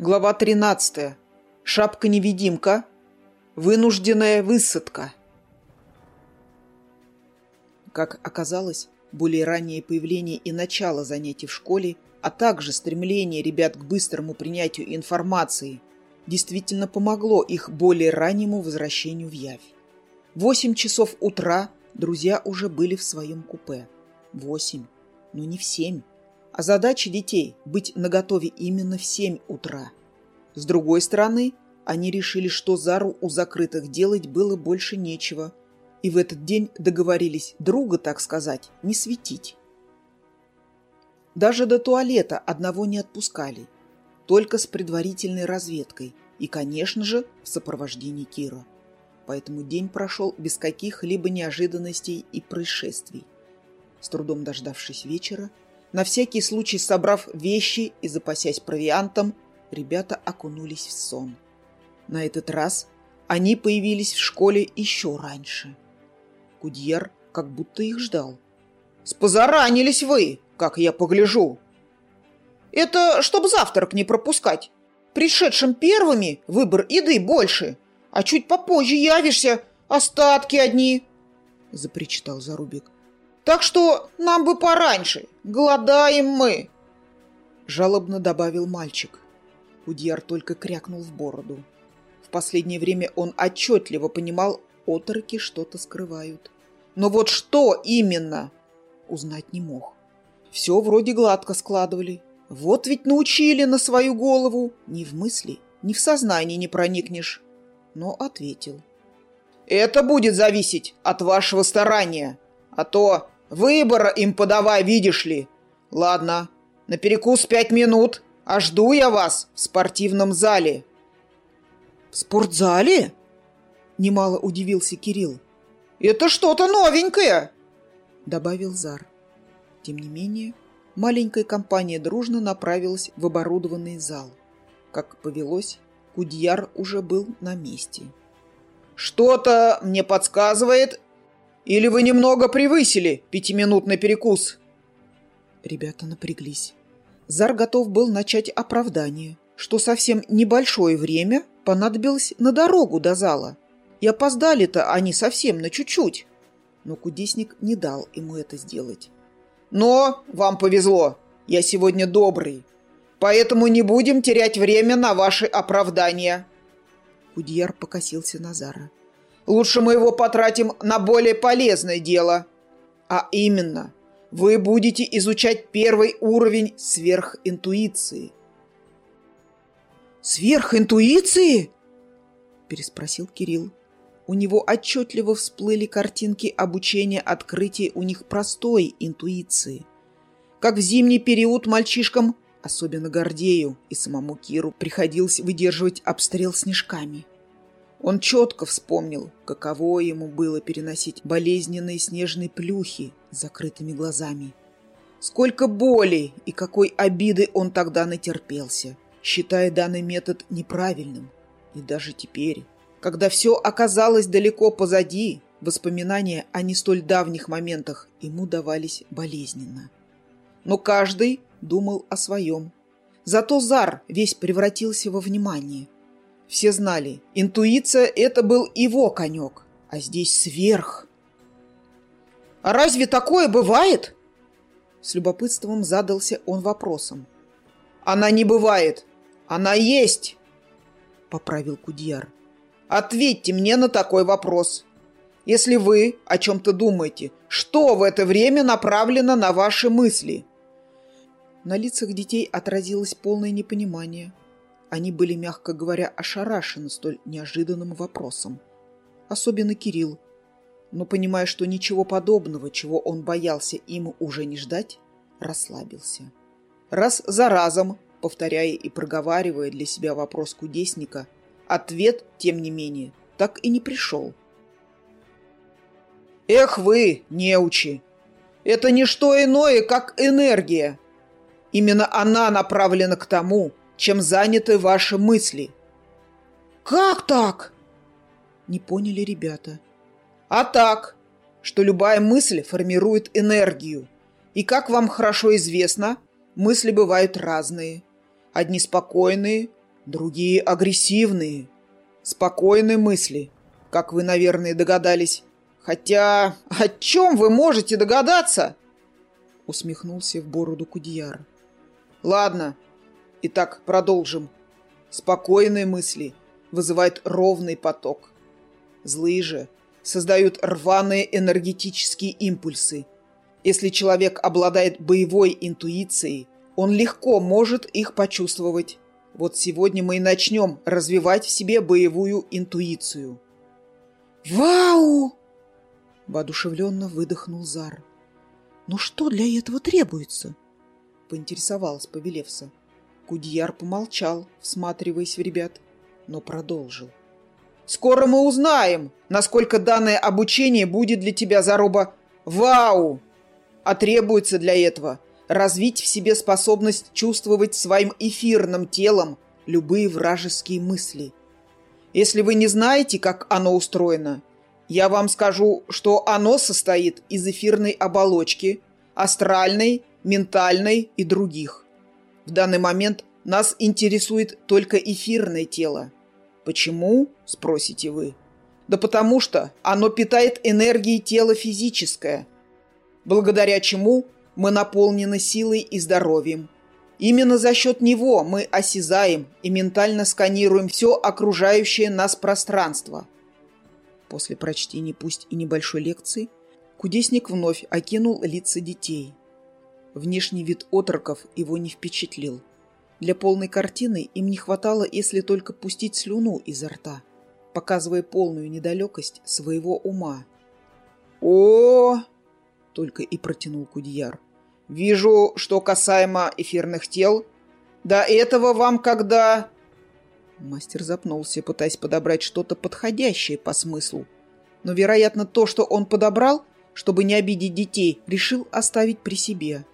Глава 13. Шапка-невидимка. Вынужденная высадка. Как оказалось, более раннее появление и начало занятий в школе, а также стремление ребят к быстрому принятию информации действительно помогло их более раннему возвращению в Явь. Восемь часов утра друзья уже были в своем купе. Восемь, но не в семь. А задача детей – быть наготове именно в 7 утра. С другой стороны, они решили, что Зару у закрытых делать было больше нечего, и в этот день договорились друга, так сказать, не светить. Даже до туалета одного не отпускали, только с предварительной разведкой и, конечно же, в сопровождении Кира. Поэтому день прошел без каких-либо неожиданностей и происшествий. С трудом дождавшись вечера, на всякий случай собрав вещи и запасясь провиантом, ребята окунулись в сон. На этот раз они появились в школе еще раньше. Кудьер как будто их ждал. «Спозаранились вы, как я погляжу!» «Это чтобы завтрак не пропускать. Пришедшим первыми выбор еды больше, а чуть попозже явишься, остатки одни!» — запричитал Зарубик. Так что нам бы пораньше. Голодаем мы. Жалобно добавил мальчик. Удьяр только крякнул в бороду. В последнее время он отчетливо понимал, отроки что-то скрывают. Но вот что именно, узнать не мог. Все вроде гладко складывали. Вот ведь научили на свою голову. Ни в мысли, ни в сознании не проникнешь. Но ответил. Это будет зависеть от вашего старания. А то Выбора им подавай, видишь ли. Ладно, на перекус пять минут, а жду я вас в спортивном зале. В спортзале? Немало удивился Кирилл. Это что-то новенькое, добавил Зар. Тем не менее, маленькая компания дружно направилась в оборудованный зал. Как повелось, Кудьяр уже был на месте. «Что-то мне подсказывает, или вы немного превысили пятиминутный перекус?» Ребята напряглись. Зар готов был начать оправдание, что совсем небольшое время понадобилось на дорогу до зала. И опоздали-то они совсем на чуть-чуть. Но кудесник не дал ему это сделать. «Но вам повезло. Я сегодня добрый. Поэтому не будем терять время на ваши оправдания». Кудьяр покосился на Зара. Лучше мы его потратим на более полезное дело. А именно, вы будете изучать первый уровень сверхинтуиции. «Сверхинтуиции?» – переспросил Кирилл. У него отчетливо всплыли картинки обучения открытия у них простой интуиции. Как в зимний период мальчишкам, особенно Гордею и самому Киру, приходилось выдерживать обстрел снежками – он четко вспомнил, каково ему было переносить болезненные снежные плюхи с закрытыми глазами. Сколько боли и какой обиды он тогда натерпелся, считая данный метод неправильным. И даже теперь, когда все оказалось далеко позади, воспоминания о не столь давних моментах ему давались болезненно. Но каждый думал о своем. Зато Зар весь превратился во внимание – все знали, интуиция – это был его конек, а здесь сверх. «А разве такое бывает?» С любопытством задался он вопросом. «Она не бывает, она есть!» – поправил Кудьяр. «Ответьте мне на такой вопрос. Если вы о чем-то думаете, что в это время направлено на ваши мысли?» На лицах детей отразилось полное непонимание – они были, мягко говоря, ошарашены столь неожиданным вопросом. Особенно Кирилл. Но, понимая, что ничего подобного, чего он боялся им уже не ждать, расслабился. Раз за разом, повторяя и проговаривая для себя вопрос кудесника, ответ, тем не менее, так и не пришел. «Эх вы, неучи! Это не что иное, как энергия! Именно она направлена к тому, чем заняты ваши мысли. «Как так?» Не поняли ребята. «А так, что любая мысль формирует энергию. И, как вам хорошо известно, мысли бывают разные. Одни спокойные, Другие агрессивные, спокойные мысли, как вы, наверное, догадались. Хотя о чем вы можете догадаться? Усмехнулся в бороду Кудьяр. Ладно, итак, продолжим. Спокойные мысли вызывают ровный поток. Злые же создают рваные энергетические импульсы. Если человек обладает боевой интуицией, он легко может их почувствовать. Вот сегодня мы и начнем развивать в себе боевую интуицию. «Вау!» – воодушевленно выдохнул Зар. «Но что для этого требуется?» – поинтересовалась Повелевса. Кудьяр помолчал, всматриваясь в ребят, но продолжил. «Скоро мы узнаем, насколько данное обучение будет для тебя заруба вау! А требуется для этого развить в себе способность чувствовать своим эфирным телом любые вражеские мысли. Если вы не знаете, как оно устроено, я вам скажу, что оно состоит из эфирной оболочки, астральной, ментальной и других. В данный момент нас интересует только эфирное тело. Почему, спросите вы? Да потому что оно питает энергией тело физическое, благодаря чему мы наполнены силой и здоровьем. Именно за счет него мы осязаем и ментально сканируем все окружающее нас пространство. После прочтения пусть и небольшой лекции, кудесник вновь окинул лица детей. Внешний вид отроков его не впечатлил. Для полной картины им не хватало, если только пустить слюну изо рта, показывая полную недалекость своего ума. о только и протянул Кудьяр. Вижу, что касаемо эфирных тел, до этого вам когда...» Мастер запнулся, пытаясь подобрать что-то подходящее по смыслу. Но, вероятно, то, что он подобрал, чтобы не обидеть детей, решил оставить при себе.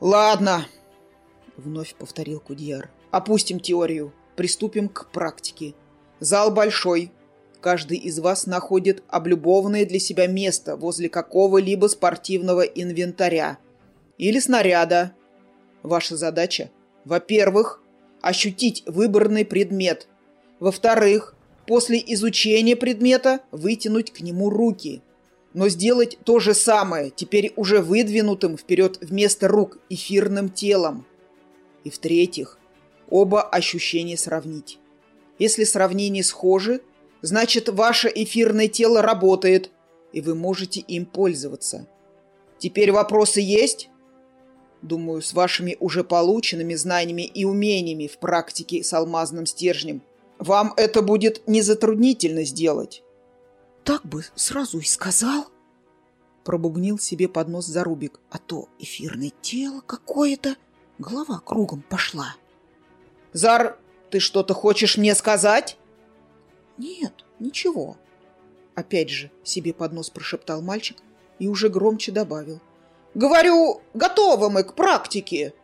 «Ладно», — вновь повторил Кудьяр. «Опустим теорию, приступим к практике. Зал большой. Каждый из вас находит облюбованное для себя место возле какого-либо спортивного инвентаря или снаряда. Ваша задача, во-первых, ощутить выбранный предмет. Во-вторых, после изучения предмета вытянуть к нему руки. Но сделать то же самое, теперь уже выдвинутым вперед вместо рук эфирным телом. И в-третьих, оба ощущения сравнить. Если сравнения схожи, значит ваше эфирное тело работает, и вы можете им пользоваться. Теперь вопросы есть? Думаю, с вашими уже полученными знаниями и умениями в практике с алмазным стержнем вам это будет не затруднительно сделать. Так бы сразу и сказал. Пробугнил себе под нос Зарубик, а то эфирное тело какое-то, голова кругом пошла. Зар, ты что-то хочешь мне сказать? Нет, ничего. Опять же себе под нос прошептал мальчик и уже громче добавил. — Говорю, готовы мы к практике.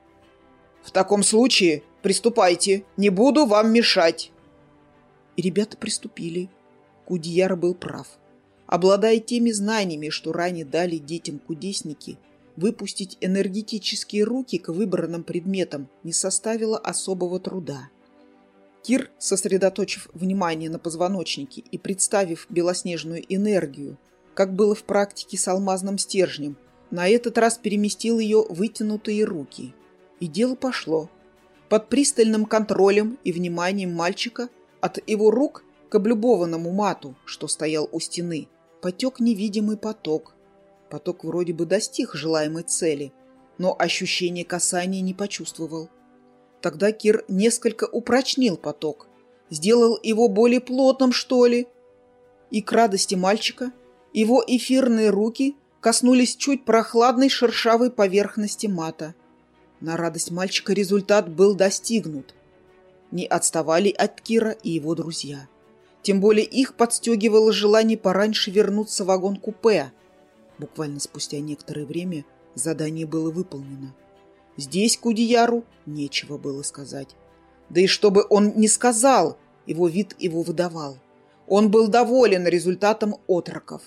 В таком случае приступайте, не буду вам мешать. И ребята приступили. Кудияр был прав. Обладая теми знаниями, что ранее дали детям кудесники, выпустить энергетические руки к выбранным предметам не составило особого труда. Кир, сосредоточив внимание на позвоночнике и представив белоснежную энергию, как было в практике с алмазным стержнем, на этот раз переместил ее вытянутые руки. И дело пошло. Под пристальным контролем и вниманием мальчика от его рук к облюбованному мату, что стоял у стены, потек невидимый поток. Поток вроде бы достиг желаемой цели, но ощущение касания не почувствовал. Тогда Кир несколько упрочнил поток, сделал его более плотным, что ли. И к радости мальчика его эфирные руки коснулись чуть прохладной шершавой поверхности мата. На радость мальчика результат был достигнут. Не отставали от Кира и его друзья. Тем более их подстегивало желание пораньше вернуться в вагон-купе. Буквально спустя некоторое время задание было выполнено. Здесь Кудияру нечего было сказать. Да и чтобы он не сказал, его вид его выдавал. Он был доволен результатом отроков.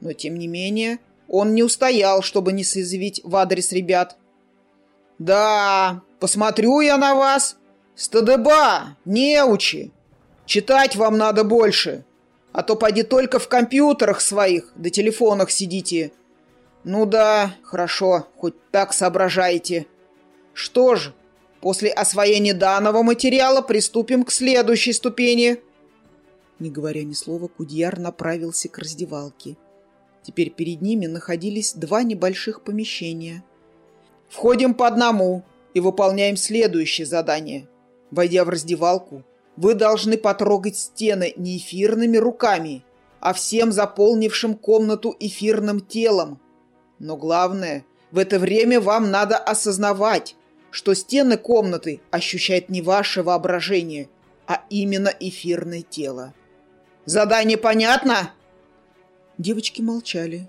Но, тем не менее, он не устоял, чтобы не соизвить в адрес ребят. «Да, посмотрю я на вас, «Стадыба! Неучи! Читать вам надо больше, а то поди только в компьютерах своих да телефонах сидите. Ну да, хорошо, хоть так соображаете. Что ж, после освоения данного материала приступим к следующей ступени». Не говоря ни слова, Кудьяр направился к раздевалке. Теперь перед ними находились два небольших помещения. «Входим по одному и выполняем следующее задание. Войдя в раздевалку, вы должны потрогать стены не эфирными руками, а всем заполнившим комнату эфирным телом. Но главное, в это время вам надо осознавать, что стены комнаты ощущает не ваше воображение, а именно эфирное тело. Задание понятно?» Девочки молчали.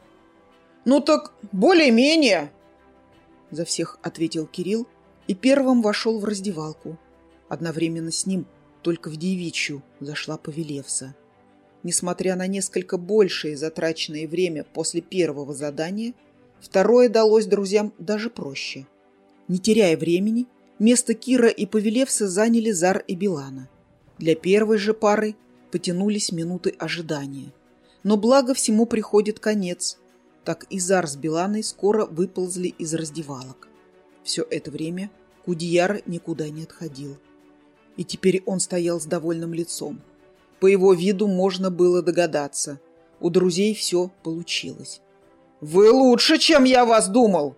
«Ну так более-менее!» За всех ответил Кирилл и первым вошел в раздевалку. Одновременно с ним, только в девичью, зашла Повелевса. Несмотря на несколько большее затраченное время после первого задания, второе далось друзьям даже проще. Не теряя времени, место Кира и Повелевса заняли Зар и Билана. Для первой же пары потянулись минуты ожидания. Но благо всему приходит конец. Так и Зар с Биланой скоро выползли из раздевалок. Все это время Кудияр никуда не отходил. И теперь он стоял с довольным лицом. По его виду можно было догадаться. У друзей все получилось. «Вы лучше, чем я вас думал!»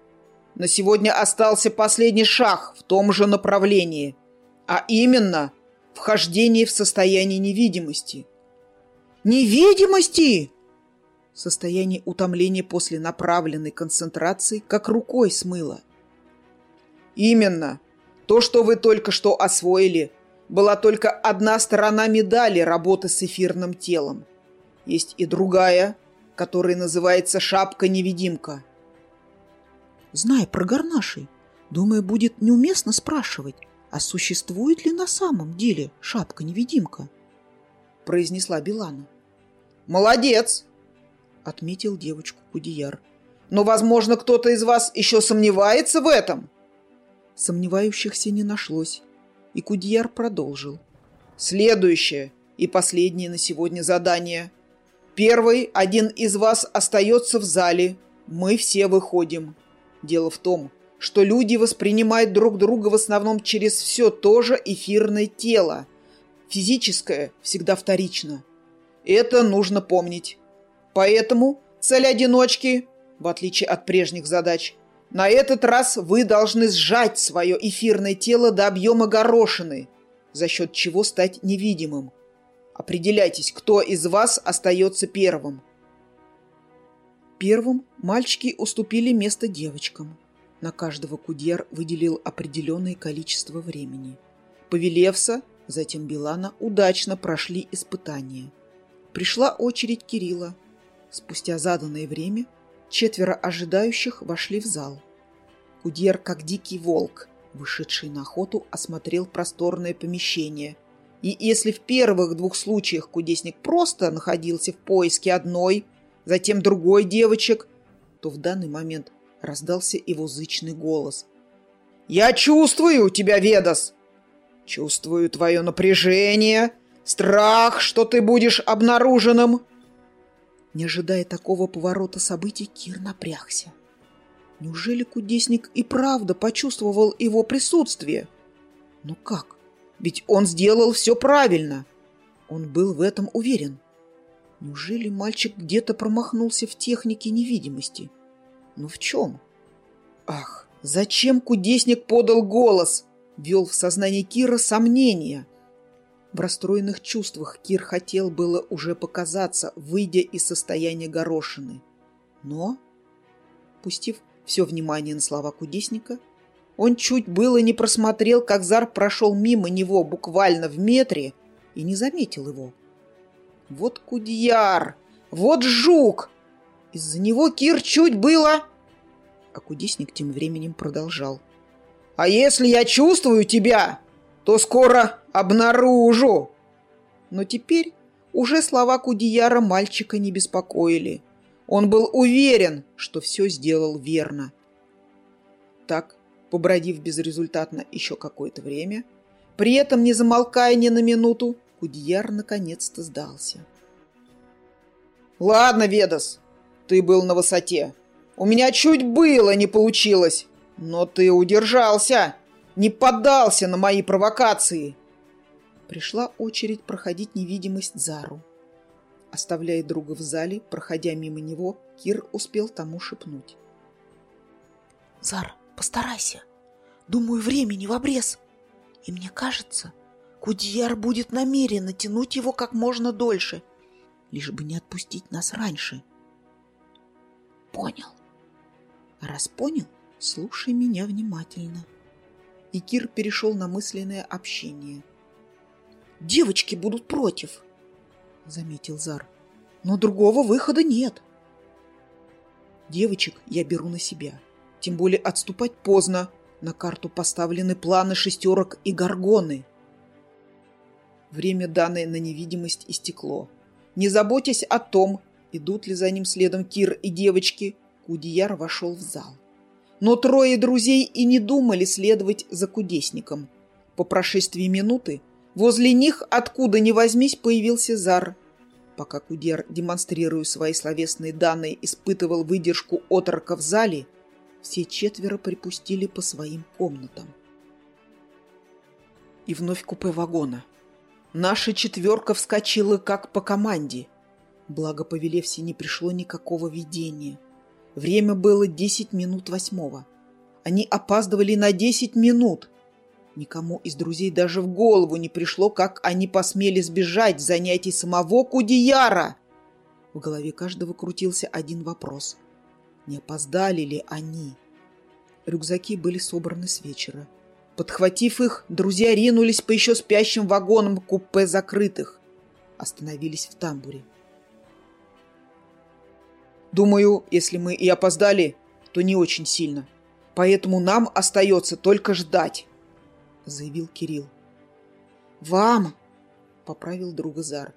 На сегодня остался последний шаг в том же направлении, а именно вхождение в состояние невидимости. «Невидимости!» Состояние утомления после направленной концентрации как рукой смыло. «Именно. То, что вы только что освоили, была только одна сторона медали работы с эфирным телом. Есть и другая, которая называется шапка-невидимка. Зная про горнашей, думаю, будет неуместно спрашивать, а существует ли на самом деле шапка-невидимка? произнесла Билана. «Молодец!» — отметил девочку Кудияр. «Но, возможно, кто-то из вас еще сомневается в этом?» Сомневающихся не нашлось и Кудьяр продолжил. «Следующее и последнее на сегодня задание. Первый один из вас остается в зале. Мы все выходим. Дело в том, что люди воспринимают друг друга в основном через все то же эфирное тело. Физическое всегда вторично. Это нужно помнить. Поэтому цель одиночки, в отличие от прежних задач – на этот раз вы должны сжать свое эфирное тело до объема горошины, за счет чего стать невидимым. Определяйтесь, кто из вас остается первым. Первым мальчики уступили место девочкам. На каждого Кудьер выделил определенное количество времени. Повелевса, затем Билана удачно прошли испытания. Пришла очередь Кирилла. Спустя заданное время Четверо ожидающих вошли в зал. Кудьер, как дикий волк, вышедший на охоту, осмотрел просторное помещение. И если в первых двух случаях кудесник просто находился в поиске одной, затем другой девочек, то в данный момент раздался его зычный голос. «Я чувствую тебя, Ведас! Чувствую твое напряжение, страх, что ты будешь обнаруженным!» Не ожидая такого поворота событий, Кир напрягся. Неужели кудесник и правда почувствовал его присутствие? Но как? Ведь он сделал все правильно. Он был в этом уверен. Неужели мальчик где-то промахнулся в технике невидимости? Но в чем? Ах, зачем кудесник подал голос? Вел в сознании Кира сомнения – в расстроенных чувствах Кир хотел было уже показаться, выйдя из состояния горошины. Но, пустив все внимание на слова кудесника, он чуть было не просмотрел, как Зар прошел мимо него буквально в метре и не заметил его. Вот кудьяр! Вот жук! Из-за него Кир чуть было... А кудесник тем временем продолжал. «А если я чувствую тебя, то скоро обнаружу. Но теперь уже слова Кудияра мальчика не беспокоили. Он был уверен, что все сделал верно. Так, побродив безрезультатно еще какое-то время, При этом, не замолкая ни на минуту, Кудьяр наконец-то сдался. «Ладно, Ведас, ты был на высоте. У меня чуть было не получилось, но ты удержался, не поддался на мои провокации». Пришла очередь проходить невидимость Зару. Оставляя друга в зале, проходя мимо него, Кир успел тому шепнуть. «Зар, постарайся. Думаю, времени в обрез. И мне кажется, Кудьяр будет намеренно тянуть его как можно дольше, лишь бы не отпустить нас раньше. Понял. раз понял, слушай меня внимательно. И Кир перешел на мысленное общение. Девочки будут против, заметил Зар. Но другого выхода нет. Девочек я беру на себя. Тем более отступать поздно. На карту поставлены планы шестерок и горгоны. Время, данное на невидимость, истекло. Не заботясь о том, идут ли за ним следом Кир и девочки, Кудияр вошел в зал. Но трое друзей и не думали следовать за кудесником. По прошествии минуты возле них, откуда ни возьмись, появился Зар. Пока Кудер, демонстрируя свои словесные данные, испытывал выдержку отрока в зале, все четверо припустили по своим комнатам. И вновь купе вагона. Наша четверка вскочила как по команде. Благо, по Велевсе не пришло никакого видения. Время было десять минут восьмого. Они опаздывали на десять минут. Никому из друзей даже в голову не пришло, как они посмели сбежать занятий самого Кудияра. В голове каждого крутился один вопрос. Не опоздали ли они? Рюкзаки были собраны с вечера. Подхватив их, друзья ринулись по еще спящим вагонам купе закрытых. Остановились в тамбуре. Думаю, если мы и опоздали, то не очень сильно. Поэтому нам остается только ждать, заявил Кирилл. Вам, поправил друга Зар.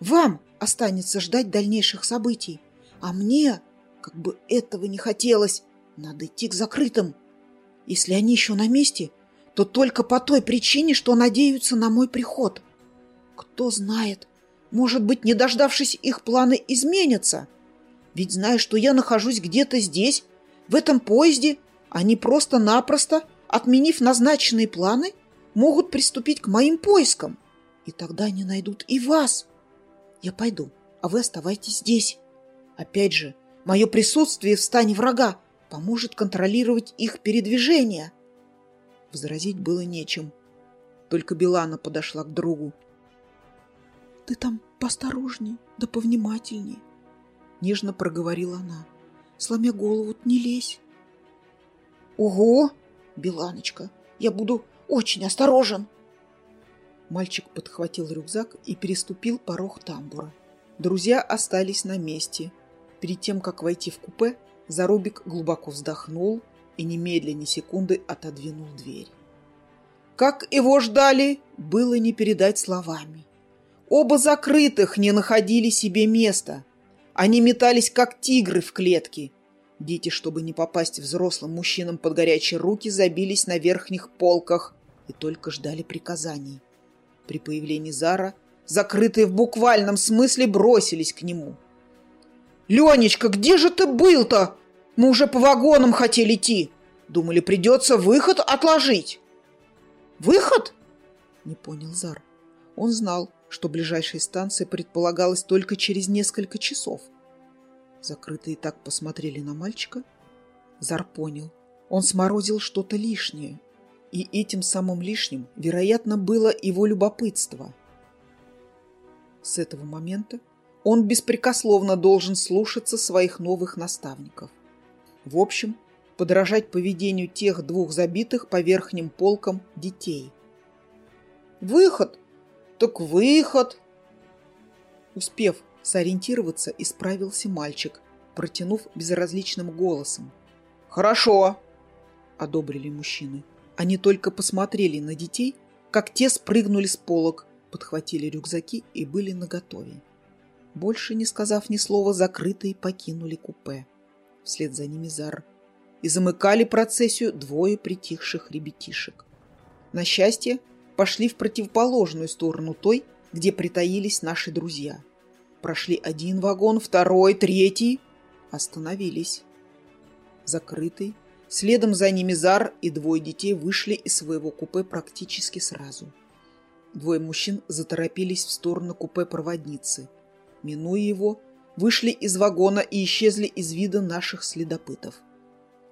Вам останется ждать дальнейших событий, а мне как бы этого не хотелось. Надо идти к закрытым. Если они еще на месте, то только по той причине, что надеются на мой приход. Кто знает, может быть, не дождавшись их планы изменятся. Ведь зная, что я нахожусь где-то здесь, в этом поезде, они просто-напросто, отменив назначенные планы, могут приступить к моим поискам. И тогда они найдут и вас. Я пойду, а вы оставайтесь здесь. Опять же, Мое присутствие в стане врага поможет контролировать их передвижение. Возразить было нечем. Только Белана подошла к другу. — Ты там поосторожней, да повнимательней, — нежно проговорила она. — Сломя голову, не лезь. — Ого, Беланочка, я буду очень осторожен. Мальчик подхватил рюкзак и переступил порог тамбура. Друзья остались на месте — Перед тем, как войти в купе, Зарубик глубоко вздохнул и немедленно секунды отодвинул дверь. Как его ждали, было не передать словами. Оба закрытых не находили себе места. Они метались, как тигры в клетке. Дети, чтобы не попасть взрослым мужчинам под горячие руки, забились на верхних полках и только ждали приказаний. При появлении Зара закрытые в буквальном смысле бросились к нему – «Ленечка, где же ты был-то? Мы уже по вагонам хотели идти. Думали, придется выход отложить». «Выход?» — не понял Зар. Он знал, что ближайшая станция предполагалась только через несколько часов. Закрытые так посмотрели на мальчика. Зар понял. Он сморозил что-то лишнее. И этим самым лишним, вероятно, было его любопытство. С этого момента он беспрекословно должен слушаться своих новых наставников. В общем, подражать поведению тех двух забитых по верхним полкам детей. «Выход! Так выход!» Успев сориентироваться, исправился мальчик, протянув безразличным голосом. «Хорошо!» — одобрили мужчины. Они только посмотрели на детей, как те спрыгнули с полок, подхватили рюкзаки и были наготове. Больше не сказав ни слова, закрытые покинули купе. Вслед за ними Зар. И замыкали процессию двое притихших ребятишек. На счастье, пошли в противоположную сторону той, где притаились наши друзья. Прошли один вагон, второй, третий. Остановились. Закрытый. Следом за ними Зар и двое детей вышли из своего купе практически сразу. Двое мужчин заторопились в сторону купе проводницы. Минуя его, вышли из вагона и исчезли из вида наших следопытов.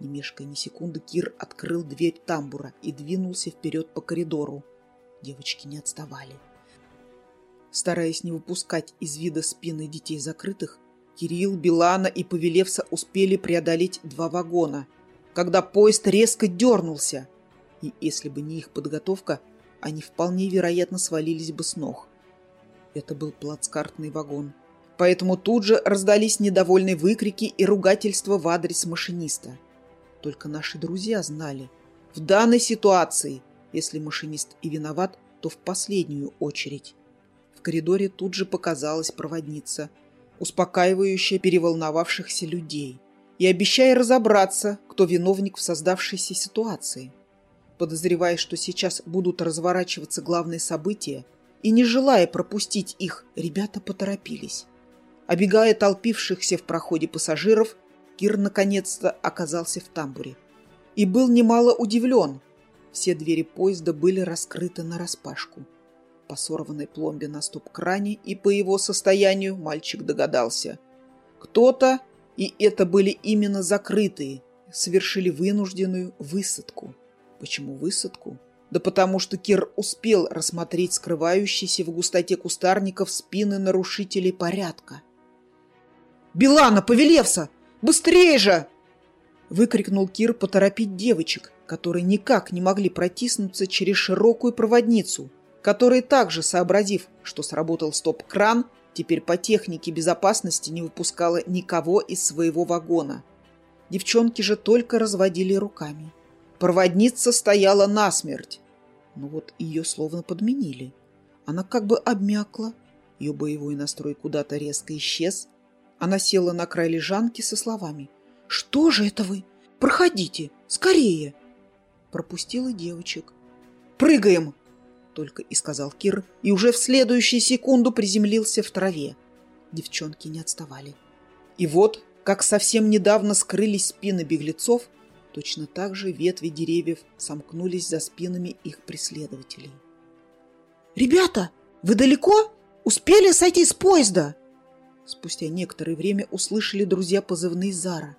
Не мешкая ни секунды, Кир открыл дверь тамбура и двинулся вперед по коридору. Девочки не отставали. Стараясь не выпускать из вида спины детей закрытых, Кирилл, Билана и Повелевса успели преодолеть два вагона, когда поезд резко дернулся. И если бы не их подготовка, они вполне вероятно свалились бы с ног. Это был плацкартный вагон. Поэтому тут же раздались недовольные выкрики и ругательства в адрес машиниста. Только наши друзья знали, в данной ситуации, если машинист и виноват, то в последнюю очередь. В коридоре тут же показалась проводница, успокаивающая переволновавшихся людей и обещая разобраться, кто виновник в создавшейся ситуации. Подозревая, что сейчас будут разворачиваться главные события, и не желая пропустить их, ребята поторопились. Обегая толпившихся в проходе пассажиров, Кир наконец-то оказался в тамбуре. И был немало удивлен. Все двери поезда были раскрыты нараспашку по сорванной пломбе на стоп-кране, и по его состоянию мальчик догадался. Кто-то, и это были именно закрытые, совершили вынужденную высадку. Почему высадку? Да потому что Кир успел рассмотреть скрывающиеся в густоте кустарников спины нарушителей порядка. «Билана, Повелевса! Быстрее же!» Выкрикнул Кир поторопить девочек, которые никак не могли протиснуться через широкую проводницу, который также, сообразив, что сработал стоп-кран, теперь по технике безопасности не выпускала никого из своего вагона. Девчонки же только разводили руками. Проводница стояла насмерть. Но вот ее словно подменили. Она как бы обмякла, ее боевой настрой куда-то резко исчез. Она села на край лежанки со словами «Что же это вы? Проходите, скорее!» Пропустила девочек. «Прыгаем!» только и сказал Кир, и уже в следующую секунду приземлился в траве. Девчонки не отставали. И вот, как совсем недавно скрылись спины беглецов, точно так же ветви деревьев сомкнулись за спинами их преследователей. «Ребята, вы далеко? Успели сойти с поезда?» Спустя некоторое время услышали друзья позывные Зара.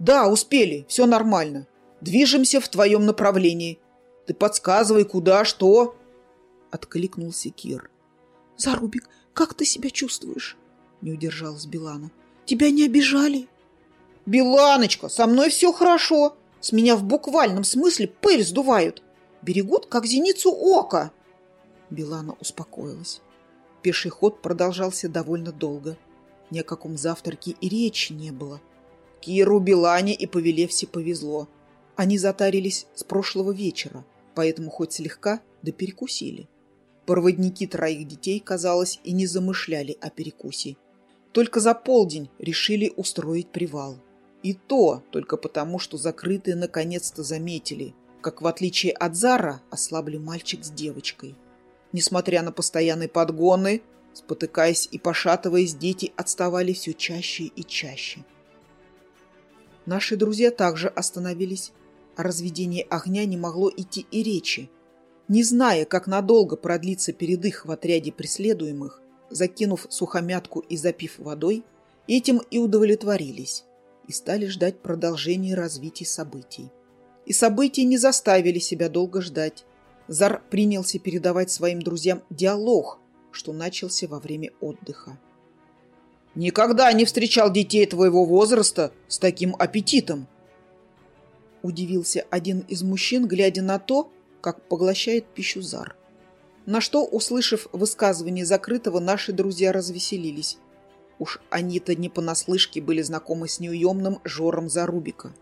«Да, успели, все нормально. Движемся в твоем направлении. Ты подсказывай, куда, что?» Откликнулся Кир. «Зарубик, как ты себя чувствуешь?» Не удержалась Билана. «Тебя не обижали?» «Биланочка, со мной все хорошо. С меня в буквальном смысле пыль сдувают. Берегут, как зеницу ока». Билана успокоилась. Пеший ход продолжался довольно долго. Ни о каком завтраке и речи не было. Киру, Билане и Повелевсе повезло. Они затарились с прошлого вечера поэтому хоть слегка, да перекусили. Проводники троих детей, казалось, и не замышляли о перекусе. Только за полдень решили устроить привал. И то только потому, что закрытые наконец-то заметили, как в отличие от Зара ослабли мальчик с девочкой. Несмотря на постоянные подгоны, спотыкаясь и пошатываясь, дети отставали все чаще и чаще. Наши друзья также остановились о разведении огня не могло идти и речи. Не зная, как надолго продлится передых в отряде преследуемых, закинув сухомятку и запив водой, этим и удовлетворились и стали ждать продолжения развития событий. И события не заставили себя долго ждать. Зар принялся передавать своим друзьям диалог, что начался во время отдыха. «Никогда не встречал детей твоего возраста с таким аппетитом!» Удивился один из мужчин, глядя на то, как поглощает пищу Зар. На что, услышав высказывание закрытого, наши друзья развеселились. Уж они-то не понаслышке были знакомы с неуемным Жором Зарубика.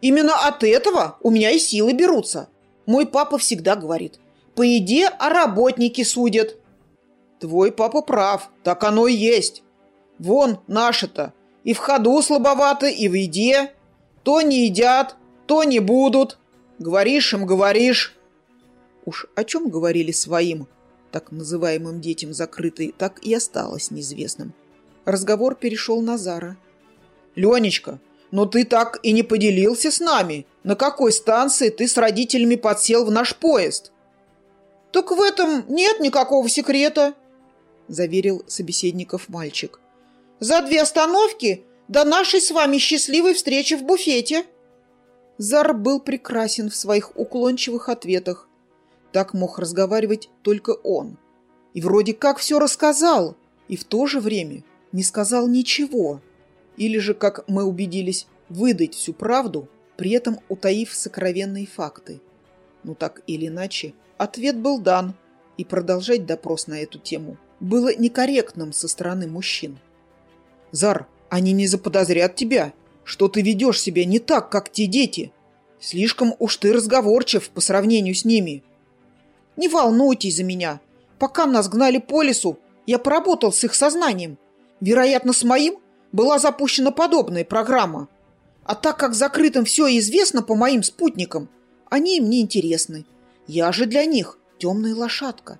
«Именно от этого у меня и силы берутся. Мой папа всегда говорит, по еде а работники судят». «Твой папа прав, так оно и есть. Вон наши-то и в ходу слабовато, и в еде». То не едят, то не будут. Говоришь им, говоришь. Уж о чем говорили своим, так называемым детям закрытой, так и осталось неизвестным. Разговор перешел на Зара. «Ленечка, но ты так и не поделился с нами, на какой станции ты с родителями подсел в наш поезд?» «Так в этом нет никакого секрета», — заверил собеседников мальчик. «За две остановки до нашей с вами счастливой встречи в буфете». Зар был прекрасен в своих уклончивых ответах. Так мог разговаривать только он. И вроде как все рассказал, и в то же время не сказал ничего. Или же, как мы убедились, выдать всю правду, при этом утаив сокровенные факты. Но так или иначе, ответ был дан, и продолжать допрос на эту тему было некорректным со стороны мужчин. «Зар, они не заподозрят тебя, что ты ведешь себя не так, как те дети. Слишком уж ты разговорчив по сравнению с ними». «Не волнуйтесь за меня. Пока нас гнали по лесу, я поработал с их сознанием. Вероятно, с моим была запущена подобная программа. А так как закрытым все известно по моим спутникам, они им не интересны. Я же для них темная лошадка.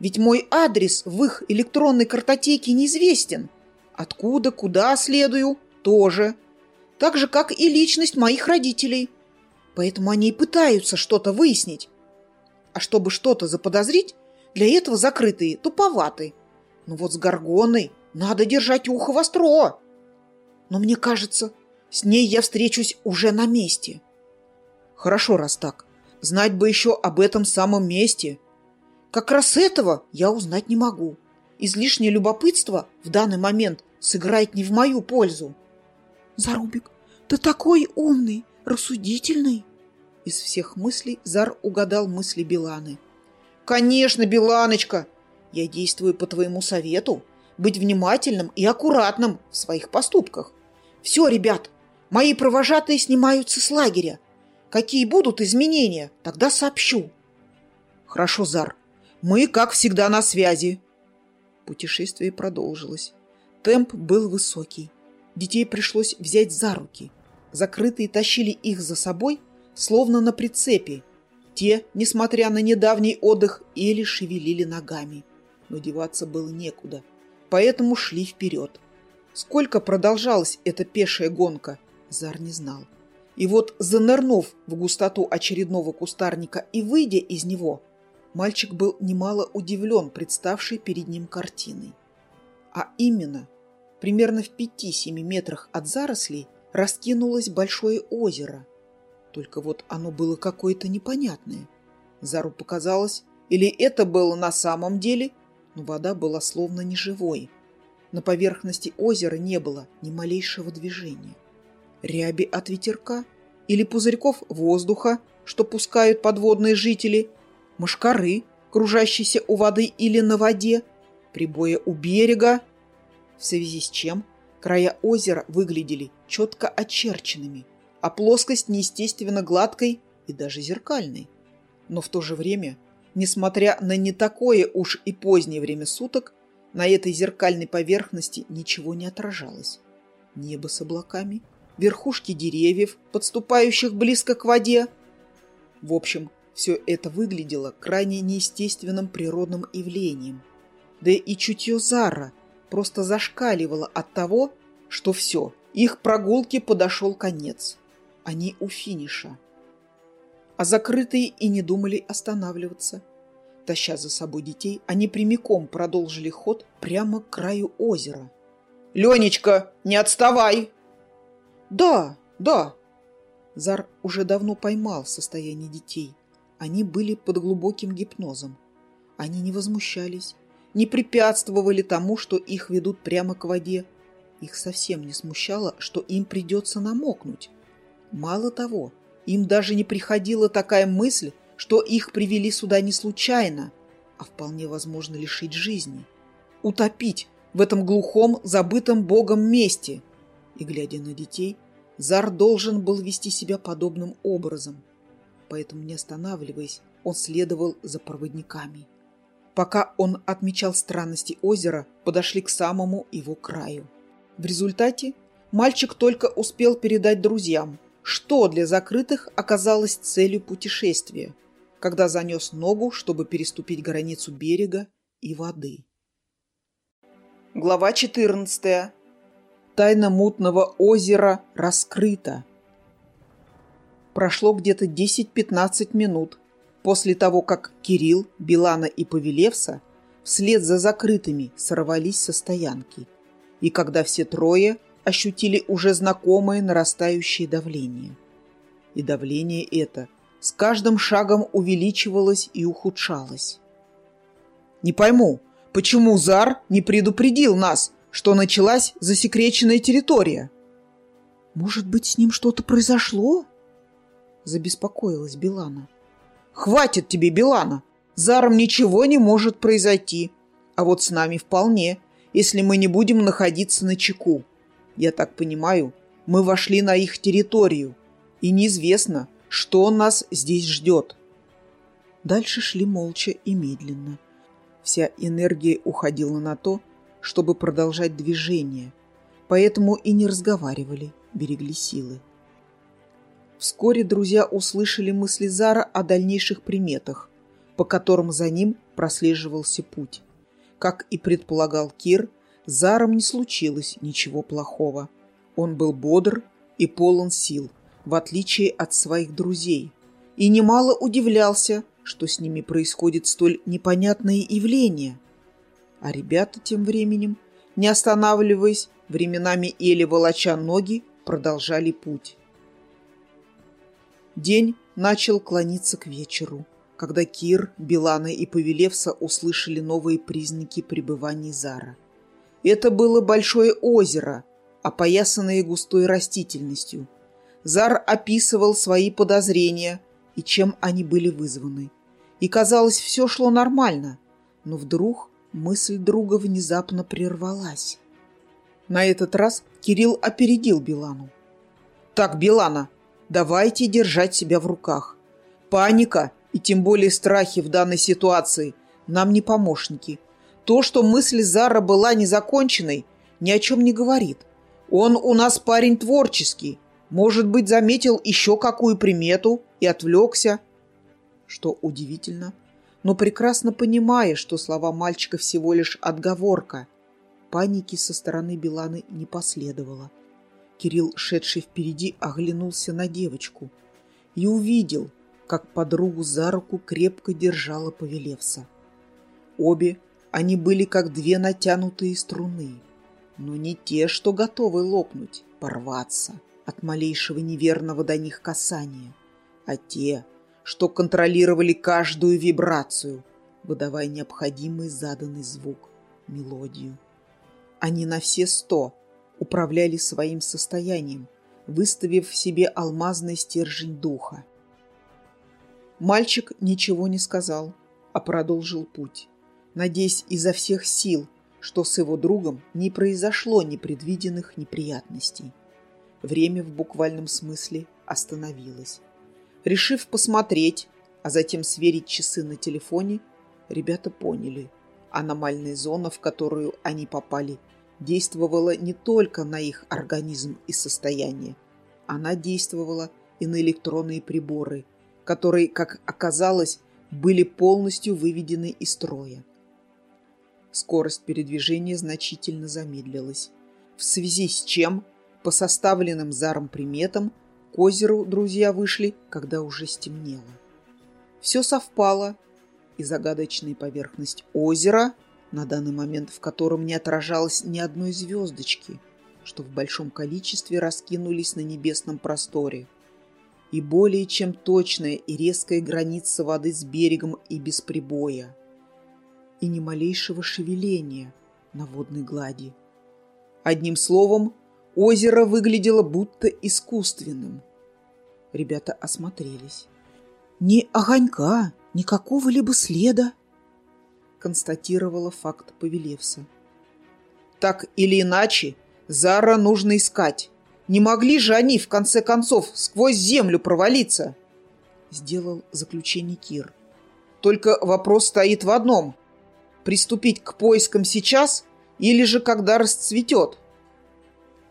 Ведь мой адрес в их электронной картотеке неизвестен. Откуда, куда следую, тоже. Так же, как и личность моих родителей. Поэтому они и пытаются что-то выяснить. А чтобы что-то заподозрить, для этого закрытые туповаты. Но вот с Горгоной надо держать ухо востро. Но мне кажется, с ней я встречусь уже на месте. Хорошо, раз так. Знать бы еще об этом самом месте. Как раз этого я узнать не могу. Излишнее любопытство в данный момент сыграет не в мою пользу. Зарубик, ты такой умный, рассудительный. Из всех мыслей Зар угадал мысли Биланы. Конечно, Биланочка, я действую по твоему совету. Быть внимательным и аккуратным в своих поступках. Все, ребят, мои провожатые снимаются с лагеря. Какие будут изменения, тогда сообщу. Хорошо, Зар. Мы, как всегда, на связи. Путешествие продолжилось. Темп был высокий. Детей пришлось взять за руки. Закрытые тащили их за собой, словно на прицепе. Те, несмотря на недавний отдых, еле шевелили ногами. Но деваться было некуда, поэтому шли вперед. Сколько продолжалась эта пешая гонка, Зар не знал. И вот, занырнув в густоту очередного кустарника и выйдя из него, мальчик был немало удивлен представшей перед ним картиной. А именно, примерно в пяти-семи метрах от зарослей раскинулось большое озеро. Только вот оно было какое-то непонятное. Зару показалось, или это было на самом деле, но вода была словно неживой. На поверхности озера не было ни малейшего движения. Ряби от ветерка или пузырьков воздуха, что пускают подводные жители, мошкары, кружащиеся у воды или на воде, прибоя у берега, в связи с чем края озера выглядели четко очерченными, а плоскость неестественно гладкой и даже зеркальной. Но в то же время, несмотря на не такое уж и позднее время суток, на этой зеркальной поверхности ничего не отражалось. Небо с облаками, верхушки деревьев, подступающих близко к воде. В общем, все это выглядело крайне неестественным природным явлением. Да и чутье Зара просто зашкаливало от того, что все, их прогулке подошел конец. Они у финиша. А закрытые и не думали останавливаться. Таща за собой детей, они прямиком продолжили ход прямо к краю озера. «Ленечка, не отставай!» «Да, да!» Зар уже давно поймал состояние детей. Они были под глубоким гипнозом. Они не возмущались, не препятствовали тому, что их ведут прямо к воде. Их совсем не смущало, что им придется намокнуть. Мало того, им даже не приходила такая мысль, что их привели сюда не случайно, а вполне возможно лишить жизни. Утопить в этом глухом, забытом Богом месте. И, глядя на детей, Зар должен был вести себя подобным образом – поэтому, не останавливаясь, он следовал за проводниками. Пока он отмечал странности озера, подошли к самому его краю. В результате мальчик только успел передать друзьям, что для закрытых оказалось целью путешествия, когда занес ногу, чтобы переступить границу берега и воды. Глава 14. Тайна мутного озера раскрыта. Прошло где-то 10-15 минут после того, как Кирилл, Билана и Павелевса вслед за закрытыми сорвались со стоянки, и когда все трое ощутили уже знакомое нарастающее давление. И давление это с каждым шагом увеличивалось и ухудшалось. «Не пойму, почему Зар не предупредил нас, что началась засекреченная территория?» «Может быть, с ним что-то произошло?» Забеспокоилась Билана. «Хватит тебе, Билана! Заром ничего не может произойти, а вот с нами вполне, если мы не будем находиться на чеку. Я так понимаю, мы вошли на их территорию, и неизвестно, что нас здесь ждет. Дальше шли молча и медленно. Вся энергия уходила на то, чтобы продолжать движение, поэтому и не разговаривали, берегли силы. Вскоре друзья услышали мысли Зара о дальнейших приметах, по которым за ним прослеживался путь. Как и предполагал Кир, Заром не случилось ничего плохого. Он был бодр и полон сил, в отличие от своих друзей, и немало удивлялся, что с ними происходит столь непонятные явления. А ребята тем временем, не останавливаясь, временами еле волоча ноги, продолжали путь. День начал клониться к вечеру, когда Кир, Билана и Павелевса услышали новые признаки пребывания Зара – это было большое озеро, опоясанное густой растительностью. Зар описывал свои подозрения и чем они были вызваны. И казалось, все шло нормально, но вдруг мысль друга внезапно прервалась. На этот раз Кирилл опередил Билану. «Так, Билана, давайте держать себя в руках. Паника и тем более страхи в данной ситуации нам не помощники. То, что мысль Зара была незаконченной, ни о чем не говорит. Он у нас парень творческий. Может быть, заметил еще какую примету и отвлекся. Что удивительно, но прекрасно понимая, что слова мальчика всего лишь отговорка, паники со стороны Биланы не последовало. Кирилл, шедший впереди, оглянулся на девочку и увидел, как подругу за руку крепко держала Повелевса. Обе они были как две натянутые струны, но не те, что готовы лопнуть, порваться от малейшего неверного до них касания, а те, что контролировали каждую вибрацию, выдавая необходимый заданный звук, мелодию. Они на все сто управляли своим состоянием, выставив в себе алмазный стержень духа. Мальчик ничего не сказал, а продолжил путь надеясь изо всех сил, что с его другом не произошло непредвиденных неприятностей. Время в буквальном смысле остановилось. Решив посмотреть, а затем сверить часы на телефоне, ребята поняли, аномальная зона, в которую они попали, действовала не только на их организм и состояние, она действовала и на электронные приборы, которые, как оказалось, были полностью выведены из строя. Скорость передвижения значительно замедлилась. В связи с чем, по составленным заром приметам, к озеру друзья вышли, когда уже стемнело. Все совпало, и загадочная поверхность озера, на данный момент в котором не отражалось ни одной звездочки, что в большом количестве раскинулись на небесном просторе, и более чем точная и резкая граница воды с берегом и без прибоя – и ни малейшего шевеления на водной глади. Одним словом, озеро выглядело будто искусственным. Ребята осмотрелись. «Ни огонька, ни какого-либо следа», констатировала факт Павелевса. «Так или иначе, Зара нужно искать. Не могли же они, в конце концов, сквозь землю провалиться?» Сделал заключение Кир. «Только вопрос стоит в одном приступить к поискам сейчас или же когда расцветет?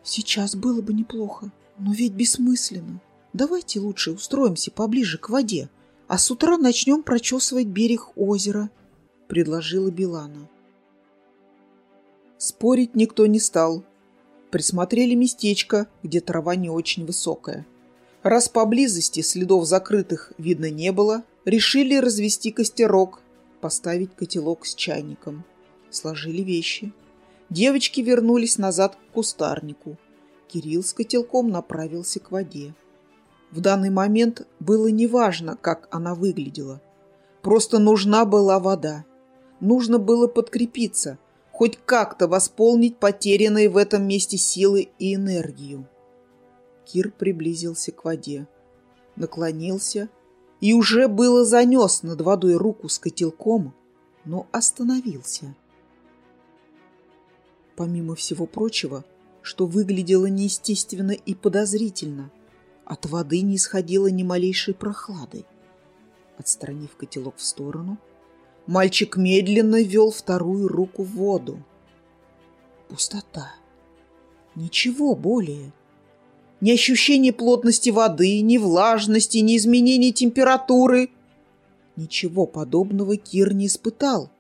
Сейчас было бы неплохо, но ведь бессмысленно. Давайте лучше устроимся поближе к воде, а с утра начнем прочесывать берег озера, — предложила Билана. Спорить никто не стал. Присмотрели местечко, где трава не очень высокая. Раз поблизости следов закрытых видно не было, решили развести костерок, поставить котелок с чайником. Сложили вещи. Девочки вернулись назад к кустарнику. Кирилл с котелком направился к воде. В данный момент было неважно, как она выглядела. Просто нужна была вода. Нужно было подкрепиться, хоть как-то восполнить потерянные в этом месте силы и энергию. Кир приблизился к воде, наклонился и уже было занес над водой руку с котелком, но остановился. Помимо всего прочего, что выглядело неестественно и подозрительно, от воды не исходило ни малейшей прохлады. Отстранив котелок в сторону, мальчик медленно вел вторую руку в воду. Пустота. Ничего более. Ни ощущения плотности воды, ни влажности, ни изменения температуры. Ничего подобного Кир не испытал.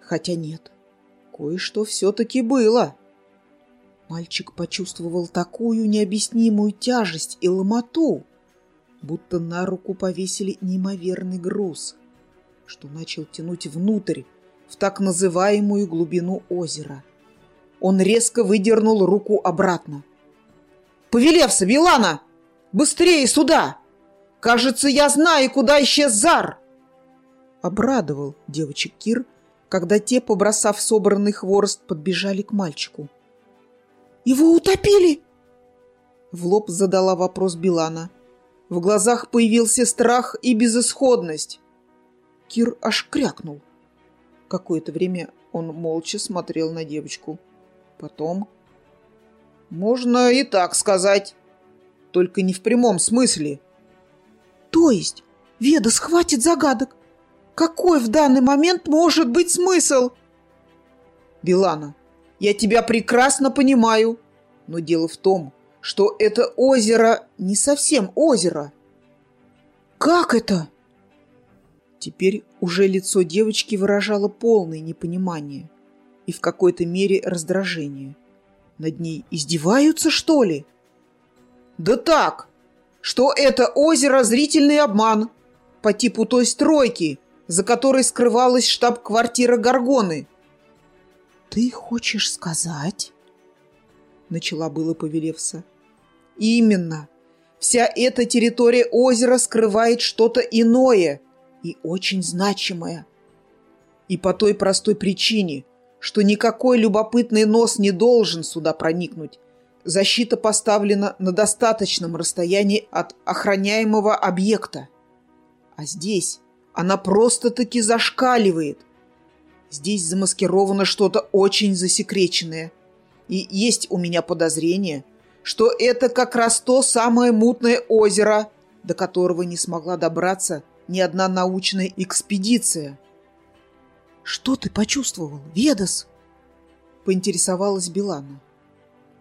Хотя нет, кое-что все-таки было. Мальчик почувствовал такую необъяснимую тяжесть и ломоту, будто на руку повесили неимоверный груз, что начал тянуть внутрь, в так называемую глубину озера. Он резко выдернул руку обратно. «Повелевса, Билана! Быстрее сюда! Кажется, я знаю, куда исчез Зар!» Обрадовал девочек Кир, когда те, побросав собранный хворост, подбежали к мальчику. Его утопили!» В лоб задала вопрос Билана. В глазах появился страх и безысходность. Кир аж крякнул. Какое-то время он молча смотрел на девочку. Потом... «Можно и так сказать. Только не в прямом смысле». «То есть Веда схватит загадок? Какой в данный момент может быть смысл?» «Билана, я тебя прекрасно понимаю. Но дело в том, что это озеро не совсем озеро. Как это? Теперь уже лицо девочки выражало полное непонимание и в какой-то мере раздражение. Над ней издеваются, что ли? Да так, что это озеро зрительный обман по типу той стройки, за которой скрывалась штаб-квартира Гаргоны. «Ты хочешь сказать?» Начала было Повелевса. «Именно. Вся эта территория озера скрывает что-то иное и очень значимое. И по той простой причине, что никакой любопытный нос не должен сюда проникнуть. Защита поставлена на достаточном расстоянии от охраняемого объекта. А здесь она просто-таки зашкаливает. Здесь замаскировано что-то очень засекреченное. И есть у меня подозрение, что это как раз то самое мутное озеро, до которого не смогла добраться ни одна научная экспедиция. «Что ты почувствовал, Ведас?» — поинтересовалась Билана.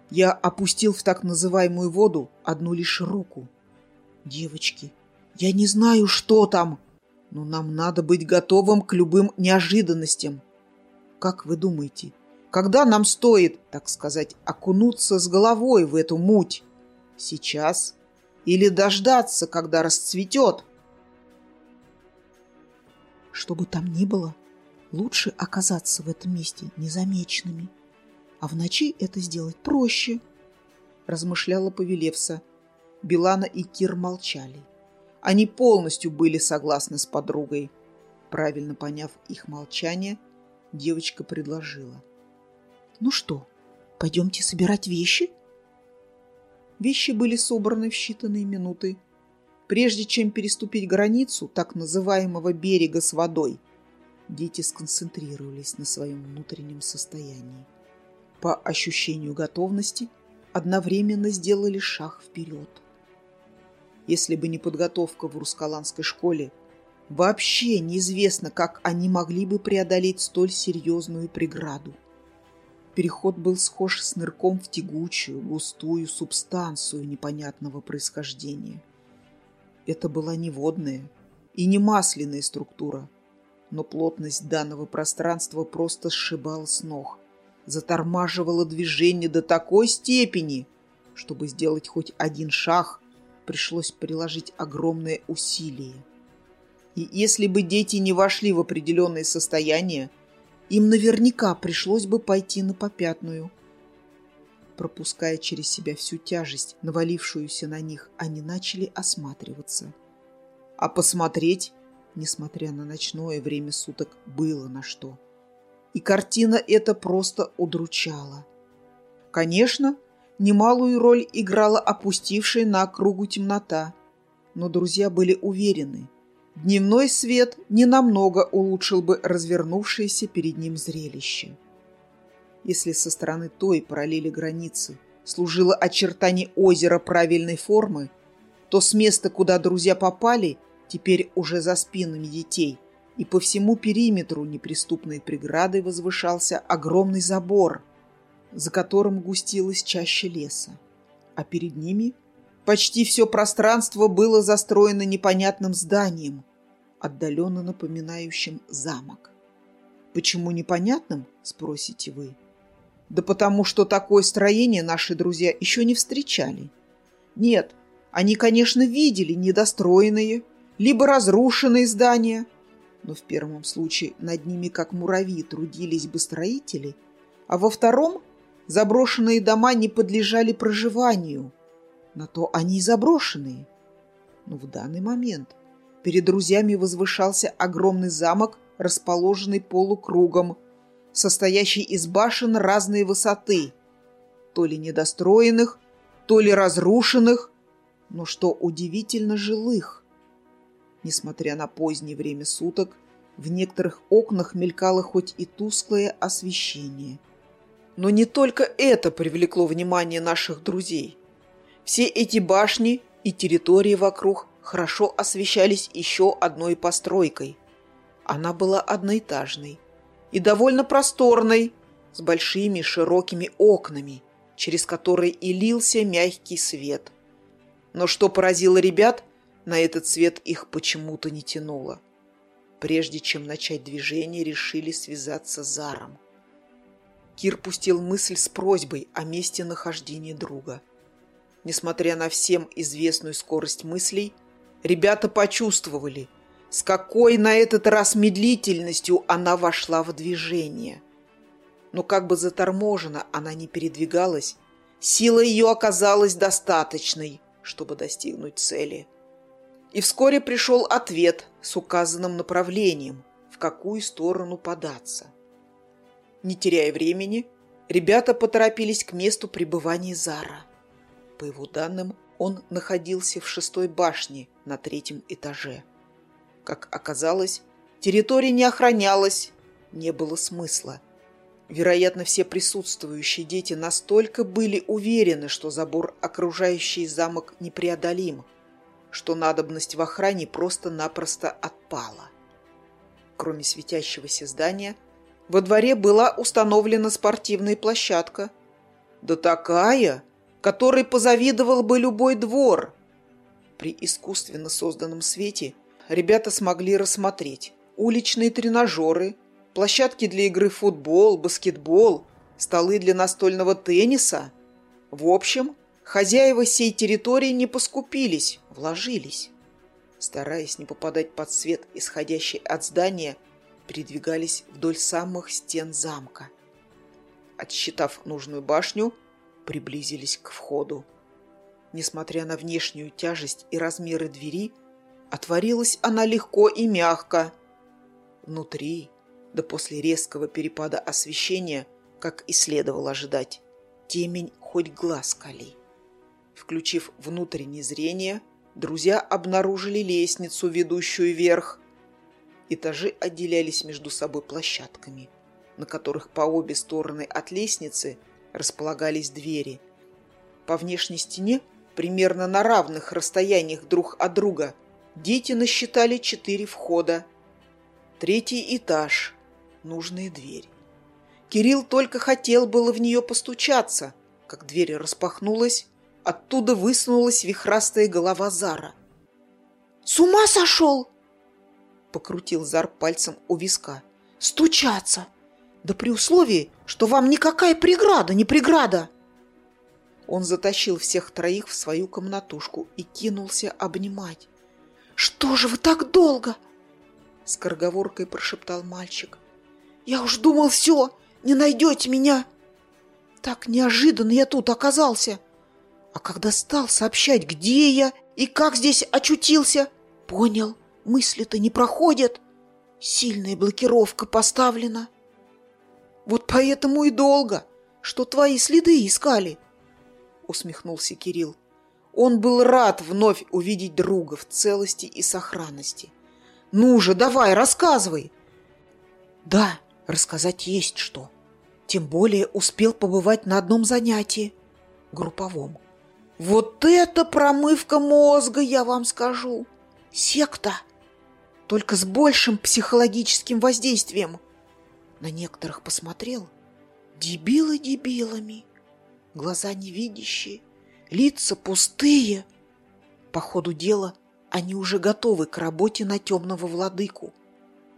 Я опустил в так называемую воду одну лишь руку. «Девочки, я не знаю, что там!» Но нам надо быть готовым к любым неожиданностям. Как вы думаете, когда нам стоит, так сказать, окунуться с головой в эту муть? Сейчас? Или дождаться, когда расцветет? Что бы там ни было, лучше оказаться в этом месте незамеченными. А в ночи это сделать проще, размышляла Повелевса. Билана и Кир молчали. Они полностью были согласны с подругой. Правильно поняв их молчание, девочка предложила. «Ну что, пойдемте собирать вещи?» Вещи были собраны в считанные минуты. Прежде чем переступить границу так называемого берега с водой, дети сконцентрировались на своем внутреннем состоянии. По ощущению готовности одновременно сделали шаг вперед – если бы не подготовка в Рускаланской школе, вообще неизвестно, как они могли бы преодолеть столь серьезную преграду. Переход был схож с нырком в тягучую, густую субстанцию непонятного происхождения. Это была не водная и не масляная структура, но плотность данного пространства просто сшибала с ног, затормаживала движение до такой степени, чтобы сделать хоть один шаг, пришлось приложить огромное усилие. И если бы дети не вошли в определенное состояние, им наверняка пришлось бы пойти на попятную. Пропуская через себя всю тяжесть, навалившуюся на них, они начали осматриваться. А посмотреть, несмотря на ночное время суток, было на что. И картина эта просто удручала. Конечно, немалую роль играла опустившая на округу темнота, но друзья были уверены – Дневной свет ненамного улучшил бы развернувшееся перед ним зрелище. Если со стороны той параллели границы служило очертание озера правильной формы, то с места, куда друзья попали, теперь уже за спинами детей, и по всему периметру неприступной преградой возвышался огромный забор, за которым густилась чаще леса. А перед ними почти все пространство было застроено непонятным зданием, отдаленно напоминающим замок. Почему непонятным, спросите вы? Да потому что такое строение наши друзья еще не встречали. Нет, они, конечно, видели недостроенные, либо разрушенные здания, но в первом случае над ними, как муравьи, трудились бы строители, а во втором заброшенные дома не подлежали проживанию. На то они и заброшенные. Но в данный момент Перед друзьями возвышался огромный замок, расположенный полукругом, состоящий из башен разной высоты, то ли недостроенных, то ли разрушенных, но что удивительно жилых. Несмотря на позднее время суток, в некоторых окнах мелькало хоть и тусклое освещение. Но не только это привлекло внимание наших друзей. Все эти башни и территории вокруг хорошо освещались еще одной постройкой. Она была одноэтажной и довольно просторной, с большими широкими окнами, через которые и лился мягкий свет. Но что поразило ребят, на этот свет их почему-то не тянуло. Прежде чем начать движение, решили связаться с Заром. Кир пустил мысль с просьбой о месте нахождения друга. Несмотря на всем известную скорость мыслей, Ребята почувствовали, с какой на этот раз медлительностью она вошла в движение. Но как бы заторможена она не передвигалась, сила ее оказалась достаточной, чтобы достигнуть цели. И вскоре пришел ответ с указанным направлением, в какую сторону податься. Не теряя времени, ребята поторопились к месту пребывания Зара. По его данным, он находился в шестой башне на третьем этаже. Как оказалось, территория не охранялась, не было смысла. Вероятно, все присутствующие дети настолько были уверены, что забор, окружающий замок, непреодолим, что надобность в охране просто-напросто отпала. Кроме светящегося здания, во дворе была установлена спортивная площадка. Да такая, которой позавидовал бы любой двор. При искусственно созданном свете ребята смогли рассмотреть уличные тренажеры, площадки для игры в футбол, баскетбол, столы для настольного тенниса. В общем, хозяева сей территории не поскупились, вложились. Стараясь не попадать под свет, исходящий от здания, передвигались вдоль самых стен замка. Отсчитав нужную башню, приблизились к входу. Несмотря на внешнюю тяжесть и размеры двери, отворилась она легко и мягко. Внутри, да после резкого перепада освещения, как и следовало ожидать, темень хоть глаз кали. Включив внутреннее зрение, друзья обнаружили лестницу, ведущую вверх. Этажи отделялись между собой площадками, на которых по обе стороны от лестницы – располагались двери. По внешней стене, примерно на равных расстояниях друг от друга, дети насчитали четыре входа. Третий этаж, нужная дверь. Кирилл только хотел было в нее постучаться, как дверь распахнулась, оттуда высунулась вихрастая голова Зара. «С ума сошел!» — покрутил Зар пальцем у виска. «Стучаться! Да при условии, что вам никакая преграда не преграда!» Он затащил всех троих в свою комнатушку и кинулся обнимать. «Что же вы так долго?» — скороговоркой прошептал мальчик. «Я уж думал, все, не найдете меня. Так неожиданно я тут оказался. А когда стал сообщать, где я и как здесь очутился, понял, мысли-то не проходят. Сильная блокировка поставлена. Вот поэтому и долго, что твои следы искали. Усмехнулся Кирилл. Он был рад вновь увидеть друга в целости и сохранности. «Ну же, давай, рассказывай!» «Да, рассказать есть что. Тем более успел побывать на одном занятии, групповом. Вот это промывка мозга, я вам скажу! Секта! Только с большим психологическим воздействием. На некоторых посмотрел. Дебилы дебилами. Глаза невидящие, лица пустые. По ходу дела они уже готовы к работе на темного владыку.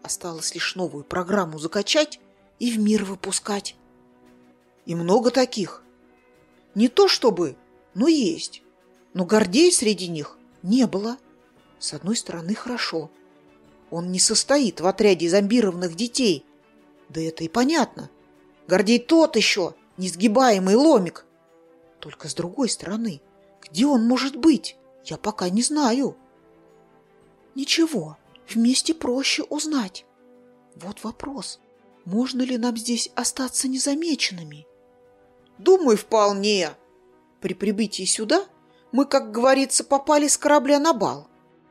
Осталось лишь новую программу закачать и в мир выпускать. И много таких. Не то чтобы, но есть. Но Гордей среди них не было. С одной стороны, хорошо. Он не состоит в отряде зомбированных детей. Да это и понятно. Гордей тот еще, несгибаемый ломик. Только с другой стороны, где он может быть, я пока не знаю. Ничего, вместе проще узнать. Вот вопрос, можно ли нам здесь остаться незамеченными? Думаю, вполне. При прибытии сюда мы, как говорится, попали с корабля на бал.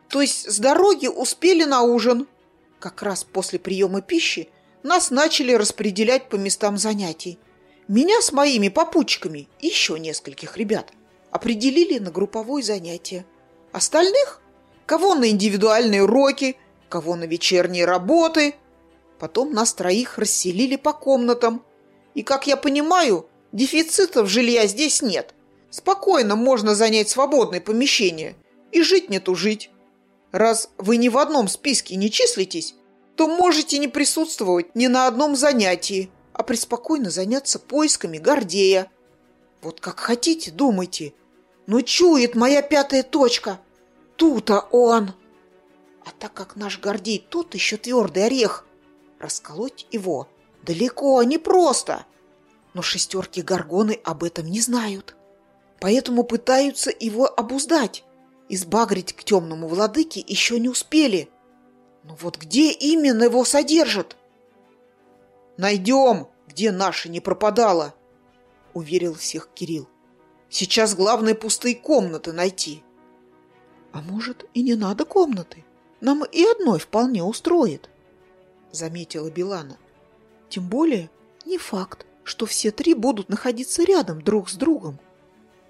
То есть с дороги успели на ужин. Как раз после приема пищи нас начали распределять по местам занятий. Меня с моими попутчиками и еще нескольких ребят определили на групповое занятие. Остальных кого на индивидуальные уроки, кого на вечерние работы. Потом нас троих расселили по комнатам. И, как я понимаю, дефицитов жилья здесь нет. Спокойно можно занять свободное помещение и жить не тужить. Раз вы ни в одном списке не числитесь, то можете не присутствовать ни на одном занятии, а преспокойно заняться поисками Гордея. Вот как хотите, думайте. Но чует моя пятая точка – Тут-то он! А так как наш Гордей тот еще твердый орех, расколоть его далеко не просто. Но шестерки Горгоны об этом не знают. Поэтому пытаются его обуздать. Избагрить к темному владыке еще не успели. Но вот где именно его содержат? Найдем, где наша не пропадала, уверил всех Кирилл. Сейчас главное пустые комнаты найти. А может, и не надо комнаты? Нам и одной вполне устроит, заметила Билана. Тем более, не факт, что все три будут находиться рядом друг с другом.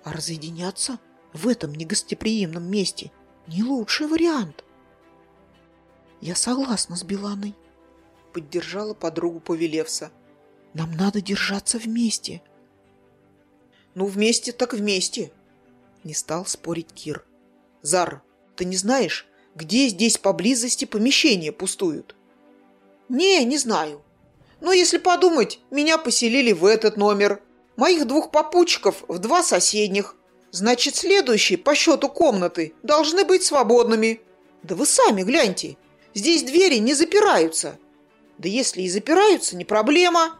А разъединяться в этом негостеприимном месте не лучший вариант. Я согласна с Биланой, поддержала подругу Повелевса. Нам надо держаться вместе. Ну, вместе так вместе, не стал спорить Кир. Зар, ты не знаешь, где здесь поблизости помещения пустуют? Не, не знаю. Но если подумать, меня поселили в этот номер. Моих двух попутчиков в два соседних. Значит, следующие по счету комнаты должны быть свободными. Да вы сами гляньте. Здесь двери не запираются. Да если и запираются, не проблема.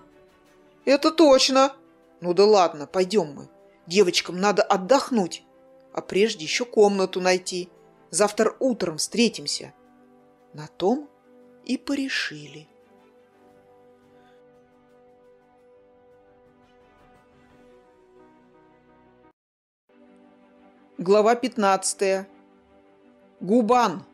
Это точно. Ну да ладно, пойдем мы. Девочкам надо отдохнуть а прежде еще комнату найти. Завтра утром встретимся. На том и порешили. Глава 15. Губан.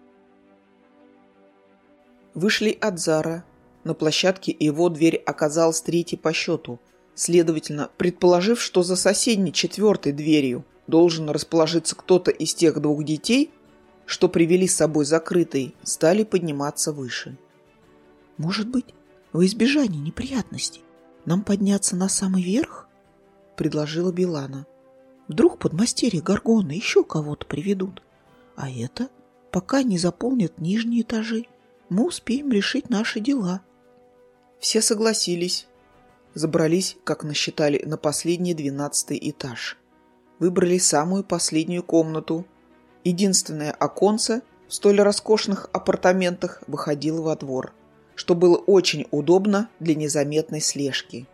Вышли от Зара. На площадке его дверь оказалась третьей по счету. Следовательно, предположив, что за соседней четвертой дверью – должен расположиться кто-то из тех двух детей, что привели с собой закрытый, стали подниматься выше. Может быть, во избежание неприятностей. нам подняться на самый верх?» — предложила Билана. «Вдруг подмастерье Гаргона еще кого-то приведут. А это, пока не заполнят нижние этажи, мы успеем решить наши дела». Все согласились. Забрались, как насчитали, на последний двенадцатый этаж. Выбрали самую последнюю комнату. Единственное оконце в столь роскошных апартаментах выходило во двор что было очень удобно для незаметной слежки.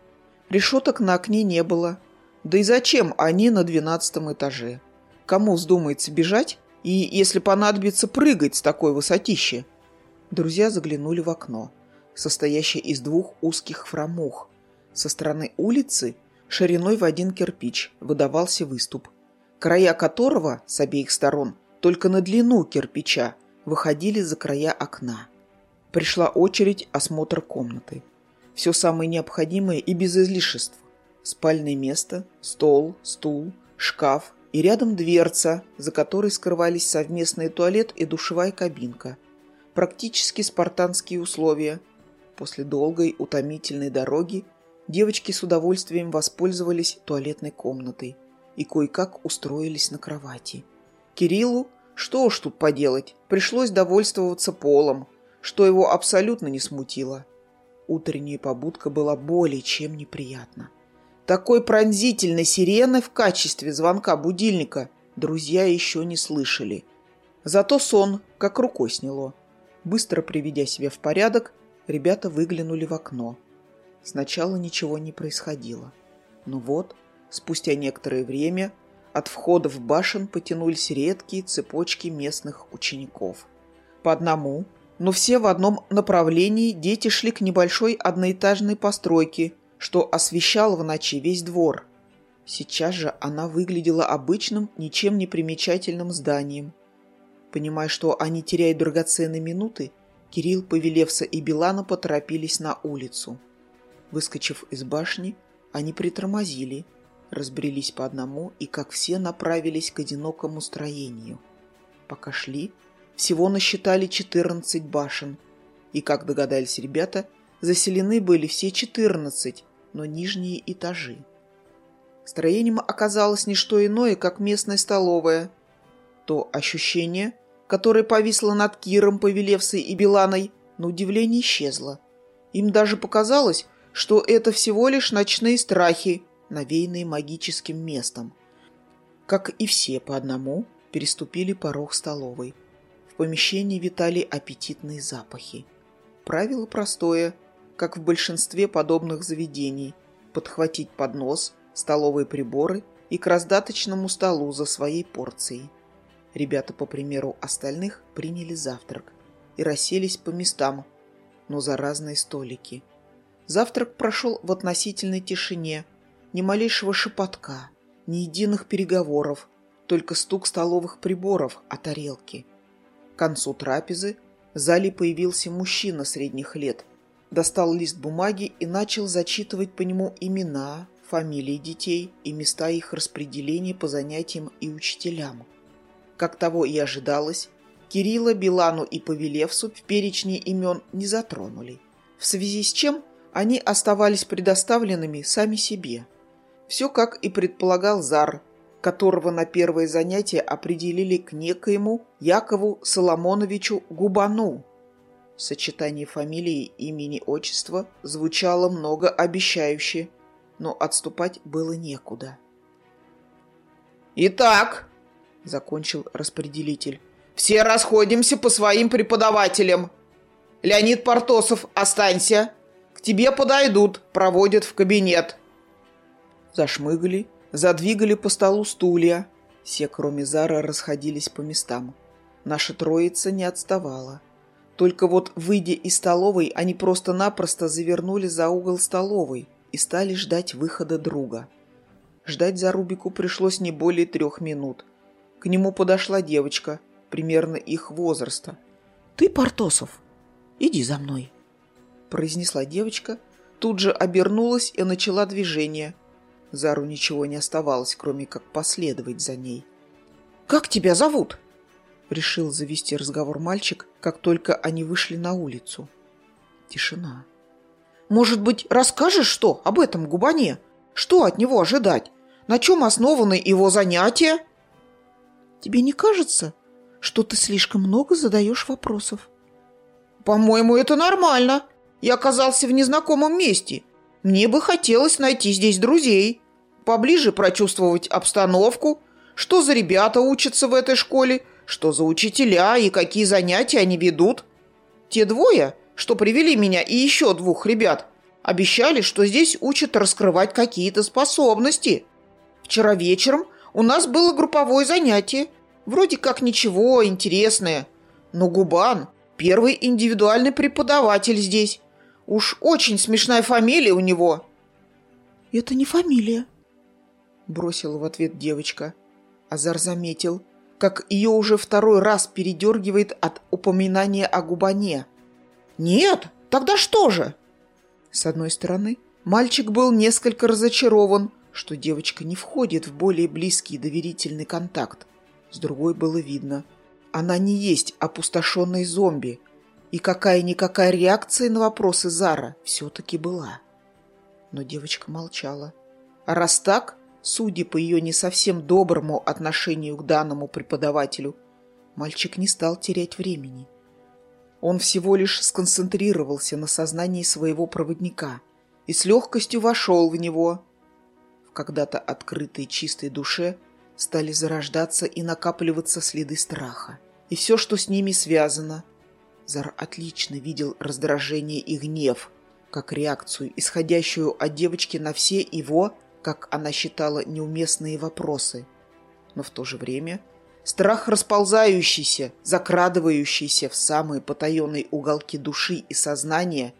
Решеток на окне не было. Да и зачем они на двенадцатом этаже? Кому вздумается бежать и, если понадобится, прыгать с такой высотищи? Друзья заглянули в окно, состоящее из двух узких фрамух. Со стороны улицы шириной в один кирпич выдавался выступ, края которого с обеих сторон только на длину кирпича выходили за края окна. Пришла очередь осмотра комнаты. Все самое необходимое и без излишеств. Спальное место, стол, стул, шкаф и рядом дверца, за которой скрывались совместный туалет и душевая кабинка. Практически спартанские условия. После долгой, утомительной дороги девочки с удовольствием воспользовались туалетной комнатой и кое-как устроились на кровати. Кириллу, что уж тут поделать, пришлось довольствоваться полом, что его абсолютно не смутило. Утренняя побудка была более чем неприятна. Такой пронзительной сирены в качестве звонка будильника друзья еще не слышали. Зато сон как рукой сняло. Быстро приведя себя в порядок, ребята выглянули в окно. Сначала ничего не происходило. Но вот, спустя некоторое время, от входа в башен потянулись редкие цепочки местных учеников. По одному, но все в одном направлении дети шли к небольшой одноэтажной постройке, что освещало в ночи весь двор. Сейчас же она выглядела обычным, ничем не примечательным зданием. Понимая, что они теряют драгоценные минуты, Кирилл, Повелевса и Билана поторопились на улицу. Выскочив из башни, они притормозили, разбрелись по одному и, как все, направились к одинокому строению. Пока шли, всего насчитали 14 башен. И, как догадались ребята, заселены были все 14, но нижние этажи. Строением оказалось не что иное, как местная столовая. То ощущение, которое повисло над Киром, Повелевсой и Беланой, на удивление исчезло. Им даже показалось, что это всего лишь ночные страхи, навеянные магическим местом. Как и все по одному, переступили порог столовой. В помещении витали аппетитные запахи. Правило простое, как в большинстве подобных заведений – подхватить поднос, столовые приборы и к раздаточному столу за своей порцией. Ребята, по примеру остальных, приняли завтрак и расселись по местам, но за разные столики. Завтрак прошел в относительной тишине, ни малейшего шепотка, ни единых переговоров, только стук столовых приборов о тарелке – к концу трапезы в зале появился мужчина средних лет, достал лист бумаги и начал зачитывать по нему имена, фамилии детей и места их распределения по занятиям и учителям. Как того и ожидалось, Кирилла, Билану и Павелевсу в перечне имен не затронули, в связи с чем они оставались предоставленными сами себе. Все как и предполагал Зар – которого на первое занятие определили к некоему Якову Соломоновичу Губану. Сочетание фамилии, имени, отчества звучало многообещающе, но отступать было некуда. «Итак», — закончил распределитель, — «все расходимся по своим преподавателям. Леонид Портосов, останься. К тебе подойдут, проводят в кабинет». Зашмыгали, Задвигали по столу стулья. Все, кроме Зара, расходились по местам. Наша троица не отставала. Только вот, выйдя из столовой, они просто-напросто завернули за угол столовой и стали ждать выхода друга. Ждать за Рубику пришлось не более трех минут. К нему подошла девочка, примерно их возраста. «Ты, Портосов, иди за мной», — произнесла девочка, тут же обернулась и начала движение — Зару ничего не оставалось, кроме как последовать за ней. «Как тебя зовут?» Решил завести разговор мальчик, как только они вышли на улицу. Тишина. Может быть, расскажешь что об этом губане? Что от него ожидать? На чем основаны его занятия? Тебе не кажется, что ты слишком много задаешь вопросов? По-моему, это нормально. Я оказался в незнакомом месте. Мне бы хотелось найти здесь друзей, поближе прочувствовать обстановку, что за ребята учатся в этой школе, что за учителя и какие занятия они ведут. Те двое, что привели меня, и еще двух ребят, обещали, что здесь учат раскрывать какие-то способности. Вчера вечером у нас было групповое занятие. Вроде как ничего, интересное. Но Губан – первый индивидуальный преподаватель здесь. Уж очень смешная фамилия у него. «Это не фамилия», – бросила в ответ девочка. Азар заметил, как ее уже второй раз передергивает от упоминания о Губане. «Нет, тогда что же?» С одной стороны, мальчик был несколько разочарован, что девочка не входит в более близкий доверительный контакт. С другой было видно, она не есть опустошенный зомби, и какая-никакая реакция на вопросы Зара все-таки была. Но девочка молчала. А раз так, судя по ее не совсем доброму отношению к данному преподавателю, мальчик не стал терять времени. Он всего лишь сконцентрировался на сознании своего проводника и с легкостью вошел в него. Когда-то открытой чистой душе стали зарождаться и накапливаться следы страха. И все, что с ними связано. Зар отлично видел раздражение и гнев, как реакцию, исходящую от девочки на все его, как она считала, неуместные вопросы. Но в то же время Страх расползающийся, закрадывающийся в самые потаенные уголки души и сознания,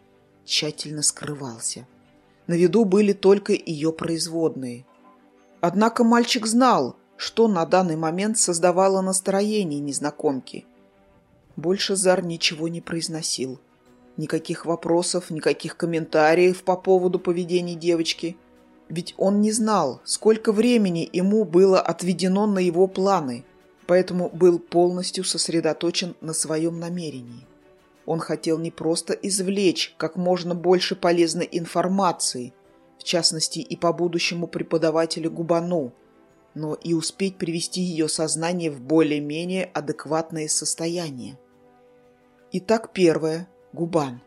тщательно скрывался. На виду были только ее производные. Однако мальчик знал, что на данный момент создавало настроение незнакомки. Больше Зар ничего не произносил. Никаких вопросов, никаких комментариев по поводу поведения девочки. Ведь он не знал, сколько времени ему было отведено на его планы – поэтому был полностью сосредоточен на своем намерении. Он хотел не просто извлечь как можно больше полезной информации, в частности и по будущему преподавателю Губану, но и успеть привести ее сознание в более-менее адекватное состояние. Итак, первое – Губан.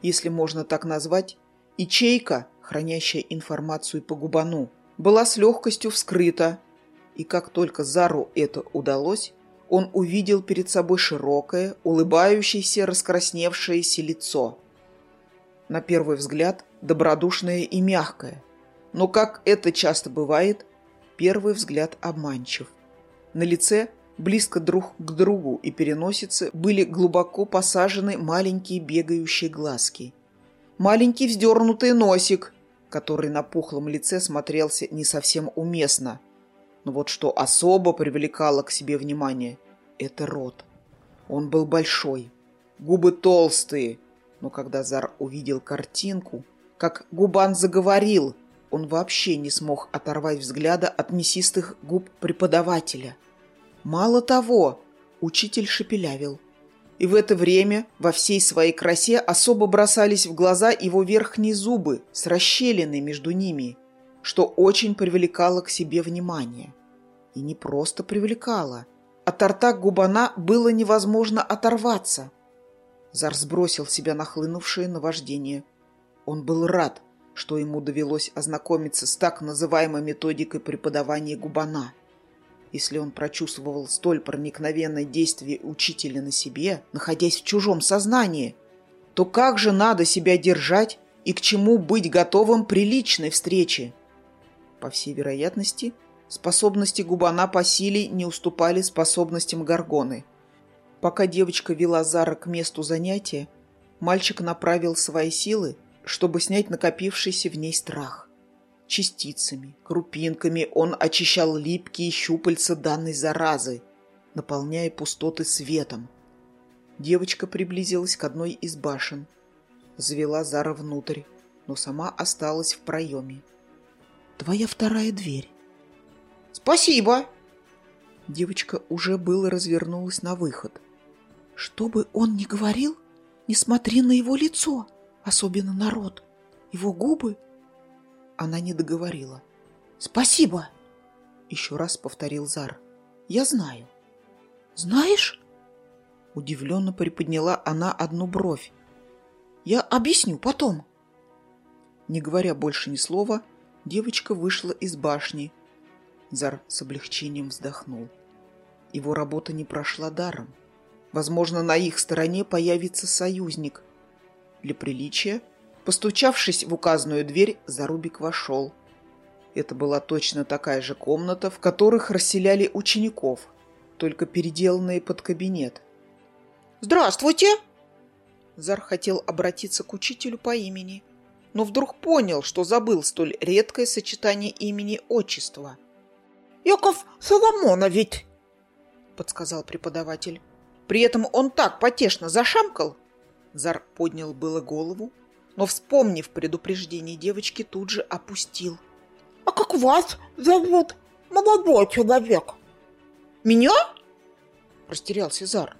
Если можно так назвать, ячейка, хранящая информацию по Губану, была с легкостью вскрыта – и как только Зару это удалось, он увидел перед собой широкое, улыбающееся, раскрасневшееся лицо. На первый взгляд добродушное и мягкое, но, как это часто бывает, первый взгляд обманчив. На лице, близко друг к другу и переносице, были глубоко посажены маленькие бегающие глазки. Маленький вздернутый носик, который на пухлом лице смотрелся не совсем уместно – но вот что особо привлекало к себе внимание – это рот. Он был большой, губы толстые, но когда Зар увидел картинку, как Губан заговорил, он вообще не смог оторвать взгляда от мясистых губ преподавателя. Мало того, учитель шепелявил. И в это время во всей своей красе особо бросались в глаза его верхние зубы с расщелиной между ними – что очень привлекало к себе внимание. И не просто привлекало. От рта губана было невозможно оторваться. Зар сбросил себя нахлынувшее наваждение. Он был рад, что ему довелось ознакомиться с так называемой методикой преподавания губана. Если он прочувствовал столь проникновенное действие учителя на себе, находясь в чужом сознании, то как же надо себя держать и к чему быть готовым при личной встрече? По всей вероятности, способности Губана по силе не уступали способностям Гаргоны. Пока девочка вела Зара к месту занятия, мальчик направил свои силы, чтобы снять накопившийся в ней страх. Частицами, крупинками он очищал липкие щупальца данной заразы, наполняя пустоты светом. Девочка приблизилась к одной из башен, завела Зара внутрь, но сама осталась в проеме твоя вторая дверь. Спасибо. Девочка уже было развернулась на выход. Что бы он ни говорил, не смотри на его лицо. особенно народ. Его губы...» Она не договорила. «Спасибо!» Еще раз повторил Зар. «Я знаю». «Знаешь?» Удивленно приподняла она одну бровь. «Я объясню потом». Не говоря больше ни слова, девочка вышла из башни. Зар с облегчением вздохнул. Его работа не прошла даром. Возможно, на их стороне появится союзник. Для приличия, постучавшись в указанную дверь, Зарубик вошел. Это была точно такая же комната, в которых расселяли учеников, только переделанные под кабинет. «Здравствуйте!» Зар хотел обратиться к учителю по имени, но вдруг понял, что забыл столь редкое сочетание имени-отчества. «Яков Соломонович!» — подсказал преподаватель. При этом он так потешно зашамкал. Зар поднял было голову, но, вспомнив предупреждение девочки, тут же опустил. «А как вас зовут, молодой человек?» «Меня?» — растерялся Зар.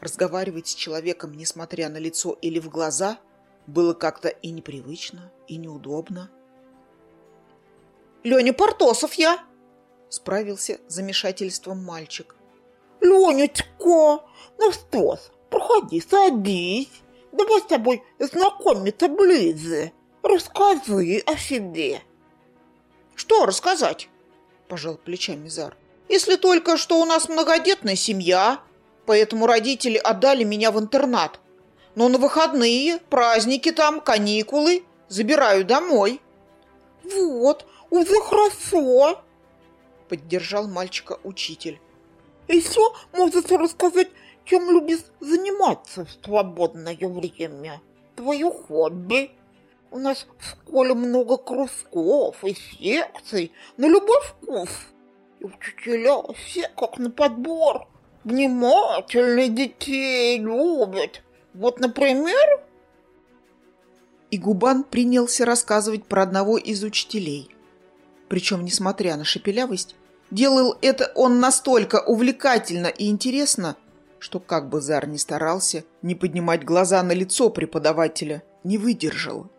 Разговаривать с человеком, несмотря на лицо или в глаза, было как-то и непривычно, и неудобно. «Леня Портосов я!» — справился с замешательством мальчик. «Ленечка, ну что ж, проходи, садись. Давай с тобой знакомиться ближе. Расскажи о себе». «Что рассказать?» – пожал плечами Зар. «Если только, что у нас многодетная семья, поэтому родители отдали меня в интернат. Но на выходные, праздники там, каникулы забираю домой». «Вот, уже хорошо», – поддержал мальчика учитель. Еще можешь рассказать, чем любишь заниматься в свободное время. Твое хобби. У нас в школе много кружков и секций на любой вкус. И учителя все как на подбор. Внимательно детей любят. Вот, например... И Губан принялся рассказывать про одного из учителей. Причем, несмотря на шепелявость, Делал это он настолько увлекательно и интересно, что как бы Зар ни старался не поднимать глаза на лицо преподавателя, не выдержал.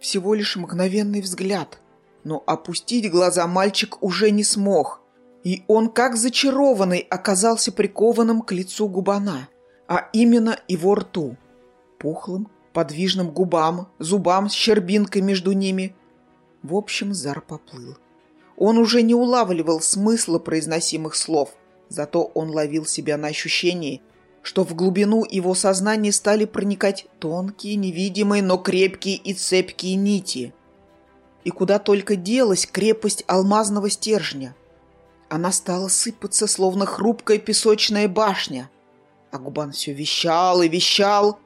Всего лишь мгновенный взгляд, но опустить глаза мальчик уже не смог, и он, как зачарованный, оказался прикованным к лицу губана, а именно его рту, пухлым, подвижным губам, зубам с щербинкой между ними. В общем, Зар поплыл. Он уже не улавливал смысла произносимых слов, зато он ловил себя на ощущении, что в глубину его сознания стали проникать тонкие, невидимые, но крепкие и цепкие нити. И куда только делась крепость алмазного стержня. Она стала сыпаться, словно хрупкая песочная башня. А Губан все вещал и вещал.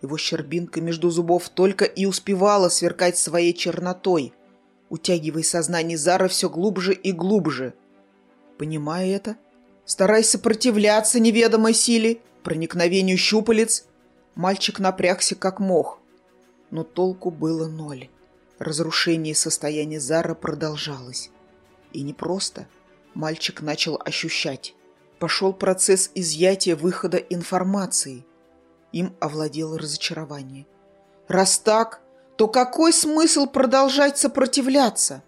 Его щербинка между зубов только и успевала сверкать своей чернотой – утягивая сознание Зара все глубже и глубже. Понимая это, стараясь сопротивляться неведомой силе, проникновению щупалец, мальчик напрягся как мог. Но толку было ноль. Разрушение состояния Зара продолжалось. И не просто. Мальчик начал ощущать. Пошел процесс изъятия выхода информации. Им овладело разочарование. Раз так, то какой смысл продолжать сопротивляться?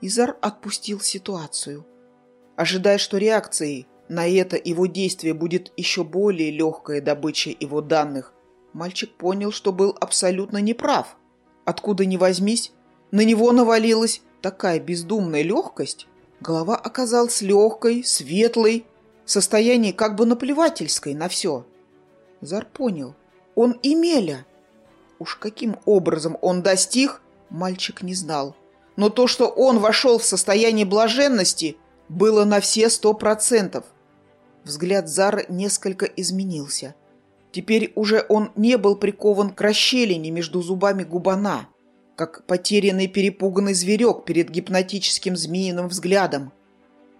Изар отпустил ситуацию, ожидая, что реакцией на это его действие будет еще более легкая добыча его данных. Мальчик понял, что был абсолютно неправ. Откуда ни возьмись, на него навалилась такая бездумная легкость. Голова оказалась легкой, светлой, в состоянии как бы наплевательской на все. Зар понял, он Имеля, Уж каким образом он достиг, мальчик не знал. Но то, что он вошел в состояние блаженности, было на все сто процентов. Взгляд Зары несколько изменился. Теперь уже он не был прикован к расщелине между зубами губана, как потерянный перепуганный зверек перед гипнотическим змеиным взглядом.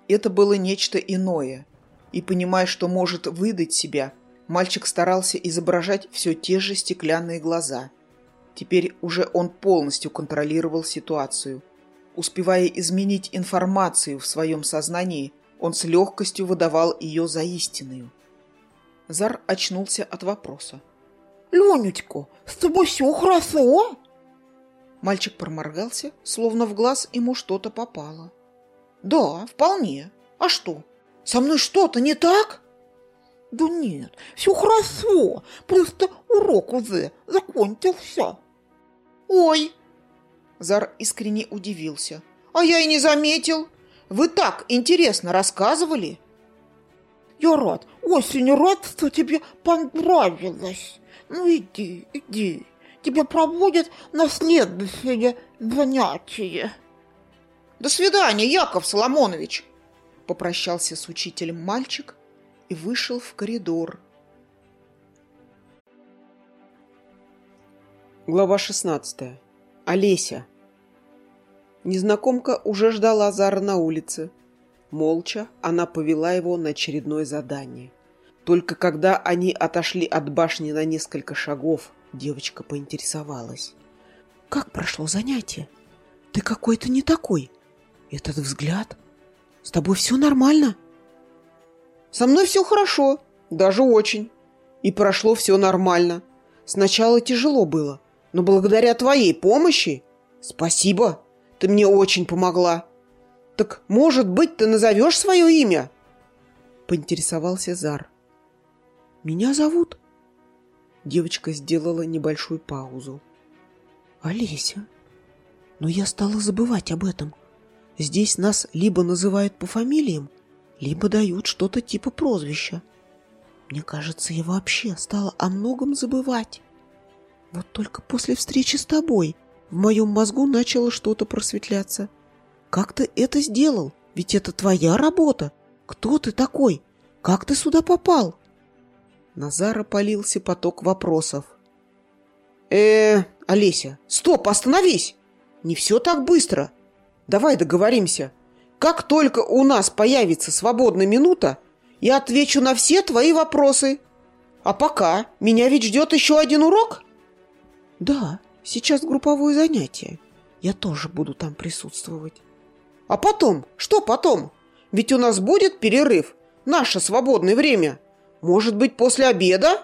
Это было нечто иное. И, понимая, что может выдать себя, Мальчик старался изображать все те же стеклянные глаза. Теперь уже он полностью контролировал ситуацию. Успевая изменить информацию в своем сознании, он с легкостью выдавал ее за истинную. Зар очнулся от вопроса. Ленечка, с тобой все хорошо? Мальчик проморгался, словно в глаз ему что-то попало. Да, вполне. А что? Со мной что-то не так? Да нет, все хорошо. Просто урок уже закончился. Ой! Зар искренне удивился. А я и не заметил. Вы так интересно рассказывали. Я рад, очень рад, что тебе понравилось. Ну иди, иди. Тебя проводят на следующее занятие. До свидания, Яков Соломонович, попрощался с учителем мальчик и вышел в коридор. Глава 16. Олеся. Незнакомка уже ждала Зара на улице. Молча она повела его на очередное задание. Только когда они отошли от башни на несколько шагов, девочка поинтересовалась. «Как прошло занятие? Ты какой-то не такой. Этот взгляд? С тобой все нормально?» «Со мной все хорошо, даже очень. И прошло все нормально. Сначала тяжело было, но благодаря твоей помощи... Спасибо, ты мне очень помогла. Так, может быть, ты назовешь свое имя?» Поинтересовался Зар. «Меня зовут?» Девочка сделала небольшую паузу. «Олеся. Но я стала забывать об этом. Здесь нас либо называют по фамилиям, либо дают что-то типа прозвища. Мне кажется, я вообще стала о многом забывать. Вот только после встречи с тобой в моем мозгу начало что-то просветляться. Как ты это сделал? Ведь это твоя работа. Кто ты такой? Как ты сюда попал? Назара полился поток вопросов. э Олеся, стоп, остановись! Не все так быстро. Давай договоримся. Как только у нас появится свободная минута, я отвечу на все твои вопросы. А пока меня ведь ждет еще один урок? Да, сейчас групповое занятие. Я тоже буду там присутствовать. А потом? Что потом? Ведь у нас будет перерыв. Наше свободное время. Может быть, после обеда?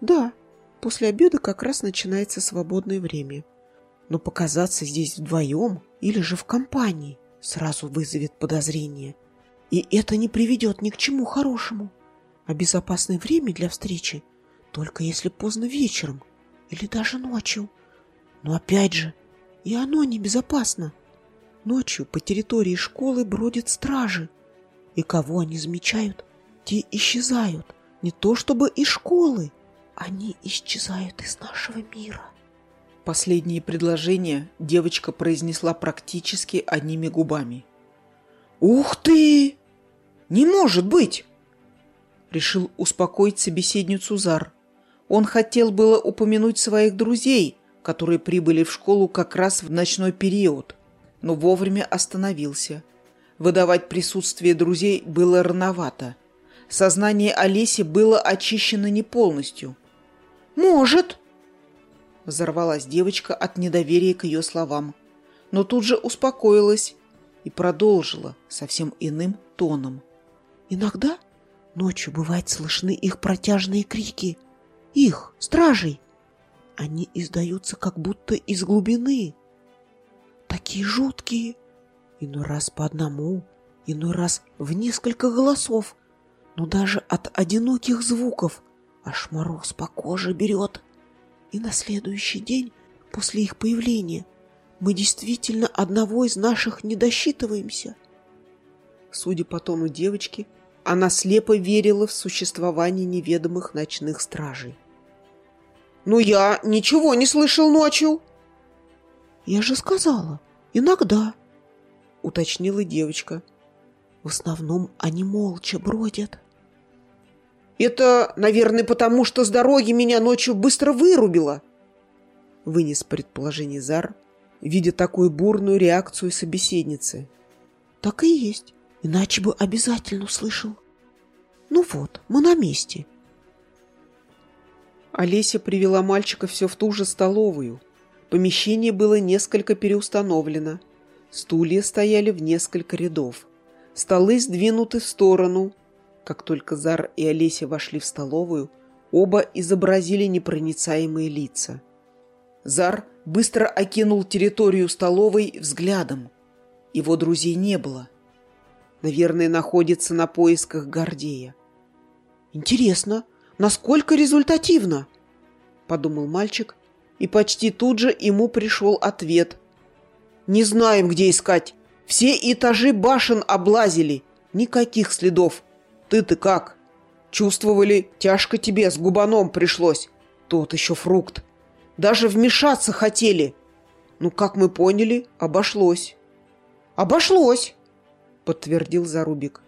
Да, после обеда как раз начинается свободное время. Но показаться здесь вдвоем или же в компании сразу вызовет подозрение. И это не приведет ни к чему хорошему. А безопасное время для встречи только если поздно вечером или даже ночью. Но опять же, и оно небезопасно. Ночью по территории школы бродят стражи. И кого они замечают, те исчезают. Не то чтобы из школы, они исчезают из нашего мира. Последние предложения девочка произнесла практически одними губами. «Ух ты! Не может быть!» Решил успокоить собеседницу Зар. Он хотел было упомянуть своих друзей, которые прибыли в школу как раз в ночной период, но вовремя остановился. Выдавать присутствие друзей было рановато. Сознание Олеси было очищено не полностью. «Может!» Взорвалась девочка от недоверия к ее словам, но тут же успокоилась и продолжила совсем иным тоном. «Иногда ночью бывает слышны их протяжные крики. Их, стражей. Они издаются как будто из глубины. Такие жуткие. Иной раз по одному, иной раз в несколько голосов. Но даже от одиноких звуков аж мороз по коже берет. И на следующий день после их появления мы действительно одного из наших не досчитываемся. Судя по тону девочки, она слепо верила в существование неведомых ночных стражей. «Но я ничего не слышал ночью!» «Я же сказала, иногда», — уточнила девочка. «В основном они молча бродят». Это, наверное, потому, что с дороги меня ночью быстро вырубило. Вынес предположение Зар, видя такую бурную реакцию собеседницы. Так и есть, иначе бы обязательно услышал. Ну вот, мы на месте. Олеся привела мальчика все в ту же столовую. Помещение было несколько переустановлено. Стулья стояли в несколько рядов. Столы сдвинуты в сторону, как только Зар и Олеся вошли в столовую, Оба изобразили непроницаемые лица. Зар быстро окинул территорию столовой взглядом. Его друзей не было. Наверное, находится на поисках Гордея. «Интересно, насколько результативно?» — подумал мальчик, и почти тут же ему пришел ответ. «Не знаем, где искать. Все этажи башен облазили. Никаких следов. Ты-то как? Чувствовали, тяжко тебе с губаном пришлось. Тот еще фрукт. Даже вмешаться хотели. Ну, как мы поняли, обошлось». «Обошлось!» — подтвердил Зарубик.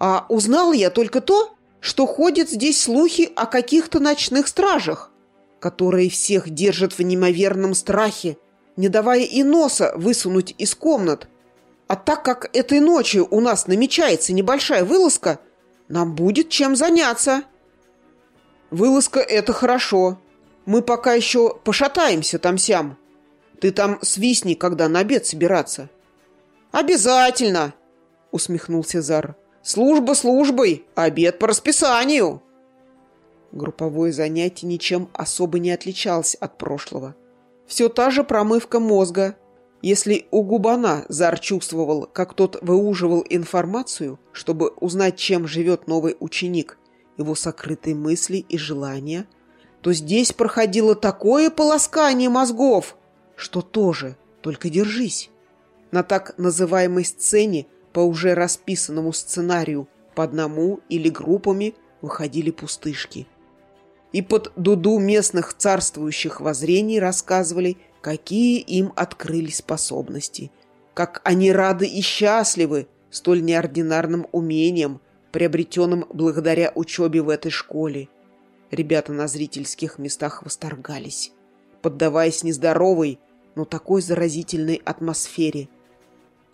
«А узнал я только то, что ходят здесь слухи о каких-то ночных стражах, которые всех держат в неимоверном страхе, не давая и носа высунуть из комнат. А так как этой ночью у нас намечается небольшая вылазка, нам будет чем заняться. Вылазка — это хорошо. Мы пока еще пошатаемся там-сям. Ты там свистни, когда на обед собираться. Обязательно, усмехнулся Зар. Служба службой, обед по расписанию. Групповое занятие ничем особо не отличалось от прошлого. Все та же промывка мозга. Если у Губана Зар чувствовал, как тот выуживал информацию, чтобы узнать, чем живет новый ученик, его сокрытые мысли и желания, то здесь проходило такое полоскание мозгов, что тоже, только держись. На так называемой сцене по уже расписанному сценарию по одному или группами выходили пустышки – и под дуду местных царствующих воззрений рассказывали, какие им открылись способности, как они рады и счастливы столь неординарным умением, приобретенным благодаря учебе в этой школе. Ребята на зрительских местах восторгались, поддаваясь нездоровой, но такой заразительной атмосфере.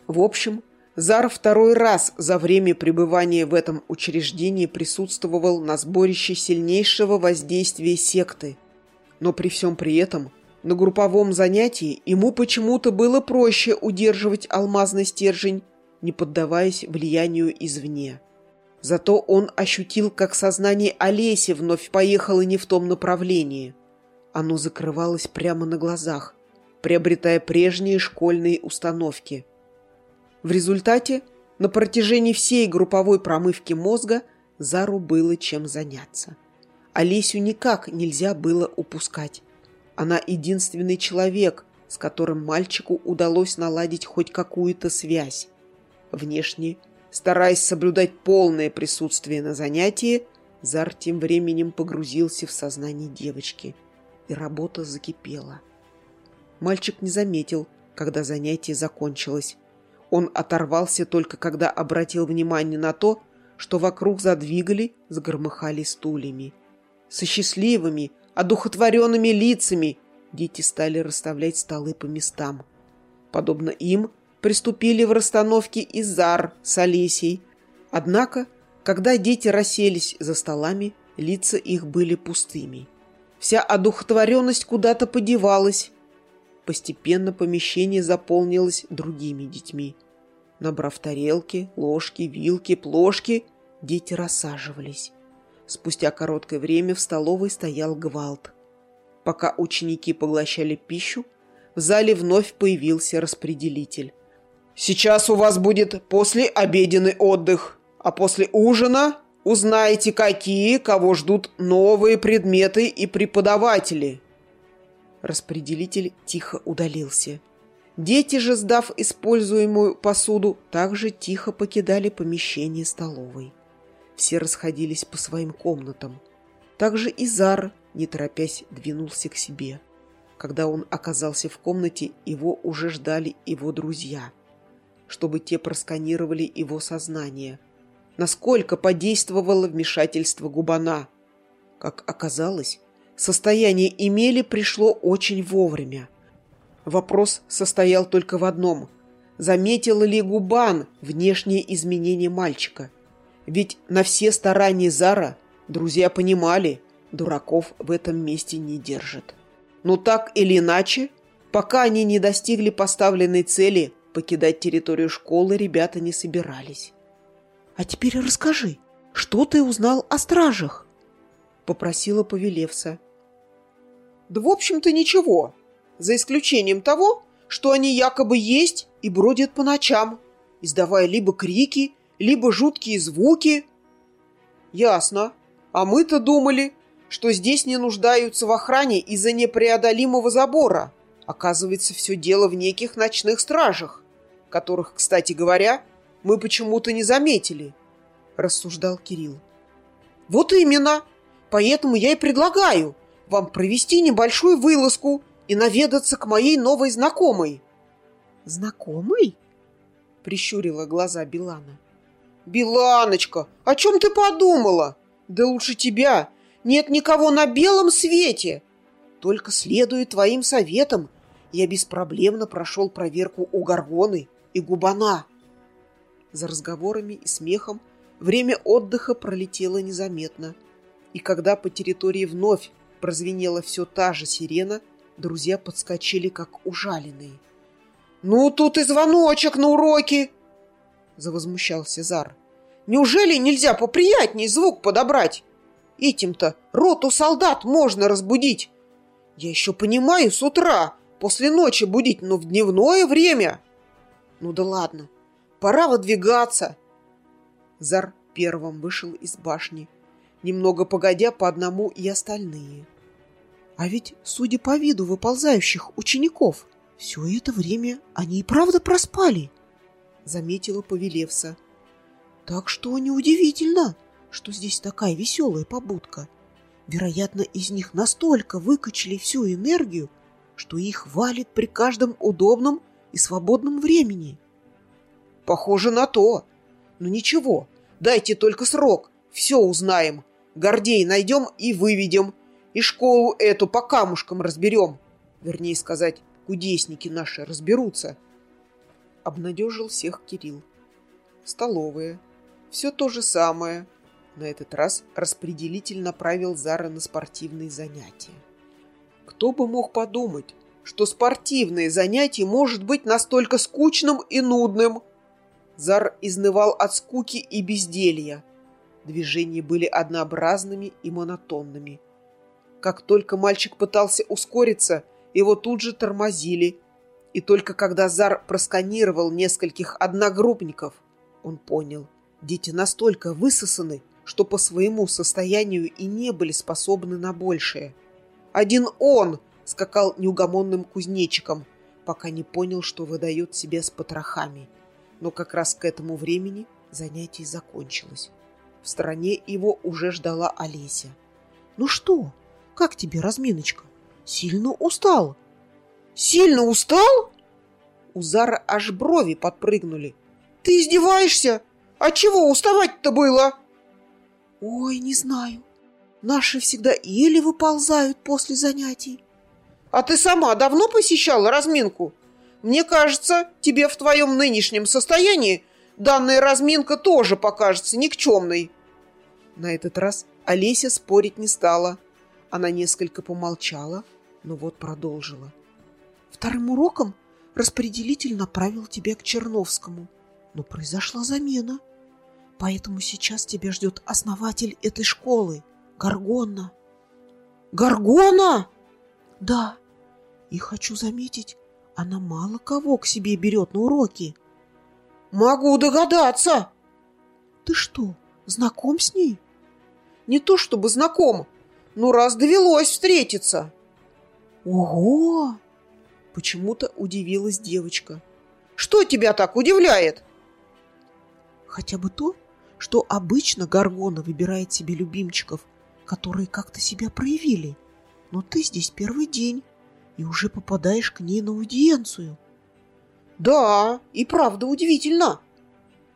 В общем, Зар второй раз за время пребывания в этом учреждении присутствовал на сборище сильнейшего воздействия секты. Но при всем при этом на групповом занятии ему почему-то было проще удерживать алмазный стержень, не поддаваясь влиянию извне. Зато он ощутил, как сознание Олеси вновь поехало не в том направлении. Оно закрывалось прямо на глазах, приобретая прежние школьные установки – в результате на протяжении всей групповой промывки мозга Зару было чем заняться. Олесю никак нельзя было упускать. Она единственный человек, с которым мальчику удалось наладить хоть какую-то связь. Внешне, стараясь соблюдать полное присутствие на занятии, Зар тем временем погрузился в сознание девочки, и работа закипела. Мальчик не заметил, когда занятие закончилось. Он оторвался только когда обратил внимание на то, что вокруг задвигали, загромыхали стульями. Со счастливыми, одухотворенными лицами дети стали расставлять столы по местам. Подобно им, приступили в расстановке Изар с Олесей. Однако, когда дети расселись за столами, лица их были пустыми. Вся одухотворенность куда-то подевалась. Постепенно помещение заполнилось другими детьми. Набрав тарелки, ложки, вилки, плошки, дети рассаживались. Спустя короткое время в столовой стоял гвалт. Пока ученики поглощали пищу, в зале вновь появился распределитель. «Сейчас у вас будет послеобеденный отдых, а после ужина узнаете, какие, кого ждут новые предметы и преподаватели». Распределитель тихо удалился. Дети же, сдав используемую посуду, также тихо покидали помещение столовой. Все расходились по своим комнатам. Также и Зар, не торопясь, двинулся к себе. Когда он оказался в комнате, его уже ждали его друзья, чтобы те просканировали его сознание. Насколько подействовало вмешательство Губана? Как оказалось, состояние Эмели пришло очень вовремя. Вопрос состоял только в одном. Заметил ли Губан внешние изменения мальчика? Ведь на все старания Зара друзья понимали, дураков в этом месте не держат. Но так или иначе, пока они не достигли поставленной цели, покидать территорию школы ребята не собирались. «А теперь расскажи, что ты узнал о стражах?» Попросила Повелевса. Да в общем-то ничего, за исключением того, что они якобы есть и бродят по ночам, издавая либо крики, либо жуткие звуки. Ясно. А мы-то думали, что здесь не нуждаются в охране из-за непреодолимого забора. Оказывается, все дело в неких ночных стражах, которых, кстати говоря, мы почему-то не заметили, рассуждал Кирилл. Вот именно. Поэтому я и предлагаю вам провести небольшую вылазку и наведаться к моей новой знакомой. Знакомой? Прищурила глаза Билана. Биланочка, о чем ты подумала? Да лучше тебя нет никого на белом свете. Только следуя твоим советам, я беспроблемно прошел проверку у Горгоны и Губана. За разговорами и смехом время отдыха пролетело незаметно. И когда по территории вновь прозвенела все та же сирена, друзья подскочили, как ужаленные. «Ну, тут и звоночек на уроки!» — завозмущался Зар. «Неужели нельзя поприятней звук подобрать? Этим-то роту солдат можно разбудить. Я еще понимаю с утра, после ночи будить, но в дневное время. Ну да ладно, пора выдвигаться. Зар первым вышел из башни, немного погодя по одному и остальные. А ведь, судя по виду выползающих учеников, все это время они и правда проспали, заметила Повелевса. Так что неудивительно, что здесь такая веселая побудка. Вероятно, из них настолько выкачали всю энергию, что их валит при каждом удобном и свободном времени. Похоже на то. Но ничего, дайте только срок, все узнаем. Гордей найдем и выведем. И школу эту по камушкам разберем. Вернее сказать, кудесники наши разберутся. Обнадежил всех Кирилл. Столовая. Все то же самое. На этот раз распределитель направил Зара на спортивные занятия. Кто бы мог подумать, что спортивное занятие может быть настолько скучным и нудным? Зар изнывал от скуки и безделья. Движения были однообразными и монотонными. Как только мальчик пытался ускориться, его тут же тормозили. И только когда Зар просканировал нескольких одногруппников, он понял, дети настолько высосаны, что по своему состоянию и не были способны на большее. Один он скакал неугомонным кузнечиком, пока не понял, что выдает себя с потрохами. Но как раз к этому времени занятие закончилось. В стороне его уже ждала Олеся. «Ну что, как тебе разминочка? Сильно устал?» «Сильно устал?» У Зара аж брови подпрыгнули. «Ты издеваешься? А чего уставать-то было?» «Ой, не знаю. Наши всегда еле выползают после занятий. А ты сама давно посещала разминку? Мне кажется, тебе в твоем нынешнем состоянии данная разминка тоже покажется никчемной. На этот раз Олеся спорить не стала. Она несколько помолчала, но вот продолжила. Вторым уроком распределитель направил тебя к Черновскому, но произошла замена. Поэтому сейчас тебя ждет основатель этой школы — Гаргона. Гаргона? Да. И хочу заметить, она мало кого к себе берет на уроки. Могу догадаться. Ты что, знаком с ней? Не то чтобы знаком, но раз довелось встретиться. Ого! Почему-то удивилась девочка. Что тебя так удивляет? Хотя бы то, что обычно Гаргона выбирает себе любимчиков которые как-то себя проявили. Но ты здесь первый день и уже попадаешь к ней на аудиенцию. Да, и правда удивительно.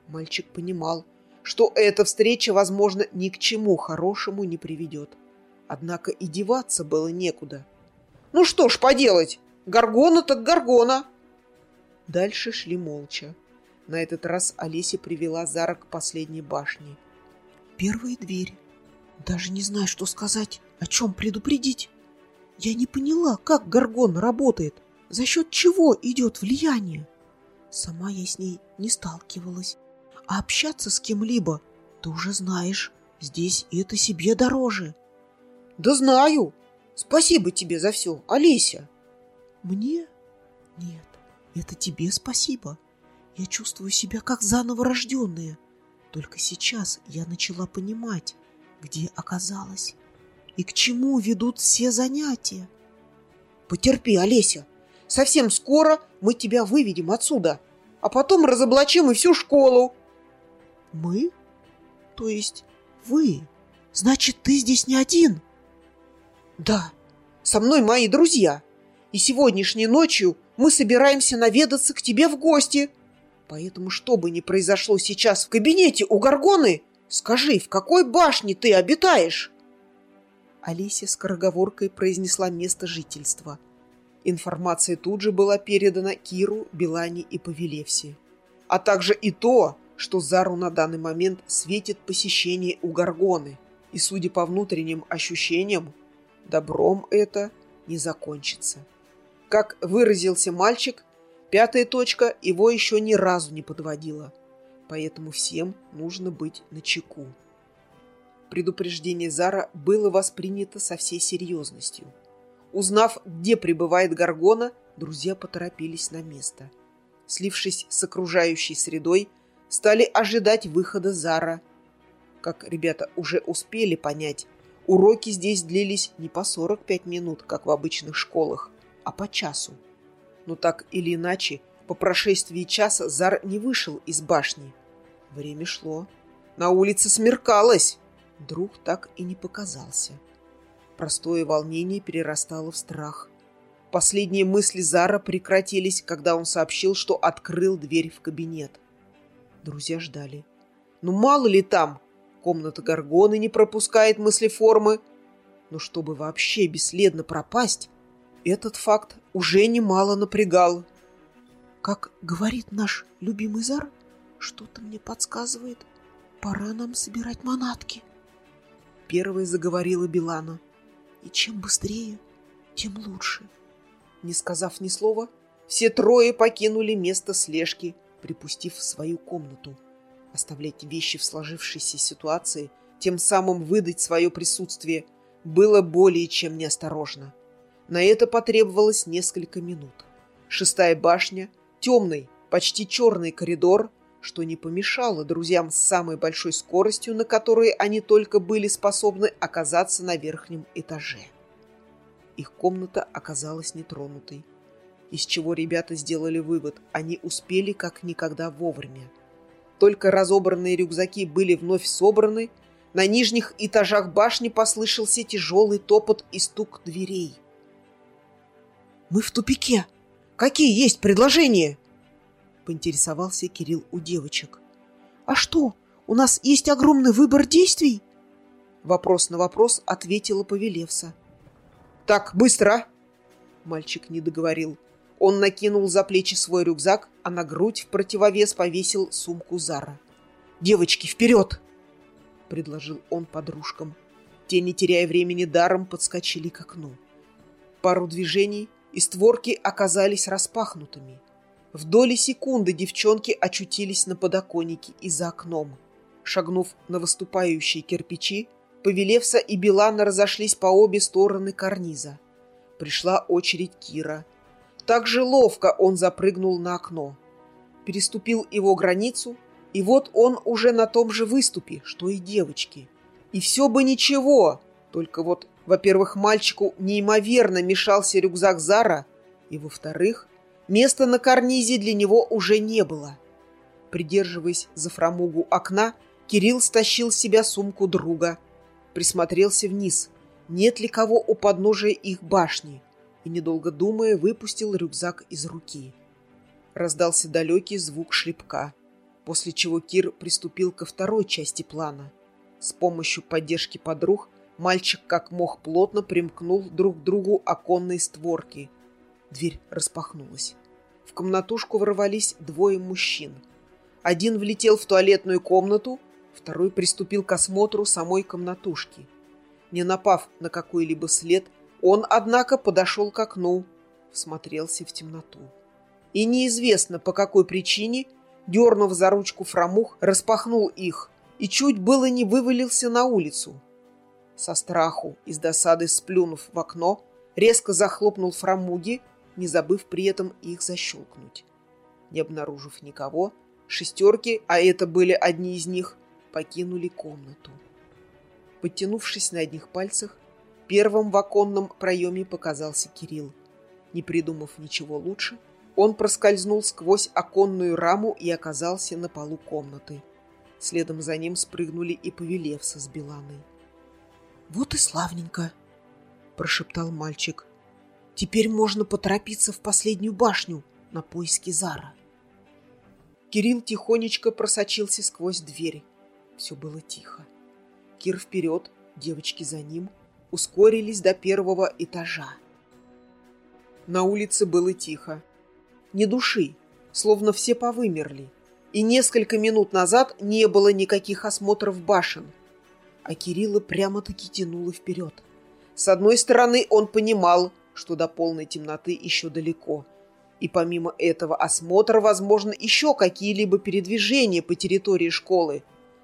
Мальчик понимал, что эта встреча, возможно, ни к чему хорошему не приведет. Однако и деваться было некуда. Ну что ж поделать, горгона так горгона. Дальше шли молча. На этот раз Олеся привела Зара к последней башне. Первая дверь даже не знаю, что сказать, о чем предупредить. Я не поняла, как Гаргон работает, за счет чего идет влияние. Сама я с ней не сталкивалась. А общаться с кем-либо, ты уже знаешь, здесь это себе дороже. Да знаю. Спасибо тебе за все, Олеся. Мне? Нет, это тебе спасибо. Я чувствую себя как заново рожденная. Только сейчас я начала понимать, где оказалась и к чему ведут все занятия. Потерпи, Олеся. Совсем скоро мы тебя выведем отсюда, а потом разоблачим и всю школу. Мы? То есть вы? Значит, ты здесь не один? Да, со мной мои друзья. И сегодняшней ночью мы собираемся наведаться к тебе в гости. Поэтому, что бы ни произошло сейчас в кабинете у Горгоны, скажи, в какой башне ты обитаешь?» Алисия скороговоркой произнесла место жительства. Информация тут же была передана Киру, Белане и Павелевсе. А также и то, что Зару на данный момент светит посещение у Горгоны. И, судя по внутренним ощущениям, добром это не закончится. Как выразился мальчик, пятая точка его еще ни разу не подводила. Поэтому всем нужно быть начеку. Предупреждение Зара было воспринято со всей серьезностью. Узнав, где пребывает Гаргона, друзья поторопились на место. Слившись с окружающей средой, стали ожидать выхода Зара. Как ребята уже успели понять, уроки здесь длились не по 45 минут, как в обычных школах, а по часу. Но так или иначе, по прошествии часа Зар не вышел из башни. Время шло. На улице смеркалось. Друг так и не показался. Простое волнение перерастало в страх. Последние мысли Зара прекратились, когда он сообщил, что открыл дверь в кабинет. Друзья ждали. Ну мало ли там, комната Горгоны не пропускает мыслеформы. Но чтобы вообще бесследно пропасть, этот факт уже немало напрягал. Как говорит наш любимый Зар, что-то мне подсказывает, пора нам собирать манатки. Первой заговорила Билана. И чем быстрее, тем лучше. Не сказав ни слова, все трое покинули место слежки, припустив в свою комнату. Оставлять вещи в сложившейся ситуации, тем самым выдать свое присутствие, было более чем неосторожно. На это потребовалось несколько минут. Шестая башня, темный, почти черный коридор, что не помешало друзьям с самой большой скоростью, на которой они только были способны оказаться на верхнем этаже. Их комната оказалась нетронутой, из чего ребята сделали вывод, они успели как никогда вовремя. Только разобранные рюкзаки были вновь собраны, на нижних этажах башни послышался тяжелый топот и стук дверей. «Мы в тупике! Какие есть предложения?» поинтересовался Кирилл у девочек. «А что, у нас есть огромный выбор действий?» Вопрос на вопрос ответила Повелевса. «Так, быстро!» Мальчик не договорил. Он накинул за плечи свой рюкзак, а на грудь в противовес повесил сумку Зара. «Девочки, вперед!» — предложил он подружкам. Те, не теряя времени даром, подскочили к окну. Пару движений, и створки оказались распахнутыми. В доли секунды девчонки очутились на подоконнике и за окном. Шагнув на выступающие кирпичи, Повелевса и Билана разошлись по обе стороны карниза. Пришла очередь Кира. Так же ловко он запрыгнул на окно. Переступил его границу, и вот он уже на том же выступе, что и девочки. И все бы ничего, только вот, во-первых, мальчику неимоверно мешался рюкзак Зара, и, во-вторых, Места на карнизе для него уже не было. Придерживаясь за фрамугу окна, Кирилл стащил с себя сумку друга. Присмотрелся вниз, нет ли кого у подножия их башни, и, недолго думая, выпустил рюкзак из руки. Раздался далекий звук шлепка, после чего Кир приступил ко второй части плана. С помощью поддержки подруг мальчик как мог плотно примкнул друг к другу оконные створки – Дверь распахнулась. В комнатушку ворвались двое мужчин. Один влетел в туалетную комнату, второй приступил к осмотру самой комнатушки. Не напав на какой-либо след, он, однако, подошел к окну, всмотрелся в темноту. И неизвестно, по какой причине, дернув за ручку фрамух, распахнул их и чуть было не вывалился на улицу. Со страху с досады сплюнув в окно, резко захлопнул фрамуги, не забыв при этом их защелкнуть. Не обнаружив никого, шестерки, а это были одни из них, покинули комнату. Подтянувшись на одних пальцах, первым в оконном проеме показался Кирилл. Не придумав ничего лучше, он проскользнул сквозь оконную раму и оказался на полу комнаты. Следом за ним спрыгнули и Повелевса с Беланой. «Вот и славненько!» – прошептал мальчик. «Теперь можно поторопиться в последнюю башню на поиски Зара». Кирилл тихонечко просочился сквозь дверь. Все было тихо. Кир вперед, девочки за ним, ускорились до первого этажа. На улице было тихо. Ни души, словно все повымерли. И несколько минут назад не было никаких осмотров башен. А Кирилла прямо-таки тянуло вперед. С одной стороны, он понимал, что до полной темноты еще далеко. И помимо этого осмотра, возможно, еще какие-либо передвижения по территории школы.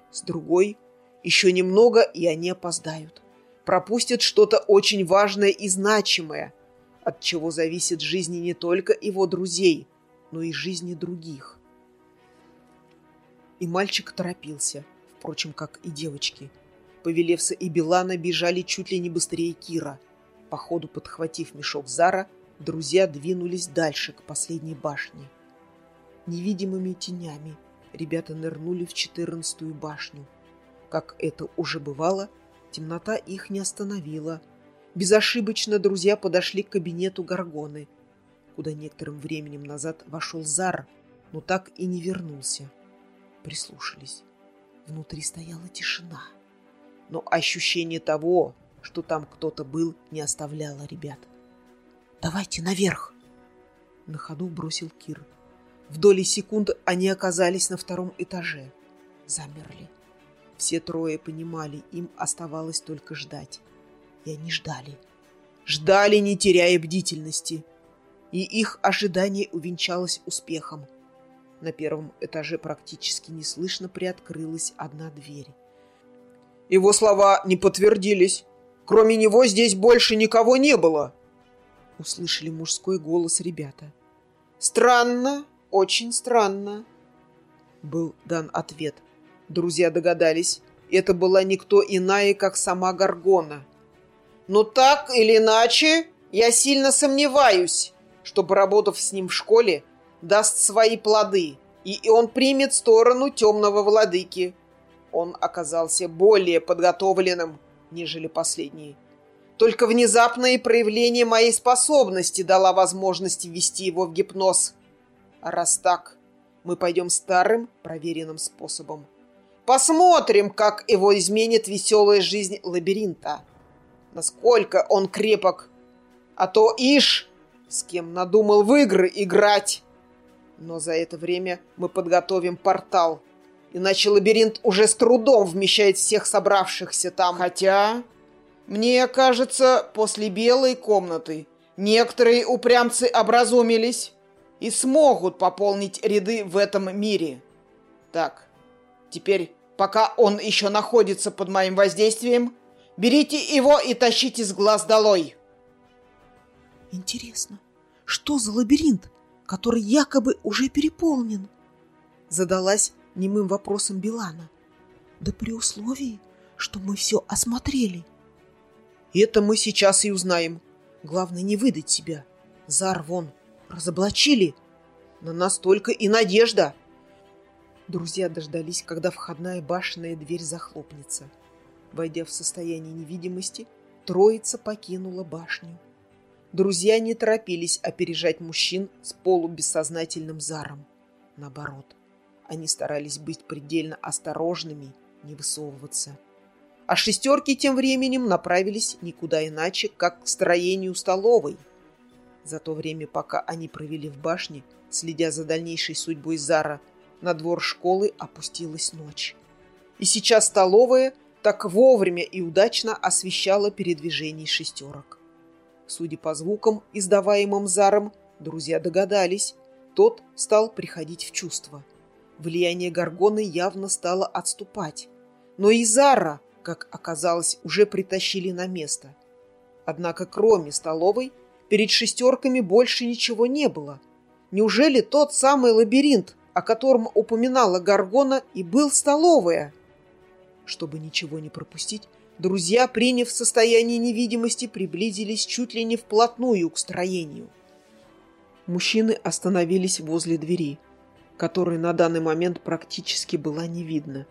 С другой, еще немного, и они опоздают. Пропустят что-то очень важное и значимое, от чего зависит жизни не только его друзей, но и жизни других. И мальчик торопился, впрочем, как и девочки. Повелевса и Белана бежали чуть ли не быстрее Кира. По ходу подхватив мешок Зара, друзья двинулись дальше, к последней башне. Невидимыми тенями ребята нырнули в четырнадцатую башню. Как это уже бывало, темнота их не остановила. Безошибочно друзья подошли к кабинету Гаргоны, куда некоторым временем назад вошел Зар, но так и не вернулся прислушались. Внутри стояла тишина. Но ощущение того, что там кто-то был, не оставляло ребят. «Давайте наверх!» На ходу бросил Кир. В доли секунд они оказались на втором этаже. Замерли. Все трое понимали, им оставалось только ждать. И они ждали. Ждали, не теряя бдительности. И их ожидание увенчалось успехом. На первом этаже практически неслышно приоткрылась одна дверь. Его слова не подтвердились. Кроме него здесь больше никого не было. Услышали мужской голос ребята. Странно, очень странно. Был дан ответ. Друзья догадались, это была никто иная, как сама Гаргона. Но так или иначе, я сильно сомневаюсь, что, поработав с ним в школе, даст свои плоды, и он примет сторону темного владыки. Он оказался более подготовленным, нежели последний. Только внезапное проявление моей способности дала возможность ввести его в гипноз. А раз так, мы пойдем старым, проверенным способом. Посмотрим, как его изменит веселая жизнь лабиринта. Насколько он крепок. А то ишь, с кем надумал в игры играть. Но за это время мы подготовим портал. Иначе лабиринт уже с трудом вмещает всех собравшихся там. Хотя, мне кажется, после белой комнаты некоторые упрямцы образумились и смогут пополнить ряды в этом мире. Так, теперь, пока он еще находится под моим воздействием, берите его и тащите с глаз долой. Интересно, что за лабиринт? который якобы уже переполнен? Задалась немым вопросом Билана. Да при условии, что мы все осмотрели. Это мы сейчас и узнаем. Главное не выдать себя. Зар вон, разоблачили. На нас только и надежда. Друзья дождались, когда входная башенная дверь захлопнется. Войдя в состояние невидимости, троица покинула башню. Друзья не торопились опережать мужчин с полубессознательным заром. Наоборот, они старались быть предельно осторожными, не высовываться. А шестерки тем временем направились никуда иначе, как к строению столовой. За то время, пока они провели в башне, следя за дальнейшей судьбой Зара, на двор школы опустилась ночь. И сейчас столовая так вовремя и удачно освещала передвижение шестерок. Судя по звукам, издаваемым Заром, друзья догадались, тот стал приходить в чувство. Влияние Гаргоны явно стало отступать. Но и Зара как оказалось, уже притащили на место. Однако кроме столовой перед шестерками больше ничего не было. Неужели тот самый лабиринт, о котором упоминала Гаргона, и был столовая? Чтобы ничего не пропустить, друзья, приняв состояние невидимости, приблизились чуть ли не вплотную к строению. Мужчины остановились возле двери, которой на данный момент практически была не видно.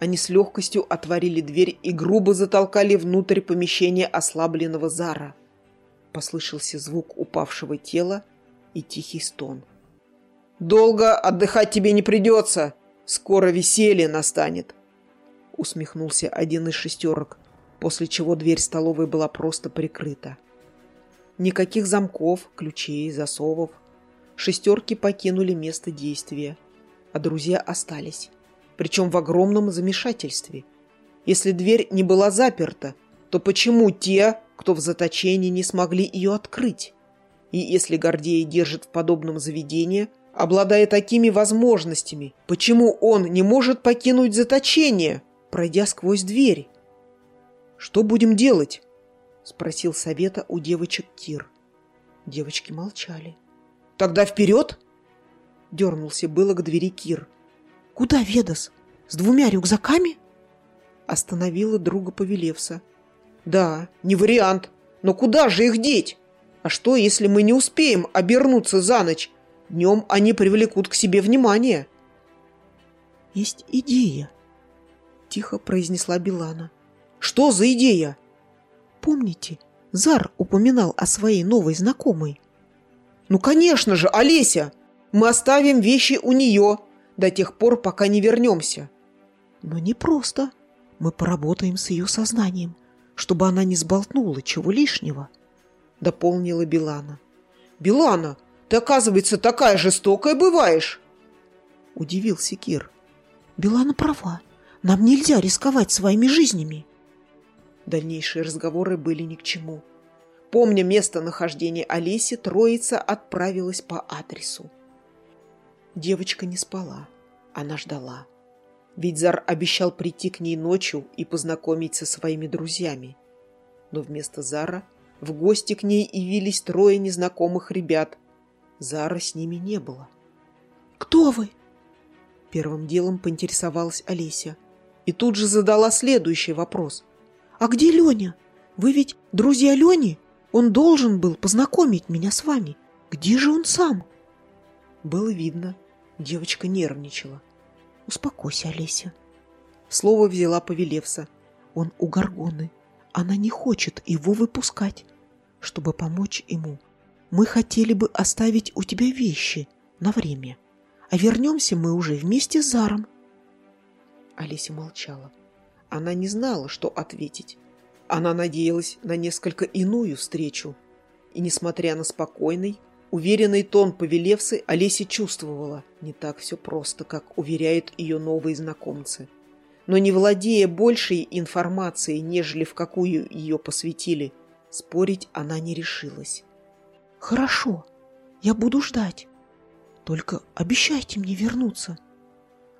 Они с легкостью отворили дверь и грубо затолкали внутрь помещения ослабленного Зара. Послышался звук упавшего тела и тихий стон. «Долго отдыхать тебе не придется. Скоро веселье настанет», — усмехнулся один из шестерок, после чего дверь столовой была просто прикрыта. Никаких замков, ключей, засовов. Шестерки покинули место действия, а друзья остались, причем в огромном замешательстве. Если дверь не была заперта, то почему те, кто в заточении, не смогли ее открыть? И если Гордея держит в подобном заведении, обладая такими возможностями, почему он не может покинуть заточение, пройдя сквозь дверь? Что будем делать? — спросил совета у девочек Кир. Девочки молчали. «Тогда вперед!» — дернулся было к двери Кир. «Куда, Ведас? С двумя рюкзаками?» Остановила друга Повелевса. «Да, не вариант. Но куда же их деть? А что, если мы не успеем обернуться за ночь? Днем они привлекут к себе внимание». «Есть идея», — тихо произнесла Билана. «Что за идея?» Помните, Зар упоминал о своей новой знакомой? Ну, конечно же, Олеся! Мы оставим вещи у нее до тех пор, пока не вернемся. Но не просто. Мы поработаем с ее сознанием, чтобы она не сболтнула чего лишнего. Дополнила Билана. Билана, ты, оказывается, такая жестокая бываешь. Удивился Кир. Билана права. Нам нельзя рисковать своими жизнями. Дальнейшие разговоры были ни к чему. Помня местонахождение Олеси, троица отправилась по адресу. Девочка не спала. Она ждала. Ведь Зар обещал прийти к ней ночью и познакомить со своими друзьями. Но вместо Зара в гости к ней явились трое незнакомых ребят. Зара с ними не было. «Кто вы?» Первым делом поинтересовалась Олеся. И тут же задала следующий вопрос – «А где Леня? Вы ведь друзья Лени? Он должен был познакомить меня с вами. Где же он сам?» Было видно. Девочка нервничала. «Успокойся, Олеся». Слово взяла Повелевса. «Он у Горгоны. Она не хочет его выпускать. Чтобы помочь ему, мы хотели бы оставить у тебя вещи на время. А вернемся мы уже вместе с Заром». Олеся молчала. Она не знала, что ответить. Она надеялась на несколько иную встречу. И, несмотря на спокойный, уверенный тон повелевцы, Олеся чувствовала, не так все просто, как уверяют ее новые знакомцы. Но не владея большей информацией, нежели в какую ее посвятили, спорить она не решилась. «Хорошо, я буду ждать. Только обещайте мне вернуться».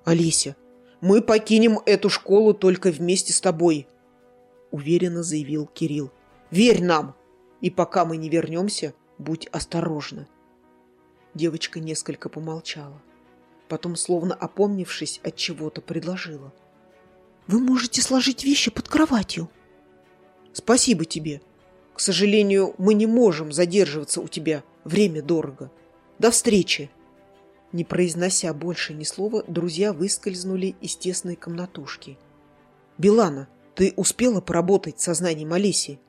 «Олеся, мы покинем эту школу только вместе с тобой, уверенно заявил Кирилл. Верь нам, и пока мы не вернемся, будь осторожна. Девочка несколько помолчала. Потом, словно опомнившись от чего-то, предложила. «Вы можете сложить вещи под кроватью». «Спасибо тебе. К сожалению, мы не можем задерживаться у тебя. Время дорого. До встречи!» Не произнося больше ни слова, друзья выскользнули из тесной комнатушки. «Билана, ты успела поработать со знанием Олеси?»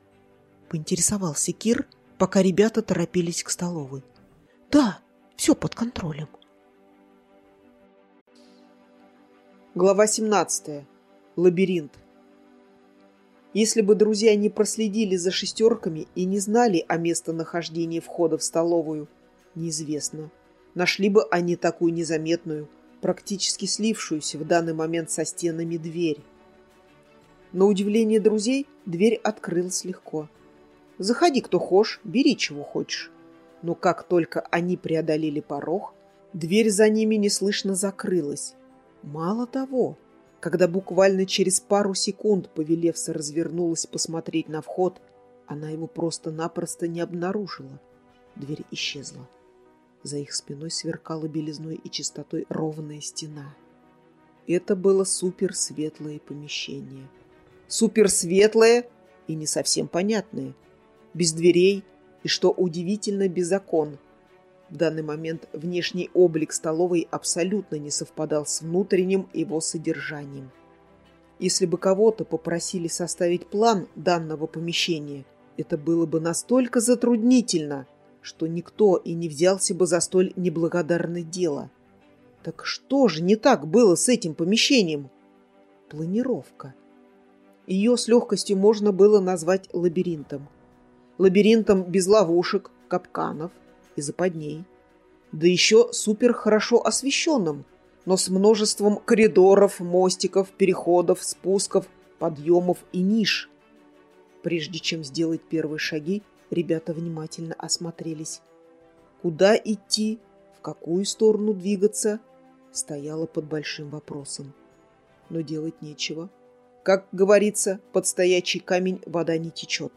Поинтересовался Кир, пока ребята торопились к столовой. «Да, все под контролем». Глава 17. Лабиринт. Если бы друзья не проследили за шестерками и не знали о местонахождении входа в столовую, неизвестно, нашли бы они такую незаметную, практически слившуюся в данный момент со стенами дверь. На удивление друзей дверь открылась легко. «Заходи, кто хочешь, бери, чего хочешь». Но как только они преодолели порог, дверь за ними неслышно закрылась. Мало того, Когда буквально через пару секунд Повелевса развернулась посмотреть на вход, она его просто-напросто не обнаружила. Дверь исчезла. За их спиной сверкала белизной и чистотой ровная стена. Это было суперсветлое помещение. Суперсветлое и не совсем понятное. Без дверей и, что удивительно, без окон. В данный момент внешний облик столовой абсолютно не совпадал с внутренним его содержанием. Если бы кого-то попросили составить план данного помещения, это было бы настолько затруднительно, что никто и не взялся бы за столь неблагодарное дело. Так что же не так было с этим помещением? Планировка. Ее с легкостью можно было назвать лабиринтом. Лабиринтом без ловушек, капканов и западней. Да еще супер хорошо освещенным, но с множеством коридоров, мостиков, переходов, спусков, подъемов и ниш. Прежде чем сделать первые шаги, Ребята внимательно осмотрелись. Куда идти, в какую сторону двигаться, стояло под большим вопросом. Но делать нечего. Как говорится, под стоячий камень вода не течет.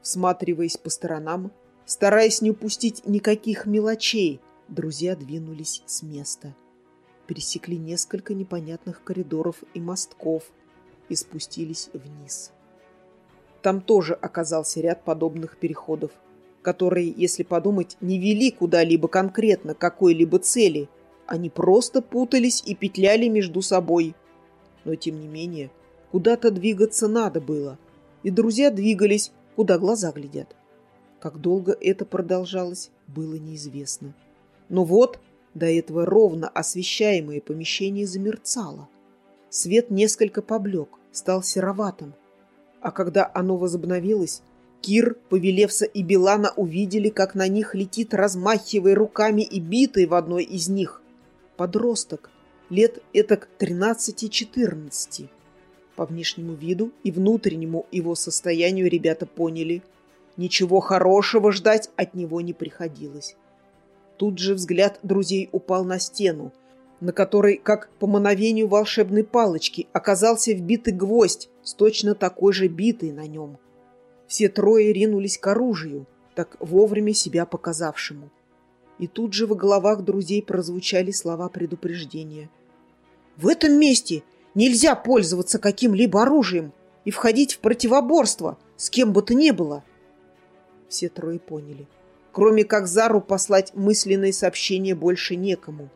Всматриваясь по сторонам, стараясь не упустить никаких мелочей, друзья двинулись с места. Пересекли несколько непонятных коридоров и мостков и спустились вниз. Там тоже оказался ряд подобных переходов, которые, если подумать, не вели куда-либо конкретно какой-либо цели. Они просто путались и петляли между собой. Но, тем не менее, куда-то двигаться надо было. И друзья двигались, куда глаза глядят. Как долго это продолжалось, было неизвестно. Но вот до этого ровно освещаемое помещение замерцало. Свет несколько поблек, стал сероватым, а когда оно возобновилось, Кир, Повелевса и Билана увидели, как на них летит, размахивая руками и битой в одной из них. Подросток, лет этак 13-14. По внешнему виду и внутреннему его состоянию ребята поняли, ничего хорошего ждать от него не приходилось. Тут же взгляд друзей упал на стену, на которой, как по мановению волшебной палочки, оказался вбитый гвоздь, с точно такой же битой на нем. Все трое ринулись к оружию, так вовремя себя показавшему. И тут же в головах друзей прозвучали слова предупреждения. «В этом месте нельзя пользоваться каким-либо оружием и входить в противоборство с кем бы то ни было!» Все трое поняли. Кроме как Зару послать мысленные сообщения больше некому.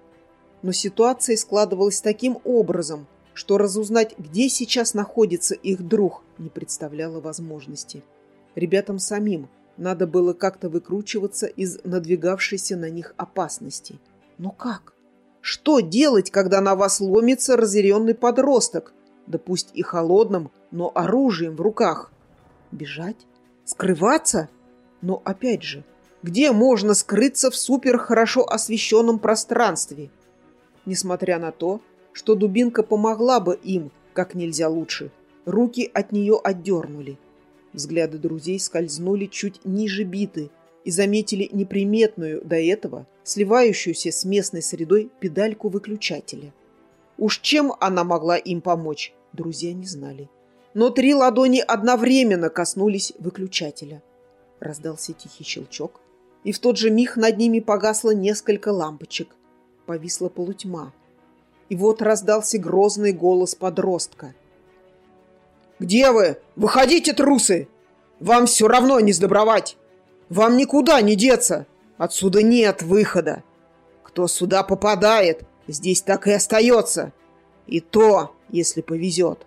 Но ситуация складывалась таким образом – что разузнать, где сейчас находится их друг, не представляло возможности. Ребятам самим надо было как-то выкручиваться из надвигавшейся на них опасности. Но как? Что делать, когда на вас ломится разъяренный подросток? Да пусть и холодным, но оружием в руках. Бежать? Скрываться? Но опять же, где можно скрыться в супер хорошо освещенном пространстве? Несмотря на то, что дубинка помогла бы им как нельзя лучше. Руки от нее отдернули. Взгляды друзей скользнули чуть ниже биты и заметили неприметную до этого, сливающуюся с местной средой педальку выключателя. Уж чем она могла им помочь, друзья не знали. Но три ладони одновременно коснулись выключателя. Раздался тихий щелчок, и в тот же миг над ними погасло несколько лампочек. Повисла полутьма, и вот раздался грозный голос подростка. «Где вы? Выходите, трусы! Вам все равно не сдобровать! Вам никуда не деться! Отсюда нет выхода! Кто сюда попадает, здесь так и остается! И то, если повезет!»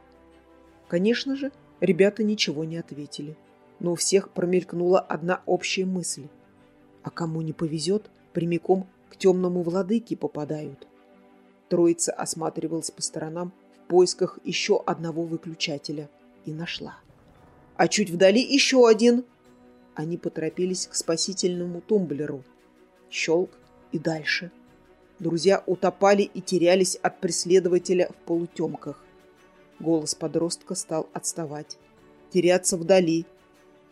Конечно же, ребята ничего не ответили, но у всех промелькнула одна общая мысль. А кому не повезет, прямиком к темному владыке попадают. Троица осматривалась по сторонам в поисках еще одного выключателя и нашла. А чуть вдали еще один. Они поторопились к спасительному тумблеру. Щелк и дальше. Друзья утопали и терялись от преследователя в полутемках. Голос подростка стал отставать. Теряться вдали.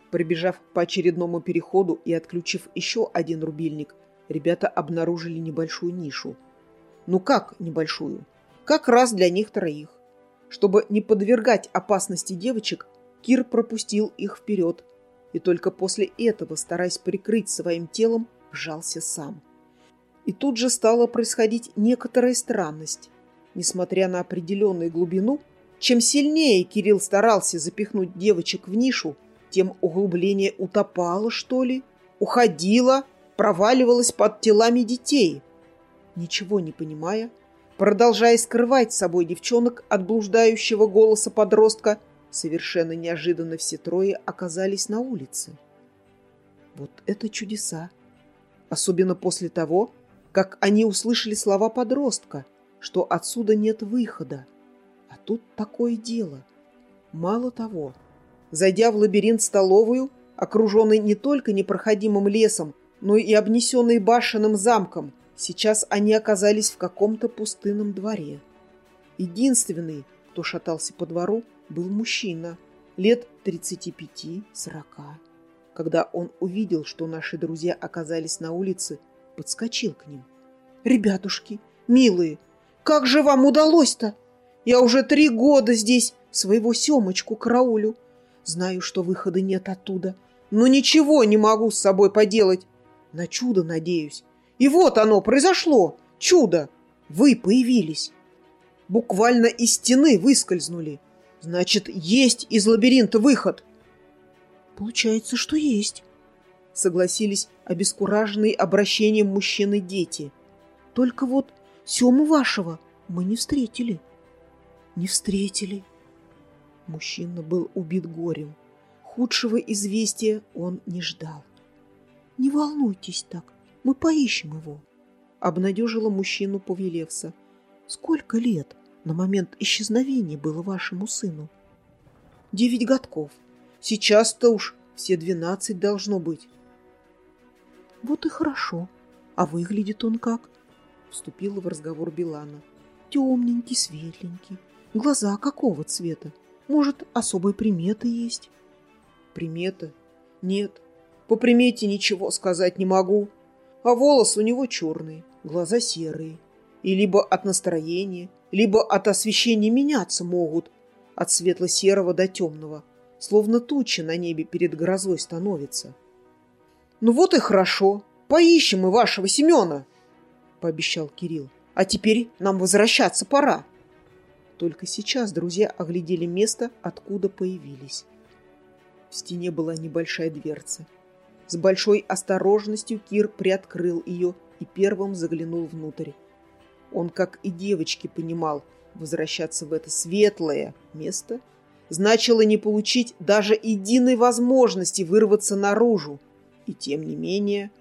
Пробежав по очередному переходу и отключив еще один рубильник, ребята обнаружили небольшую нишу – ну как небольшую? Как раз для них троих. Чтобы не подвергать опасности девочек, Кир пропустил их вперед и только после этого, стараясь прикрыть своим телом, вжался сам. И тут же стала происходить некоторая странность. Несмотря на определенную глубину, чем сильнее Кирилл старался запихнуть девочек в нишу, тем углубление утопало, что ли, уходило, проваливалось под телами детей. Ничего не понимая, продолжая скрывать с собой девчонок от блуждающего голоса подростка, совершенно неожиданно все трое оказались на улице. Вот это чудеса! Особенно после того, как они услышали слова подростка, что отсюда нет выхода. А тут такое дело. Мало того, зайдя в лабиринт-столовую, окруженный не только непроходимым лесом, но и обнесенный башенным замком, сейчас они оказались в каком-то пустынном дворе. Единственный, кто шатался по двору, был мужчина, лет 35-40. Когда он увидел, что наши друзья оказались на улице, подскочил к ним. «Ребятушки, милые, как же вам удалось-то? Я уже три года здесь своего Семочку караулю. Знаю, что выхода нет оттуда, но ничего не могу с собой поделать. На чудо надеюсь. И вот оно произошло, чудо. Вы появились. Буквально из стены выскользнули. Значит, есть из лабиринта выход. Получается, что есть. Согласились обескураженные обращением мужчины дети. Только вот Сему вашего мы не встретили. Не встретили. Мужчина был убит горем. Худшего известия он не ждал. Не волнуйтесь так, мы поищем его. Обнадежила мужчину Повелевса. Сколько лет? На момент исчезновения было вашему сыну? Девять годков. Сейчас-то уж все двенадцать должно быть. Вот и хорошо. А выглядит он как? Вступила в разговор Билана. Темненький, светленький. Глаза какого цвета? Может, особые приметы есть? Примета? Нет. По примете ничего сказать не могу. А волосы у него черные, глаза серые. И либо от настроения, либо от освещения меняться могут, от светло-серого до темного, словно туча на небе перед грозой становится. «Ну вот и хорошо, поищем мы вашего Семена!» — пообещал Кирилл. «А теперь нам возвращаться пора!» Только сейчас друзья оглядели место, откуда появились. В стене была небольшая дверца. С большой осторожностью Кир приоткрыл ее и первым заглянул внутрь. Он, как и девочки, понимал, возвращаться в это светлое место значило не получить даже единой возможности вырваться наружу. И тем не менее,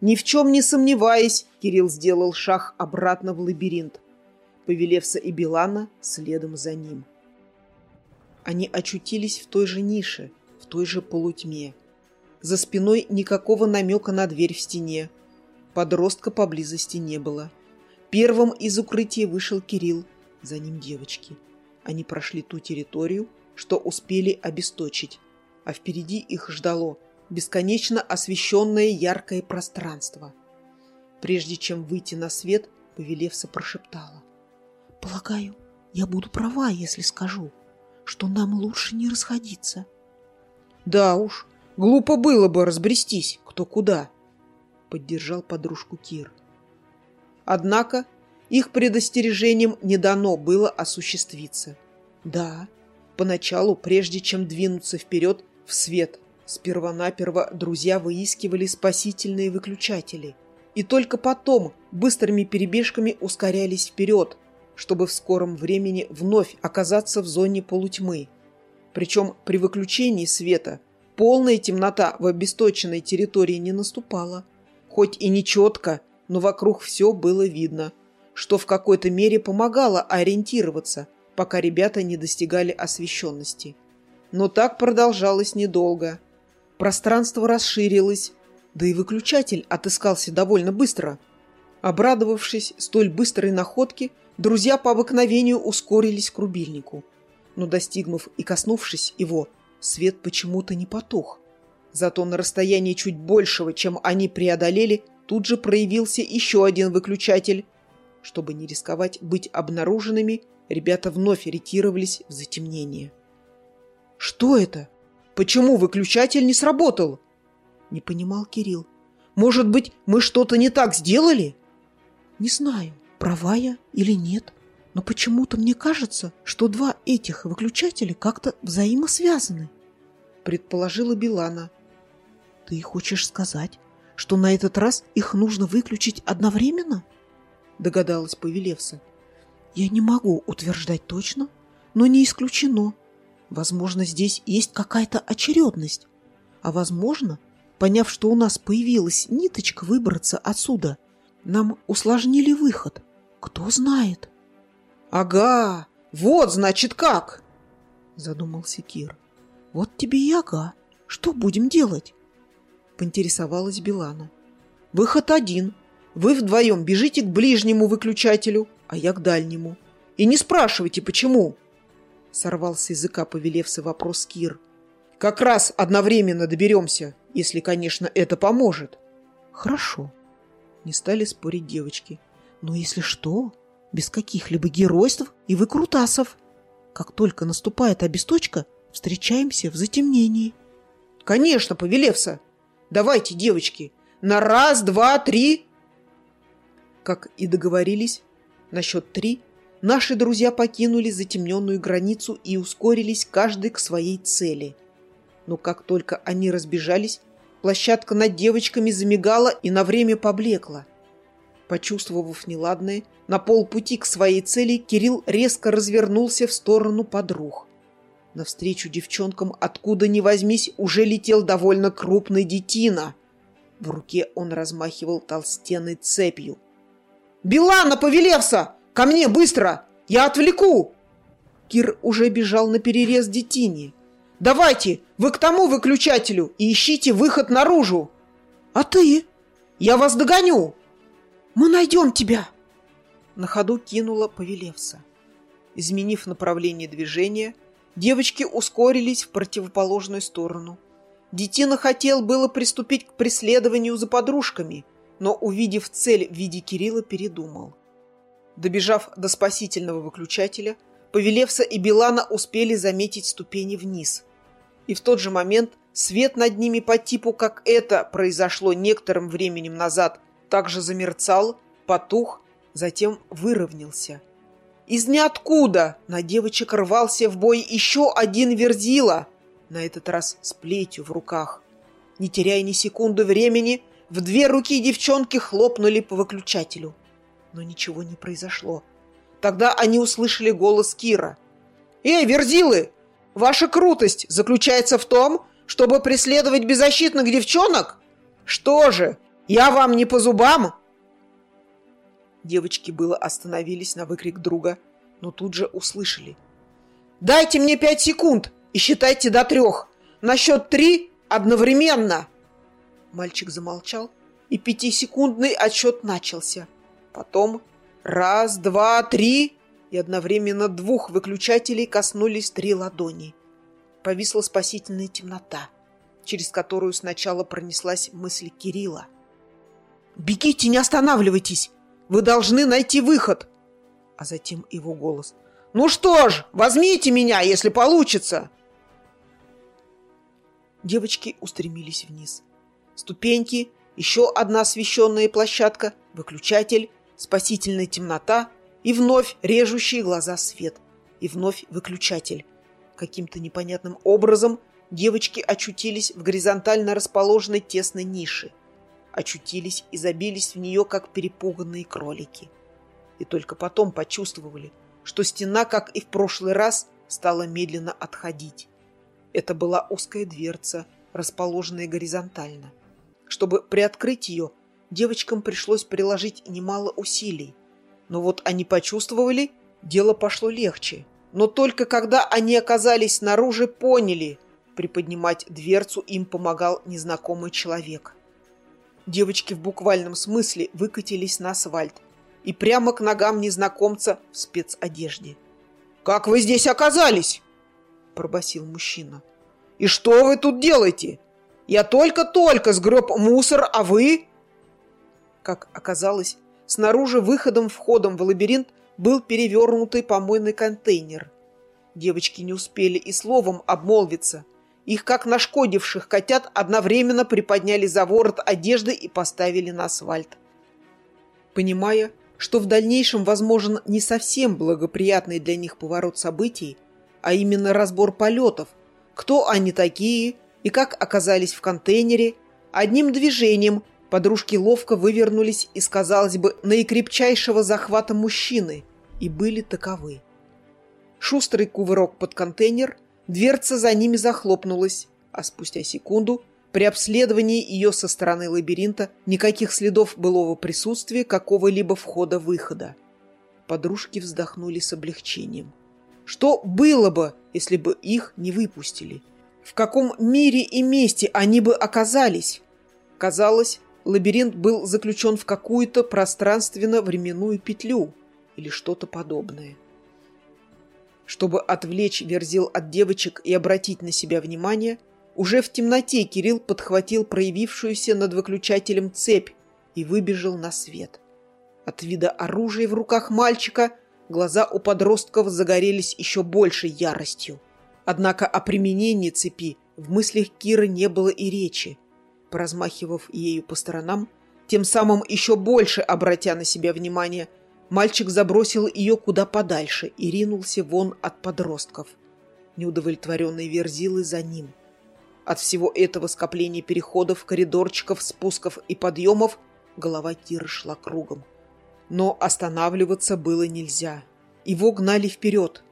ни в чем не сомневаясь, Кирилл сделал шаг обратно в лабиринт. Повелевса и Билана следом за ним. Они очутились в той же нише, в той же полутьме. За спиной никакого намека на дверь в стене. Подростка поблизости не было. Первым из укрытия вышел Кирилл, за ним девочки. Они прошли ту территорию, что успели обесточить, а впереди их ждало бесконечно освещенное яркое пространство. Прежде чем выйти на свет, Повелевса прошептала. «Полагаю, я буду права, если скажу, что нам лучше не расходиться». «Да уж, глупо было бы разбрестись, кто куда», — поддержал подружку Кир. Однако их предостережением не дано было осуществиться. Да, поначалу, прежде чем двинуться вперед в свет, сперва-наперво друзья выискивали спасительные выключатели. И только потом быстрыми перебежками ускорялись вперед, чтобы в скором времени вновь оказаться в зоне полутьмы. Причем при выключении света полная темнота в обесточенной территории не наступала. Хоть и нечетко, но вокруг все было видно, что в какой-то мере помогало ориентироваться, пока ребята не достигали освещенности. Но так продолжалось недолго. Пространство расширилось, да и выключатель отыскался довольно быстро. Обрадовавшись столь быстрой находке, друзья по обыкновению ускорились к рубильнику. Но достигнув и коснувшись его, свет почему-то не потух. Зато на расстоянии чуть большего, чем они преодолели, тут же проявился еще один выключатель. Чтобы не рисковать быть обнаруженными, Ребята вновь ориентировались в затемнение. «Что это? Почему выключатель не сработал?» Не понимал Кирилл. «Может быть, мы что-то не так сделали?» «Не знаю, права я или нет, но почему-то мне кажется, что два этих выключателя как-то взаимосвязаны», предположила Билана. «Ты хочешь сказать, что на этот раз их нужно выключить одновременно?» догадалась Павелевса. Я не могу утверждать точно, но не исключено. Возможно, здесь есть какая-то очередность. А возможно, поняв, что у нас появилась ниточка выбраться отсюда, нам усложнили выход. Кто знает? — Ага, вот значит как! — задумался Кир. — Вот тебе и ага. Что будем делать? — поинтересовалась Билана. — Выход один. Вы вдвоем бежите к ближнему выключателю, а я к дальнему. И не спрашивайте, почему. Сорвал с языка повелевся вопрос Кир. Как раз одновременно доберемся, если, конечно, это поможет. Хорошо. Не стали спорить девочки. Но если что, без каких-либо геройств и выкрутасов. Как только наступает обесточка, встречаемся в затемнении. Конечно, повелевся. Давайте, девочки, на раз, два, три. Как и договорились, на счет три наши друзья покинули затемненную границу и ускорились каждый к своей цели. Но как только они разбежались, площадка над девочками замигала и на время поблекла. Почувствовав неладное, на полпути к своей цели Кирилл резко развернулся в сторону подруг. Навстречу девчонкам, откуда ни возьмись, уже летел довольно крупный детина. В руке он размахивал толстенной цепью – «Билана Повелевса! Ко мне, быстро! Я отвлеку!» Кир уже бежал на перерез детине. «Давайте, вы к тому выключателю и ищите выход наружу!» «А ты?» «Я вас догоню!» «Мы найдем тебя!» На ходу кинула Повелевса. Изменив направление движения, девочки ускорились в противоположную сторону. Детина хотел было приступить к преследованию за подружками – но, увидев цель в виде Кирилла, передумал. Добежав до спасительного выключателя, Повелевса и Билана успели заметить ступени вниз. И в тот же момент свет над ними по типу, как это произошло некоторым временем назад, также замерцал, потух, затем выровнялся. Из ниоткуда на девочек рвался в бой еще один верзила, на этот раз с плетью в руках. Не теряя ни секунды времени, в две руки девчонки хлопнули по выключателю. Но ничего не произошло. Тогда они услышали голос Кира. «Эй, верзилы! Ваша крутость заключается в том, чтобы преследовать беззащитных девчонок? Что же, я вам не по зубам?» Девочки было остановились на выкрик друга, но тут же услышали. «Дайте мне пять секунд и считайте до трех. На счет три одновременно!» Мальчик замолчал, и пятисекундный отсчет начался. Потом раз, два, три, и одновременно двух выключателей коснулись три ладони. Повисла спасительная темнота, через которую сначала пронеслась мысль Кирилла. «Бегите, не останавливайтесь! Вы должны найти выход!» А затем его голос. «Ну что ж, возьмите меня, если получится!» Девочки устремились вниз. Ступеньки, еще одна освещенная площадка, выключатель, спасительная темнота и вновь режущий глаза свет. И вновь выключатель. Каким-то непонятным образом девочки очутились в горизонтально расположенной тесной нише. Очутились и забились в нее, как перепуганные кролики. И только потом почувствовали, что стена, как и в прошлый раз, стала медленно отходить. Это была узкая дверца, расположенная горизонтально. Чтобы приоткрыть ее, девочкам пришлось приложить немало усилий. Но вот они почувствовали, дело пошло легче. Но только когда они оказались снаружи, поняли, приподнимать дверцу им помогал незнакомый человек. Девочки в буквальном смысле выкатились на асфальт и прямо к ногам незнакомца в спецодежде. «Как вы здесь оказались?» – пробасил мужчина. «И что вы тут делаете? Я только-только сгреб мусор, а вы...» Как оказалось, снаружи выходом-входом в лабиринт был перевернутый помойный контейнер. Девочки не успели и словом обмолвиться. Их, как нашкодивших котят, одновременно приподняли за ворот одежды и поставили на асфальт. Понимая, что в дальнейшем возможен не совсем благоприятный для них поворот событий, а именно разбор полетов, кто они такие и как оказались в контейнере, одним движением подружки ловко вывернулись из, казалось бы, наикрепчайшего захвата мужчины и были таковы. Шустрый кувырок под контейнер, дверца за ними захлопнулась, а спустя секунду при обследовании ее со стороны лабиринта никаких следов былого присутствия какого-либо входа-выхода. Подружки вздохнули с облегчением. Что было бы, если бы их не выпустили? В каком мире и месте они бы оказались? Казалось, лабиринт был заключен в какую-то пространственно-временную петлю или что-то подобное. Чтобы отвлечь Верзил от девочек и обратить на себя внимание, уже в темноте Кирилл подхватил проявившуюся над выключателем цепь и выбежал на свет. От вида оружия в руках мальчика глаза у подростков загорелись еще большей яростью. Однако о применении цепи в мыслях Киры не было и речи. Поразмахивав ею по сторонам, тем самым еще больше обратя на себя внимание – Мальчик забросил ее куда подальше и ринулся вон от подростков. Неудовлетворенные верзилы за ним. От всего этого скопления переходов, коридорчиков, спусков и подъемов голова Киры шла кругом. Но останавливаться было нельзя. Его гнали вперед.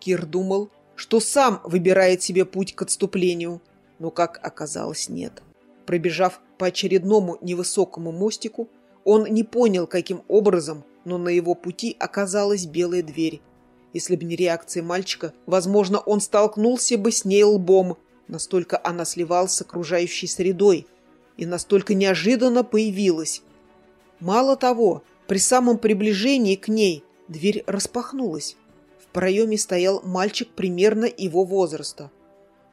Кир думал, что сам выбирает себе путь к отступлению, но, как оказалось, нет. Пробежав по очередному невысокому мостику, он не понял, каким образом но на его пути оказалась белая дверь. Если бы не реакция мальчика, возможно, он столкнулся бы с ней лбом. Настолько она сливалась с окружающей средой и настолько неожиданно появилась. Мало того, при самом приближении к ней дверь распахнулась. В проеме стоял мальчик примерно его возраста.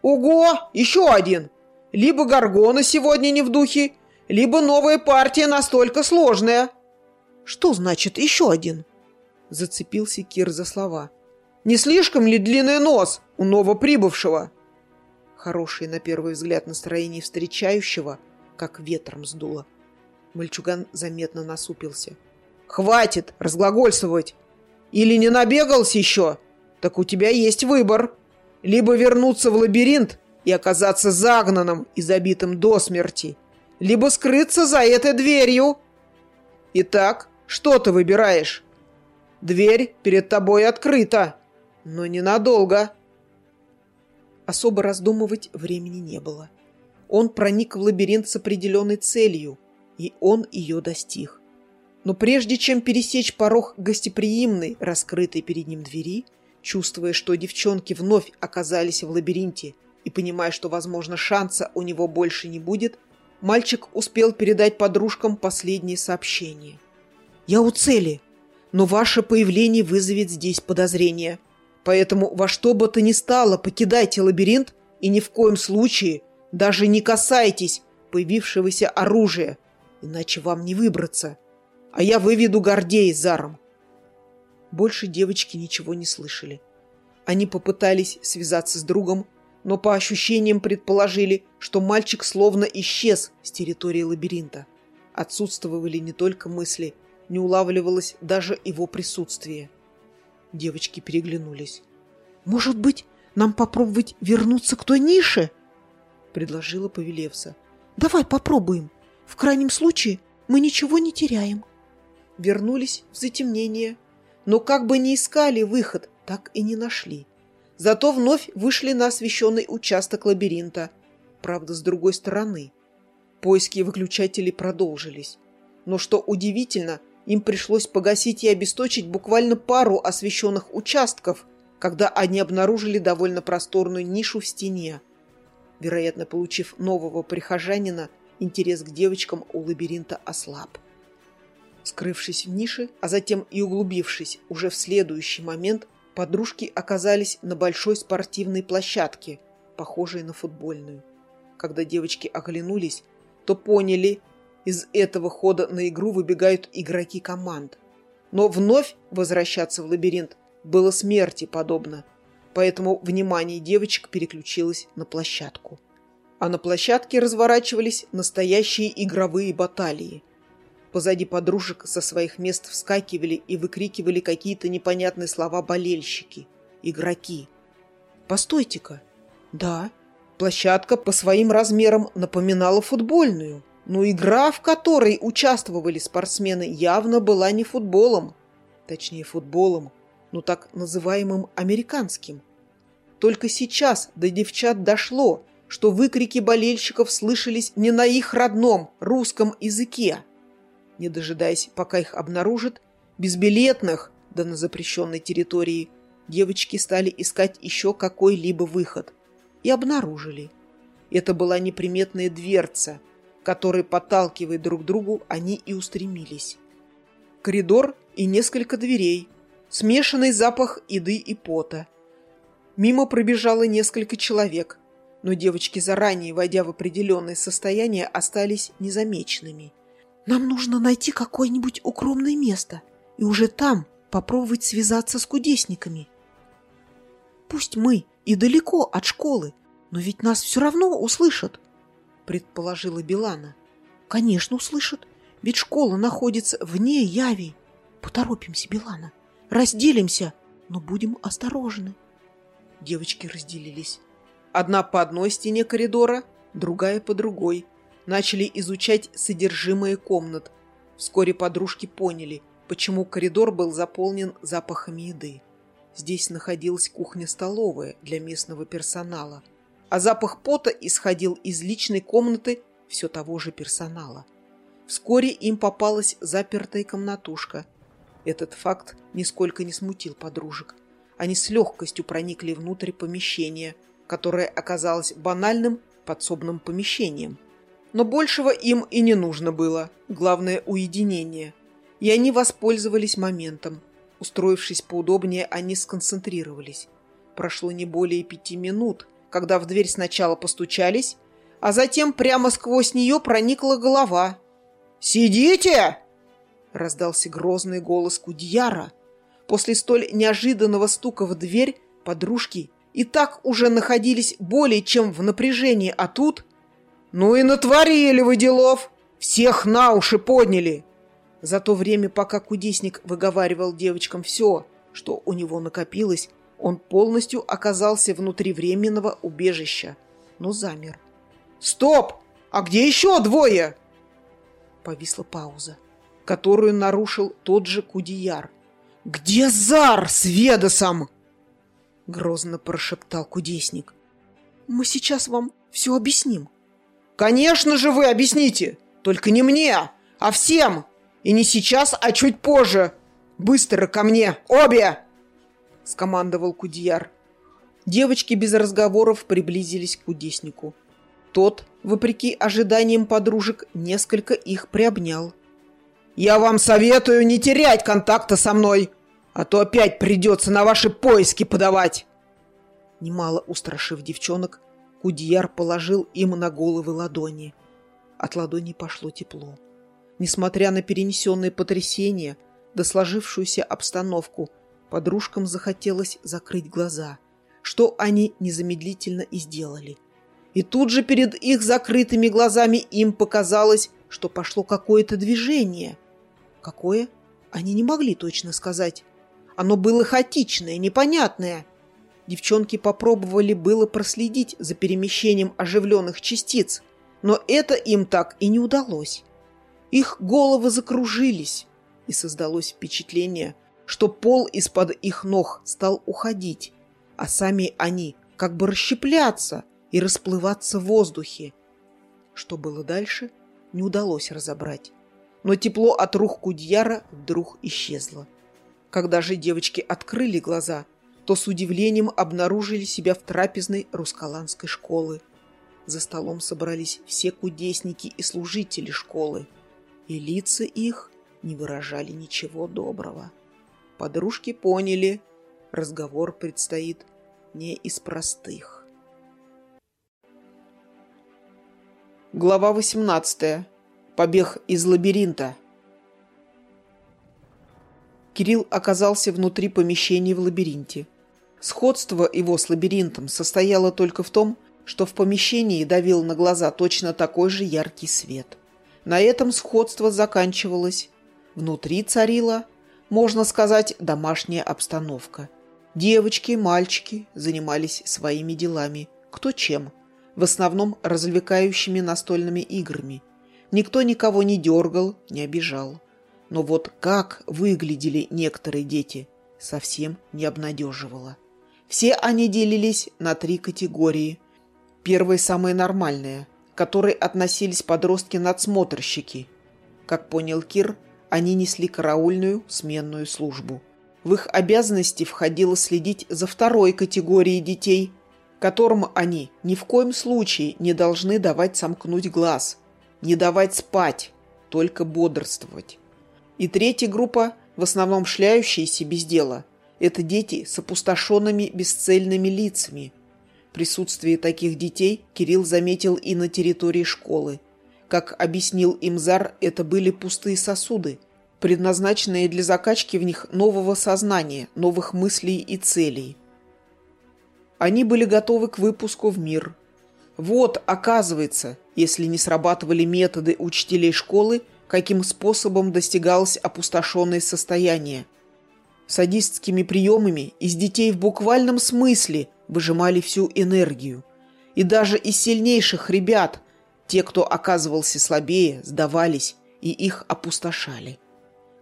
«Ого! Еще один! Либо Гаргона сегодня не в духе, либо новая партия настолько сложная!» Что значит еще один? Зацепился Кир за слова. Не слишком ли длинный нос у новоприбывшего? Хорошее на первый взгляд настроение встречающего, как ветром сдуло. Мальчуган заметно насупился. «Хватит разглагольствовать! Или не набегался еще? Так у тебя есть выбор. Либо вернуться в лабиринт и оказаться загнанным и забитым до смерти, либо скрыться за этой дверью. Итак, что ты выбираешь? Дверь перед тобой открыта, но ненадолго. Особо раздумывать времени не было. Он проник в лабиринт с определенной целью, и он ее достиг. Но прежде чем пересечь порог гостеприимной, раскрытой перед ним двери, чувствуя, что девчонки вновь оказались в лабиринте и понимая, что, возможно, шанса у него больше не будет, мальчик успел передать подружкам последнее сообщение – я у цели, но ваше появление вызовет здесь подозрения. Поэтому во что бы то ни стало покидайте лабиринт и ни в коем случае даже не касайтесь появившегося оружия, иначе вам не выбраться. А я выведу Гордея с Заром. Больше девочки ничего не слышали. Они попытались связаться с другом, но по ощущениям предположили, что мальчик словно исчез с территории лабиринта. Отсутствовали не только мысли, не улавливалось даже его присутствие. Девочки переглянулись. «Может быть, нам попробовать вернуться к той нише?» — предложила Павелевса. «Давай попробуем. В крайнем случае мы ничего не теряем». Вернулись в затемнение, но как бы ни искали выход, так и не нашли. Зато вновь вышли на освещенный участок лабиринта, правда, с другой стороны. Поиски выключателей продолжились. Но что удивительно, им пришлось погасить и обесточить буквально пару освещенных участков, когда они обнаружили довольно просторную нишу в стене. Вероятно, получив нового прихожанина, интерес к девочкам у лабиринта ослаб. Скрывшись в нише, а затем и углубившись уже в следующий момент, подружки оказались на большой спортивной площадке, похожей на футбольную. Когда девочки оглянулись, то поняли, из этого хода на игру выбегают игроки команд. Но вновь возвращаться в лабиринт было смерти подобно, поэтому внимание девочек переключилось на площадку. А на площадке разворачивались настоящие игровые баталии. Позади подружек со своих мест вскакивали и выкрикивали какие-то непонятные слова болельщики, игроки. «Постойте-ка! Да, площадка по своим размерам напоминала футбольную, но игра, в которой участвовали спортсмены, явно была не футболом. Точнее, футболом, но так называемым американским. Только сейчас до девчат дошло, что выкрики болельщиков слышались не на их родном русском языке. Не дожидаясь, пока их обнаружат, безбилетных, да на запрещенной территории, девочки стали искать еще какой-либо выход. И обнаружили. Это была неприметная дверца, которой, подталкивая друг другу, они и устремились. Коридор и несколько дверей, смешанный запах еды и пота. Мимо пробежало несколько человек, но девочки, заранее войдя в определенное состояние, остались незамеченными. «Нам нужно найти какое-нибудь укромное место и уже там попробовать связаться с кудесниками. Пусть мы и далеко от школы, но ведь нас все равно услышат», — предположила Билана. «Конечно услышат, ведь школа находится вне Яви. Поторопимся, Билана, разделимся, но будем осторожны». Девочки разделились. Одна по одной стене коридора, другая по другой. Начали изучать содержимое комнат. Вскоре подружки поняли, почему коридор был заполнен запахами еды. Здесь находилась кухня-столовая для местного персонала, а запах пота исходил из личной комнаты все того же персонала. Вскоре им попалась запертая комнатушка. Этот факт нисколько не смутил подружек. Они с легкостью проникли внутрь помещения – которое оказалось банальным подсобным помещением. Но большего им и не нужно было, главное – уединение. И они воспользовались моментом. Устроившись поудобнее, они сконцентрировались. Прошло не более пяти минут, когда в дверь сначала постучались, а затем прямо сквозь нее проникла голова. «Сидите!» – раздался грозный голос Кудьяра. После столь неожиданного стука в дверь подружки и так уже находились более чем в напряжении, а тут... Ну и натворили вы делов! Всех на уши подняли! За то время, пока кудесник выговаривал девочкам все, что у него накопилось, он полностью оказался внутри временного убежища, но замер. «Стоп! А где еще двое?» Повисла пауза, которую нарушил тот же Кудияр. «Где Зар с Ведосом?» — грозно прошептал кудесник. «Мы сейчас вам все объясним». «Конечно же вы объясните! Только не мне, а всем! И не сейчас, а чуть позже! Быстро ко мне, обе!» — скомандовал Кудияр. Девочки без разговоров приблизились к кудеснику. Тот, вопреки ожиданиям подружек, несколько их приобнял. «Я вам советую не терять контакта со мной!» а то опять придется на ваши поиски подавать!» Немало устрашив девчонок, Кудияр положил им на головы ладони. От ладоней пошло тепло. Несмотря на перенесенные потрясения, да сложившуюся обстановку, подружкам захотелось закрыть глаза, что они незамедлительно и сделали. И тут же перед их закрытыми глазами им показалось, что пошло какое-то движение. Какое? Они не могли точно сказать. Оно было хаотичное, непонятное. Девчонки попробовали было проследить за перемещением оживленных частиц, но это им так и не удалось. Их головы закружились, и создалось впечатление, что пол из-под их ног стал уходить, а сами они как бы расщепляться и расплываться в воздухе. Что было дальше, не удалось разобрать. Но тепло от рук Кудьяра вдруг исчезло. Когда же девочки открыли глаза, то с удивлением обнаружили себя в трапезной рускаланской школы. За столом собрались все кудесники и служители школы, и лица их не выражали ничего доброго. Подружки поняли, разговор предстоит не из простых. Глава 18. Побег из лабиринта. Кирилл оказался внутри помещения в лабиринте. Сходство его с лабиринтом состояло только в том, что в помещении давил на глаза точно такой же яркий свет. На этом сходство заканчивалось. Внутри царила, можно сказать, домашняя обстановка. Девочки, мальчики занимались своими делами, кто чем, в основном развлекающими настольными играми. Никто никого не дергал, не обижал. Но вот как выглядели некоторые дети, совсем не обнадеживало. Все они делились на три категории. Первая самая нормальная, к которой относились подростки-надсмотрщики. Как понял Кир, они несли караульную сменную службу. В их обязанности входило следить за второй категорией детей, которым они ни в коем случае не должны давать сомкнуть глаз, не давать спать, только бодрствовать. И третья группа, в основном шляющиеся без дела, это дети с опустошенными бесцельными лицами. Присутствие таких детей Кирилл заметил и на территории школы. Как объяснил Имзар, это были пустые сосуды, предназначенные для закачки в них нового сознания, новых мыслей и целей. Они были готовы к выпуску в мир. Вот, оказывается, если не срабатывали методы учителей школы, каким способом достигалось опустошенное состояние. Садистскими приемами из детей в буквальном смысле выжимали всю энергию. И даже из сильнейших ребят, те, кто оказывался слабее, сдавались и их опустошали.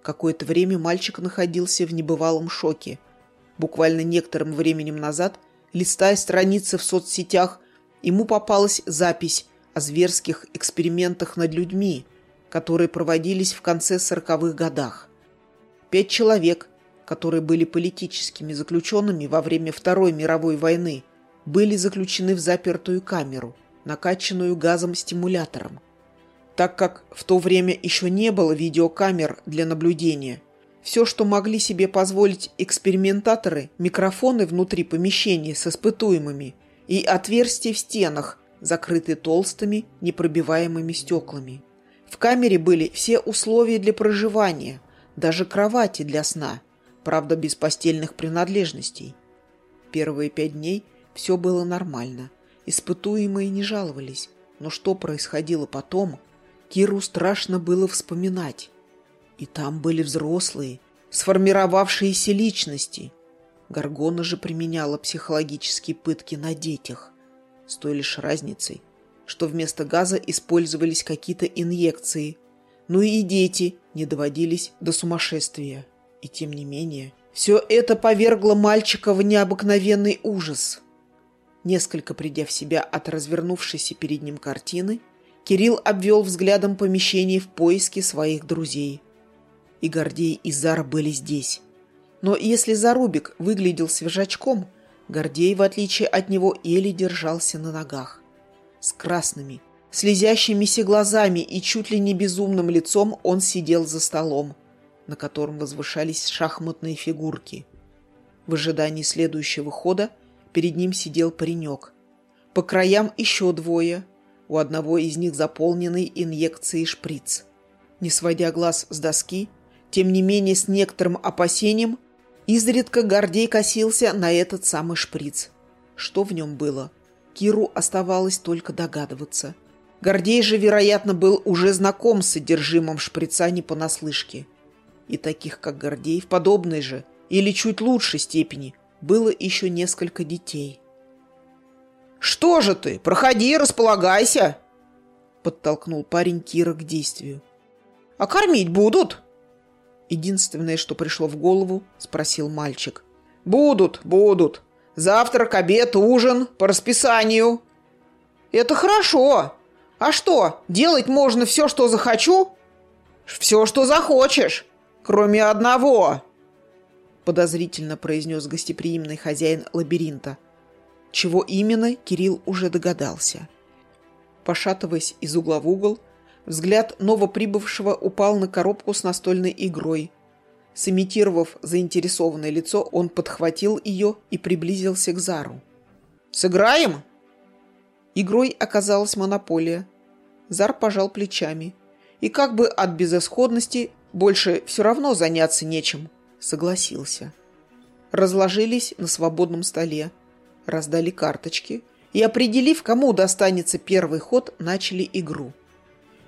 Какое-то время мальчик находился в небывалом шоке. Буквально некоторым временем назад, листая страницы в соцсетях, ему попалась запись о зверских экспериментах над людьми – которые проводились в конце сороковых годах. Пять человек, которые были политическими заключенными во время Второй мировой войны, были заключены в запертую камеру, накачанную газом-стимулятором. Так как в то время еще не было видеокамер для наблюдения, все, что могли себе позволить экспериментаторы, микрофоны внутри помещения с испытуемыми и отверстия в стенах, закрыты толстыми непробиваемыми стеклами. В камере были все условия для проживания, даже кровати для сна, правда, без постельных принадлежностей. Первые пять дней все было нормально. Испытуемые не жаловались. Но что происходило потом, Киру страшно было вспоминать. И там были взрослые, сформировавшиеся личности. Гаргона же применяла психологические пытки на детях. С той лишь разницей, что вместо газа использовались какие-то инъекции. Ну и дети не доводились до сумасшествия. И тем не менее, все это повергло мальчика в необыкновенный ужас. Несколько придя в себя от развернувшейся перед ним картины, Кирилл обвел взглядом помещение в поиске своих друзей. И Гордей, и Зара были здесь. Но если Зарубик выглядел свежачком, Гордей, в отличие от него, еле держался на ногах с красными, слезящимися глазами и чуть ли не безумным лицом он сидел за столом, на котором возвышались шахматные фигурки. В ожидании следующего хода перед ним сидел паренек. По краям еще двое, у одного из них заполненный инъекцией шприц. Не сводя глаз с доски, тем не менее с некоторым опасением, изредка Гордей косился на этот самый шприц. Что в нем было? Киру оставалось только догадываться. Гордей же, вероятно, был уже знаком с содержимым шприца не понаслышке. И таких, как Гордей, в подобной же или чуть лучшей степени было еще несколько детей. «Что же ты? Проходи, располагайся!» Подтолкнул парень Кира к действию. «А кормить будут?» Единственное, что пришло в голову, спросил мальчик. «Будут, будут!» Завтрак, обед, ужин по расписанию. Это хорошо. А что, делать можно все, что захочу? Все, что захочешь, кроме одного. Подозрительно произнес гостеприимный хозяин лабиринта. Чего именно, Кирилл уже догадался. Пошатываясь из угла в угол, взгляд новоприбывшего упал на коробку с настольной игрой – Сымитировав заинтересованное лицо, он подхватил ее и приблизился к Зару. «Сыграем?» Игрой оказалась монополия. Зар пожал плечами. И как бы от безысходности больше все равно заняться нечем. Согласился. Разложились на свободном столе, раздали карточки и, определив, кому достанется первый ход, начали игру.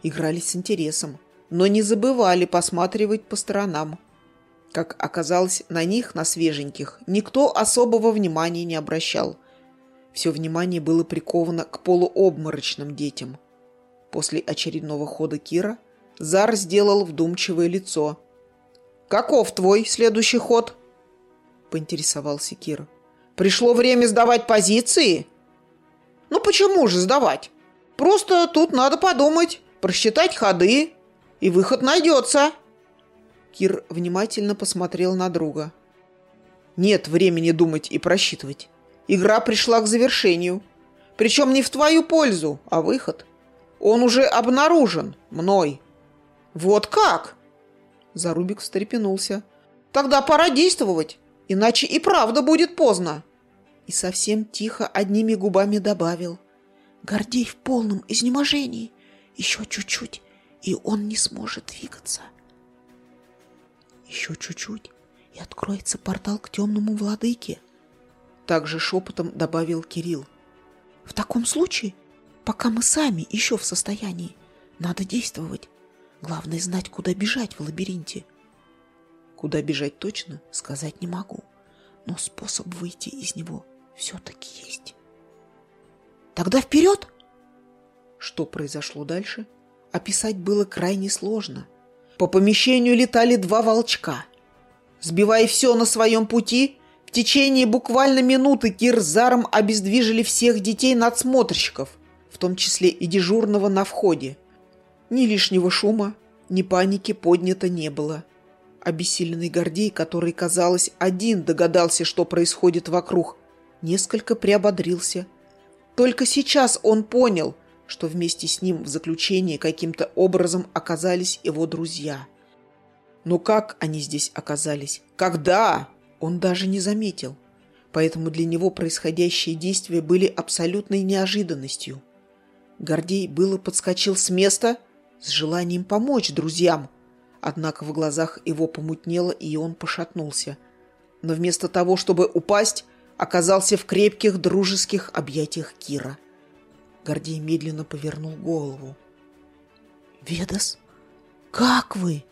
Играли с интересом, но не забывали посматривать по сторонам. Как оказалось, на них, на свеженьких, никто особого внимания не обращал. Все внимание было приковано к полуобморочным детям. После очередного хода Кира Зар сделал вдумчивое лицо. «Каков твой следующий ход?» – поинтересовался Кир. «Пришло время сдавать позиции?» «Ну почему же сдавать? Просто тут надо подумать, просчитать ходы, и выход найдется». Кир внимательно посмотрел на друга. «Нет времени думать и просчитывать. Игра пришла к завершению. Причем не в твою пользу, а выход. Он уже обнаружен мной». «Вот как?» Зарубик встрепенулся. «Тогда пора действовать, иначе и правда будет поздно». И совсем тихо одними губами добавил. «Гордей в полном изнеможении. Еще чуть-чуть, и он не сможет двигаться». Еще чуть-чуть, и откроется портал к темному владыке. Также шепотом добавил Кирилл. В таком случае, пока мы сами еще в состоянии, надо действовать. Главное знать, куда бежать в лабиринте. Куда бежать точно, сказать не могу. Но способ выйти из него все-таки есть. Тогда вперед! Что произошло дальше, описать было крайне сложно. По помещению летали два волчка. Сбивая все на своем пути, в течение буквально минуты кирзаром обездвижили всех детей-надсмотрщиков, в том числе и дежурного на входе. Ни лишнего шума, ни паники поднято не было. Обессиленный Гордей, который, казалось, один догадался, что происходит вокруг, несколько приободрился. Только сейчас он понял, что вместе с ним в заключении каким-то образом оказались его друзья. Но как они здесь оказались? Когда? Он даже не заметил. Поэтому для него происходящие действия были абсолютной неожиданностью. Гордей было подскочил с места с желанием помочь друзьям, однако в глазах его помутнело, и он пошатнулся. Но вместо того, чтобы упасть, оказался в крепких дружеских объятиях Кира – Гордей медленно повернул голову. «Ведас, как вы?»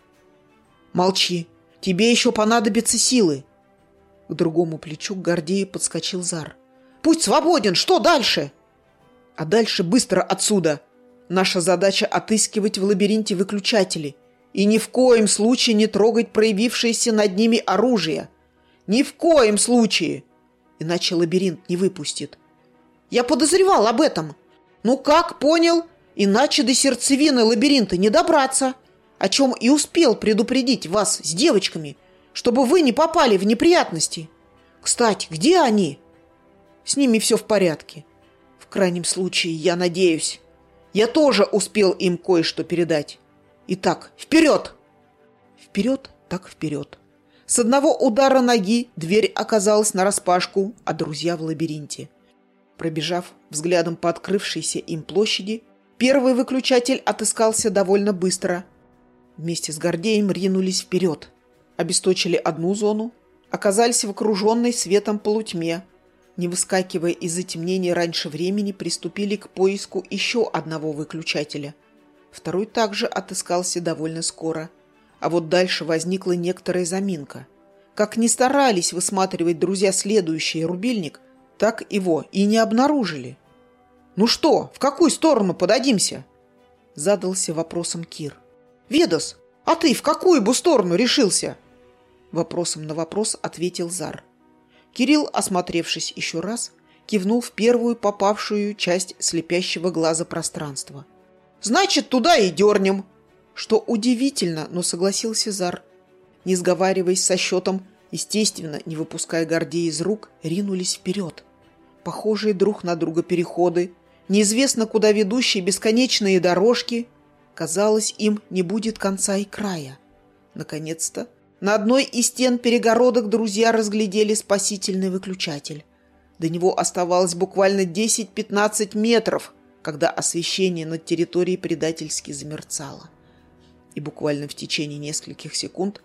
«Молчи, тебе еще понадобятся силы!» К другому плечу к Гордею подскочил Зар. «Путь свободен, что дальше?» «А дальше быстро отсюда! Наша задача отыскивать в лабиринте выключатели и ни в коем случае не трогать проявившееся над ними оружие. Ни в коем случае! Иначе лабиринт не выпустит. Я подозревал об этом!» Ну как, понял? Иначе до сердцевины лабиринта не добраться. О чем и успел предупредить вас с девочками, чтобы вы не попали в неприятности. Кстати, где они? С ними все в порядке. В крайнем случае, я надеюсь. Я тоже успел им кое-что передать. Итак, вперед! Вперед, так вперед. С одного удара ноги дверь оказалась нараспашку, а друзья в лабиринте. Пробежав взглядом по открывшейся им площади, первый выключатель отыскался довольно быстро. Вместе с Гордеем ринулись вперед. Обесточили одну зону, оказались в окруженной светом полутьме. Не выскакивая из затемнения раньше времени, приступили к поиску еще одного выключателя. Второй также отыскался довольно скоро. А вот дальше возникла некоторая заминка. Как ни старались высматривать друзья следующий рубильник – так его и не обнаружили. «Ну что, в какую сторону подадимся?» Задался вопросом Кир. «Ведос, а ты в какую бы сторону решился?» Вопросом на вопрос ответил Зар. Кирилл, осмотревшись еще раз, кивнул в первую попавшую часть слепящего глаза пространства. «Значит, туда и дернем!» Что удивительно, но согласился Зар. Не сговариваясь со счетом, естественно, не выпуская Гордея из рук, ринулись вперед похожие друг на друга переходы, неизвестно куда ведущие бесконечные дорожки. Казалось, им не будет конца и края. Наконец-то на одной из стен перегородок друзья разглядели спасительный выключатель. До него оставалось буквально 10-15 метров, когда освещение над территорией предательски замерцало. И буквально в течение нескольких секунд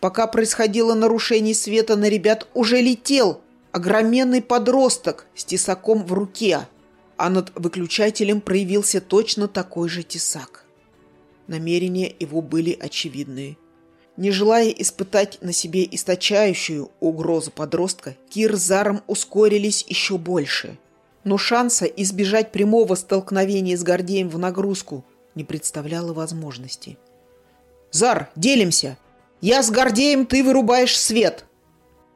Пока происходило нарушение света, на ребят уже летел огроменный подросток с тесаком в руке, а над выключателем проявился точно такой же тесак. Намерения его были очевидные. Не желая испытать на себе источающую угрозу подростка, Кир с Заром ускорились еще больше. Но шанса избежать прямого столкновения с Гордеем в нагрузку не представляло возможности. «Зар, делимся! Я с Гордеем, ты вырубаешь свет!»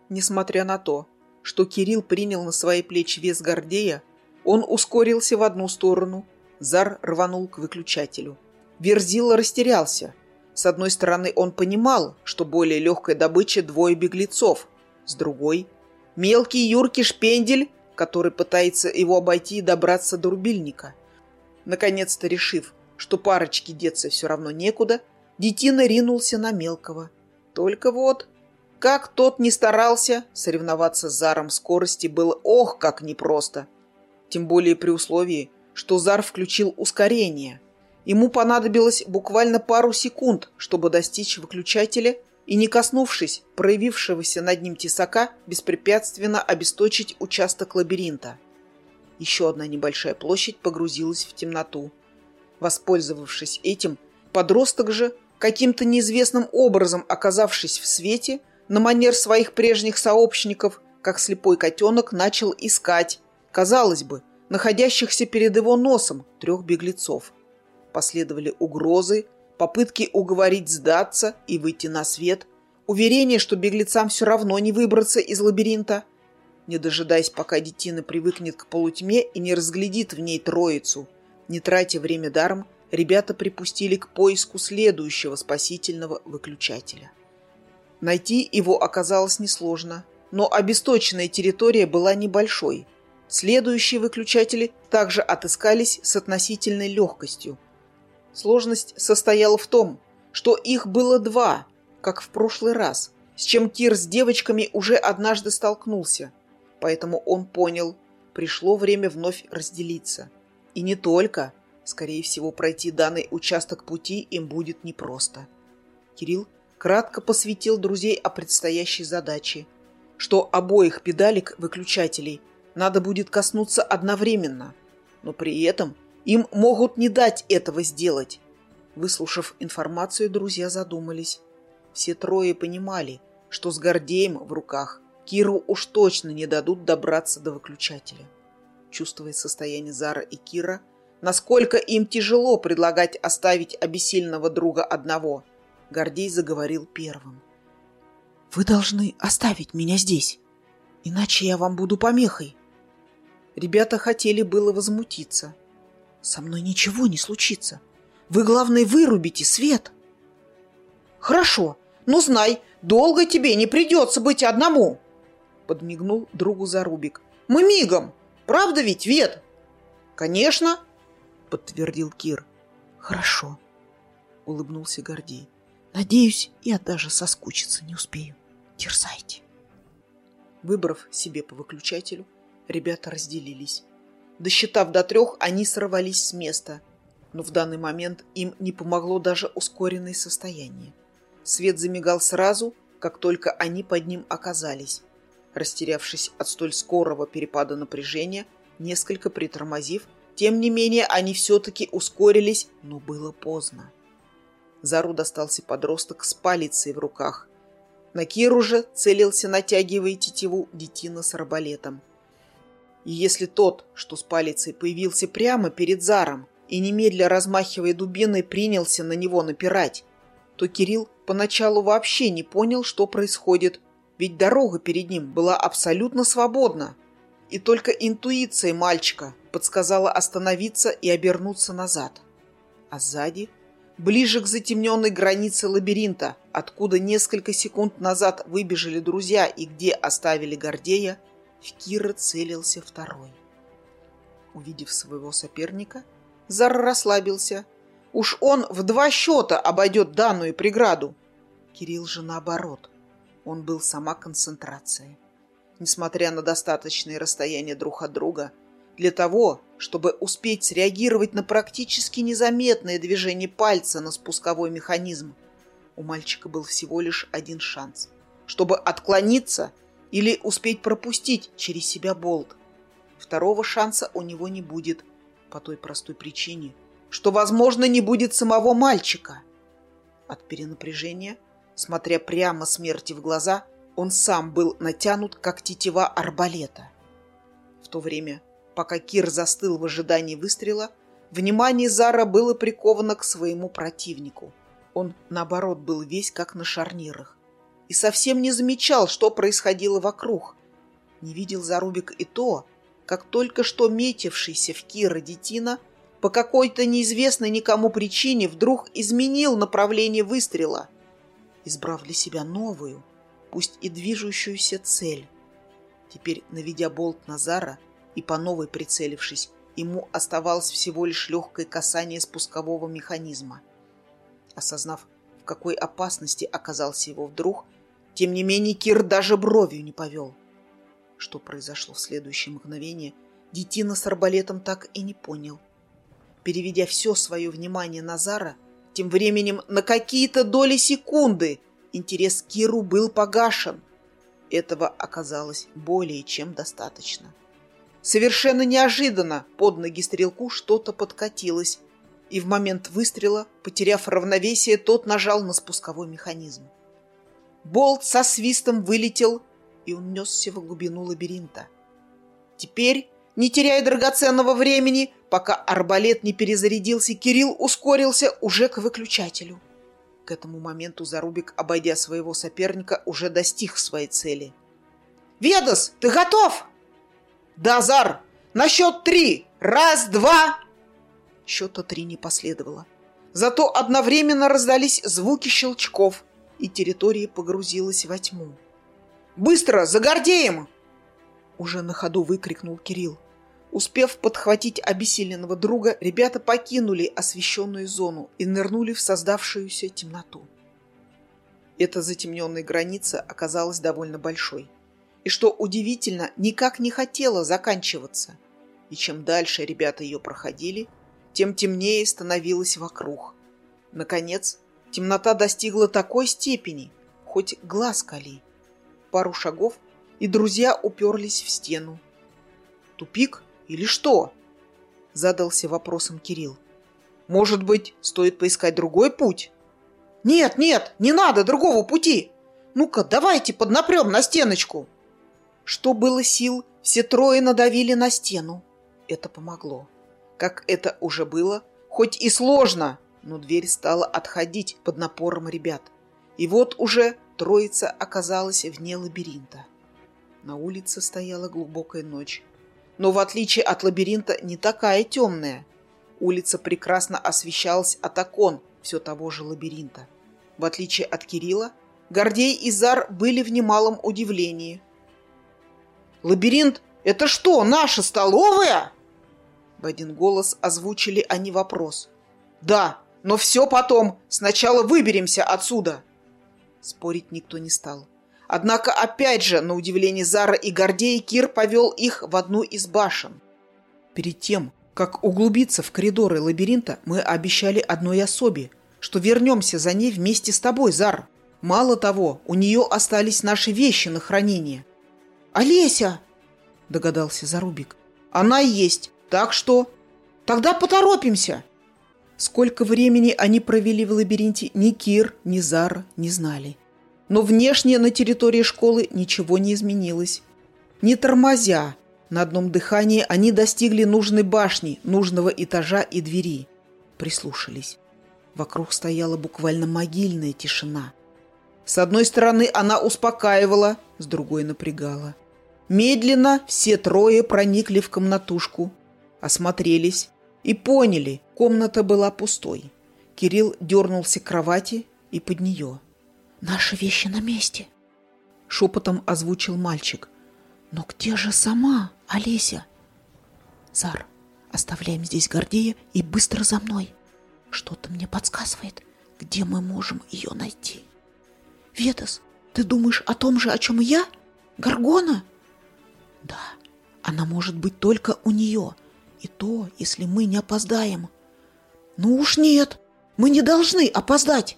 Несмотря на то, что Кирилл принял на свои плечи вес Гордея, он ускорился в одну сторону, Зар рванул к выключателю. Верзила растерялся. С одной стороны, он понимал, что более легкая добыча двое беглецов. С другой – мелкий юркий шпендель, который пытается его обойти и добраться до рубильника. Наконец-то решив, что парочке деться все равно некуда, детина ринулся на мелкого. Только вот, как тот не старался, соревноваться с Заром скорости было ох, как непросто. Тем более при условии, что Зар включил ускорение – Ему понадобилось буквально пару секунд, чтобы достичь выключателя и, не коснувшись проявившегося над ним тесака, беспрепятственно обесточить участок лабиринта. Еще одна небольшая площадь погрузилась в темноту. Воспользовавшись этим, подросток же, каким-то неизвестным образом оказавшись в свете, на манер своих прежних сообщников, как слепой котенок, начал искать, казалось бы, находящихся перед его носом трех беглецов – Последовали угрозы, попытки уговорить сдаться и выйти на свет, уверение, что беглецам все равно не выбраться из лабиринта. Не дожидаясь, пока детина привыкнет к полутьме и не разглядит в ней троицу, не тратя время даром, ребята припустили к поиску следующего спасительного выключателя. Найти его оказалось несложно, но обесточенная территория была небольшой. Следующие выключатели также отыскались с относительной легкостью – Сложность состояла в том, что их было два, как в прошлый раз, с чем Кир с девочками уже однажды столкнулся. Поэтому он понял, пришло время вновь разделиться. И не только. Скорее всего, пройти данный участок пути им будет непросто. Кирилл кратко посвятил друзей о предстоящей задаче, что обоих педалек выключателей надо будет коснуться одновременно, но при этом – им могут не дать этого сделать. Выслушав информацию, друзья задумались. Все трое понимали, что с Гордеем в руках Киру уж точно не дадут добраться до выключателя. Чувствуя состояние Зара и Кира, насколько им тяжело предлагать оставить обессильного друга одного, Гордей заговорил первым. «Вы должны оставить меня здесь, иначе я вам буду помехой». Ребята хотели было возмутиться, со мной ничего не случится. Вы, главное, вырубите свет. Хорошо, но знай, долго тебе не придется быть одному. Подмигнул другу Зарубик. Мы мигом. Правда ведь, Вет? Конечно, подтвердил Кир. Хорошо, улыбнулся Гордей. Надеюсь, я даже соскучиться не успею. Терзайте. Выбрав себе по выключателю, ребята разделились. Досчитав до трех, они сорвались с места. Но в данный момент им не помогло даже ускоренное состояние. Свет замигал сразу, как только они под ним оказались. Растерявшись от столь скорого перепада напряжения, несколько притормозив, тем не менее они все-таки ускорились, но было поздно. Зару достался подросток с палицей в руках. На Киру же целился, натягивая тетиву, детина с арбалетом. И если тот, что с палицей, появился прямо перед Заром и немедля размахивая дубиной принялся на него напирать, то Кирилл поначалу вообще не понял, что происходит, ведь дорога перед ним была абсолютно свободна. И только интуиция мальчика подсказала остановиться и обернуться назад. А сзади, ближе к затемненной границе лабиринта, откуда несколько секунд назад выбежали друзья и где оставили Гордея, в Кира целился второй. Увидев своего соперника, Зар расслабился. Уж он в два счета обойдет данную преграду. Кирилл же наоборот. Он был сама концентрация. Несмотря на достаточное расстояние друг от друга, для того, чтобы успеть среагировать на практически незаметное движение пальца на спусковой механизм, У мальчика был всего лишь один шанс, чтобы отклониться или успеть пропустить через себя болт. Второго шанса у него не будет по той простой причине, что, возможно, не будет самого мальчика. От перенапряжения, смотря прямо смерти в глаза, он сам был натянут, как тетива арбалета. В то время, пока Кир застыл в ожидании выстрела, внимание Зара было приковано к своему противнику. Он, наоборот, был весь как на шарнирах и совсем не замечал, что происходило вокруг. Не видел Зарубик и то, как только что метившийся в Кира детина по какой-то неизвестной никому причине вдруг изменил направление выстрела, избрав для себя новую, пусть и движущуюся цель. Теперь, наведя болт Назара и по новой прицелившись, ему оставалось всего лишь легкое касание спускового механизма. Осознав, в какой опасности оказался его вдруг, тем не менее Кир даже бровью не повел. Что произошло в следующее мгновение, детина с арбалетом так и не понял. Переведя все свое внимание на Зара, тем временем на какие-то доли секунды интерес к Киру был погашен. Этого оказалось более чем достаточно. Совершенно неожиданно под ноги стрелку что-то подкатилось, и в момент выстрела, потеряв равновесие, тот нажал на спусковой механизм. Болт со свистом вылетел, и он несся в глубину лабиринта. Теперь, не теряя драгоценного времени, пока арбалет не перезарядился, Кирилл ускорился уже к выключателю. К этому моменту Зарубик, обойдя своего соперника, уже достиг своей цели. «Ведас, ты готов?» «Да, Зар! На счет три! Раз, два!» Счета три не последовало. Зато одновременно раздались звуки щелчков – и территория погрузилась во тьму. «Быстро, за Гордеем!» Уже на ходу выкрикнул Кирилл. Успев подхватить обессиленного друга, ребята покинули освещенную зону и нырнули в создавшуюся темноту. Эта затемненная граница оказалась довольно большой. И что удивительно, никак не хотела заканчиваться. И чем дальше ребята ее проходили, тем темнее становилось вокруг. Наконец, Темнота достигла такой степени, хоть глаз кали. Пару шагов, и друзья уперлись в стену. «Тупик или что?» — задался вопросом Кирилл. «Может быть, стоит поискать другой путь?» «Нет, нет, не надо другого пути! Ну-ка, давайте поднапрем на стеночку!» Что было сил, все трое надавили на стену. Это помогло. Как это уже было, хоть и сложно, но дверь стала отходить под напором ребят. И вот уже троица оказалась вне лабиринта. На улице стояла глубокая ночь. Но в отличие от лабиринта не такая темная. Улица прекрасно освещалась от окон все того же лабиринта. В отличие от Кирилла, Гордей и Зар были в немалом удивлении. «Лабиринт — это что, наша столовая?» В один голос озвучили они вопрос. «Да, но все потом. Сначала выберемся отсюда. Спорить никто не стал. Однако, опять же, на удивление Зара и Гордея, Кир повел их в одну из башен. Перед тем, как углубиться в коридоры лабиринта, мы обещали одной особе, что вернемся за ней вместе с тобой, Зар. Мало того, у нее остались наши вещи на хранение. «Олеся!» – догадался Зарубик. «Она и есть, так что...» «Тогда поторопимся!» Сколько времени они провели в лабиринте, ни Кир, ни Зара не знали. Но внешне на территории школы ничего не изменилось. Не тормозя, на одном дыхании они достигли нужной башни, нужного этажа и двери. Прислушались. Вокруг стояла буквально могильная тишина. С одной стороны она успокаивала, с другой напрягала. Медленно все трое проникли в комнатушку, осмотрелись и поняли, комната была пустой. Кирилл дернулся к кровати и под нее. «Наши вещи на месте», — шепотом озвучил мальчик. «Но где же сама Олеся?» «Зар, оставляем здесь Гордея и быстро за мной. Что-то мне подсказывает, где мы можем ее найти». «Ветас, ты думаешь о том же, о чем и я? Гаргона?» «Да, она может быть только у нее, и то, если мы не опоздаем. Ну уж нет, мы не должны опоздать.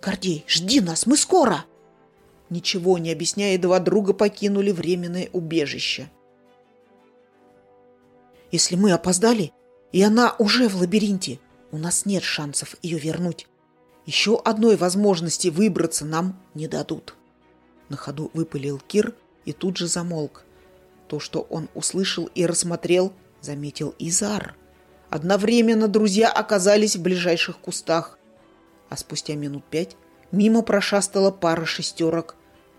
Гордей, жди нас, мы скоро!» Ничего не объясняя, два друга покинули временное убежище. «Если мы опоздали, и она уже в лабиринте, у нас нет шансов ее вернуть. Еще одной возможности выбраться нам не дадут». На ходу выпалил Кир и тут же замолк. То, что он услышал и рассмотрел, заметил Изар. Одновременно друзья оказались в ближайших кустах, а спустя минут пять мимо прошастала пара шестерок.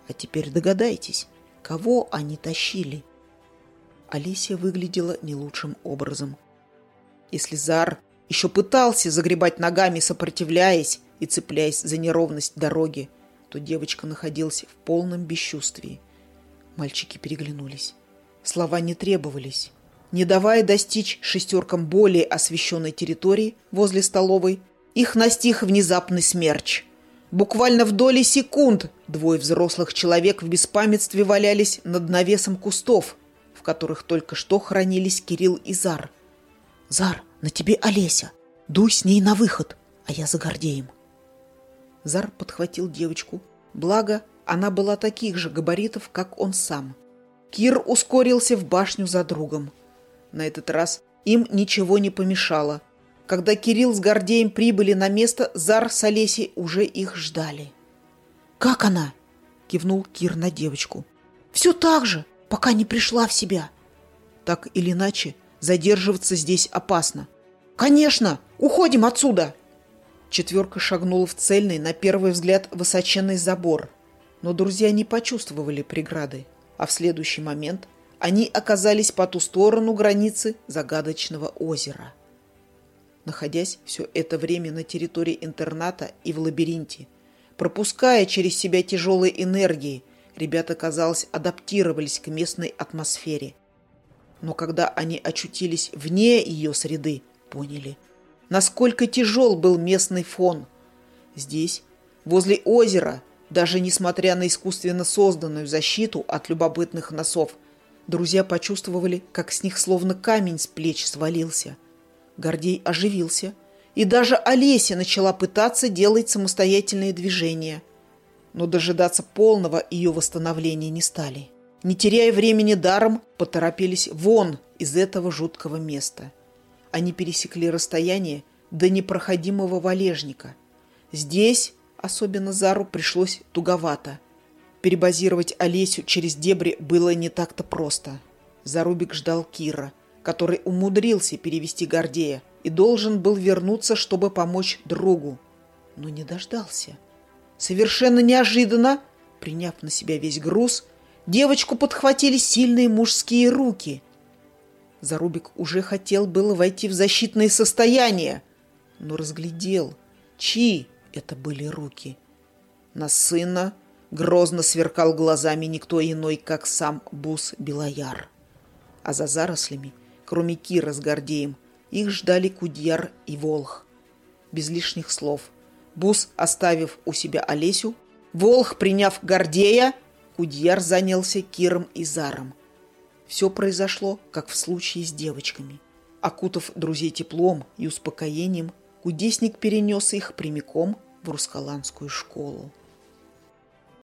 А теперь догадайтесь, кого они тащили. Алисия выглядела не лучшим образом. Если Зар еще пытался загребать ногами, сопротивляясь и цепляясь за неровность дороги, то девочка находилась в полном бесчувствии. Мальчики переглянулись. Слова не требовались. Не давая достичь шестеркам более освещенной территории возле столовой, их настиг внезапный смерч. Буквально в доли секунд двое взрослых человек в беспамятстве валялись над навесом кустов, в которых только что хранились Кирилл и Зар. «Зар, на тебе Олеся! Дуй с ней на выход, а я за Гордеем!» Зар подхватил девочку, благо она была таких же габаритов, как он сам. Кир ускорился в башню за другом. На этот раз им ничего не помешало. Когда Кирилл с Гордеем прибыли на место, Зар с Олесей уже их ждали. «Как она?» – кивнул Кир на девочку. «Все так же, пока не пришла в себя». Так или иначе, задерживаться здесь опасно. «Конечно! Уходим отсюда!» Четверка шагнула в цельный, на первый взгляд, высоченный забор. Но друзья не почувствовали преграды, а в следующий момент они оказались по ту сторону границы загадочного озера. Находясь все это время на территории интерната и в лабиринте, пропуская через себя тяжелые энергии, ребята, казалось, адаптировались к местной атмосфере. Но когда они очутились вне ее среды, поняли – насколько тяжел был местный фон. Здесь, возле озера, даже несмотря на искусственно созданную защиту от любопытных носов, друзья почувствовали, как с них словно камень с плеч свалился. Гордей оживился, и даже Олеся начала пытаться делать самостоятельные движения. Но дожидаться полного ее восстановления не стали. Не теряя времени даром, поторопились вон из этого жуткого места – они пересекли расстояние до непроходимого валежника. Здесь, особенно Зару, пришлось туговато. Перебазировать Олесю через дебри было не так-то просто. Зарубик ждал Кира, который умудрился перевести Гордея и должен был вернуться, чтобы помочь другу. Но не дождался. Совершенно неожиданно, приняв на себя весь груз, девочку подхватили сильные мужские руки – Зарубик уже хотел было войти в защитное состояние, но разглядел, чьи это были руки. На сына грозно сверкал глазами никто иной, как сам Бус Белояр. А за зарослями, кроме Кира с Гордеем, их ждали Кудьяр и Волх. Без лишних слов. Бус, оставив у себя Олесю, Волх, приняв Гордея, Кудьяр занялся Киром и Заром. Все произошло, как в случае с девочками. Окутав друзей теплом и успокоением, кудесник перенес их прямиком в рускаланскую школу.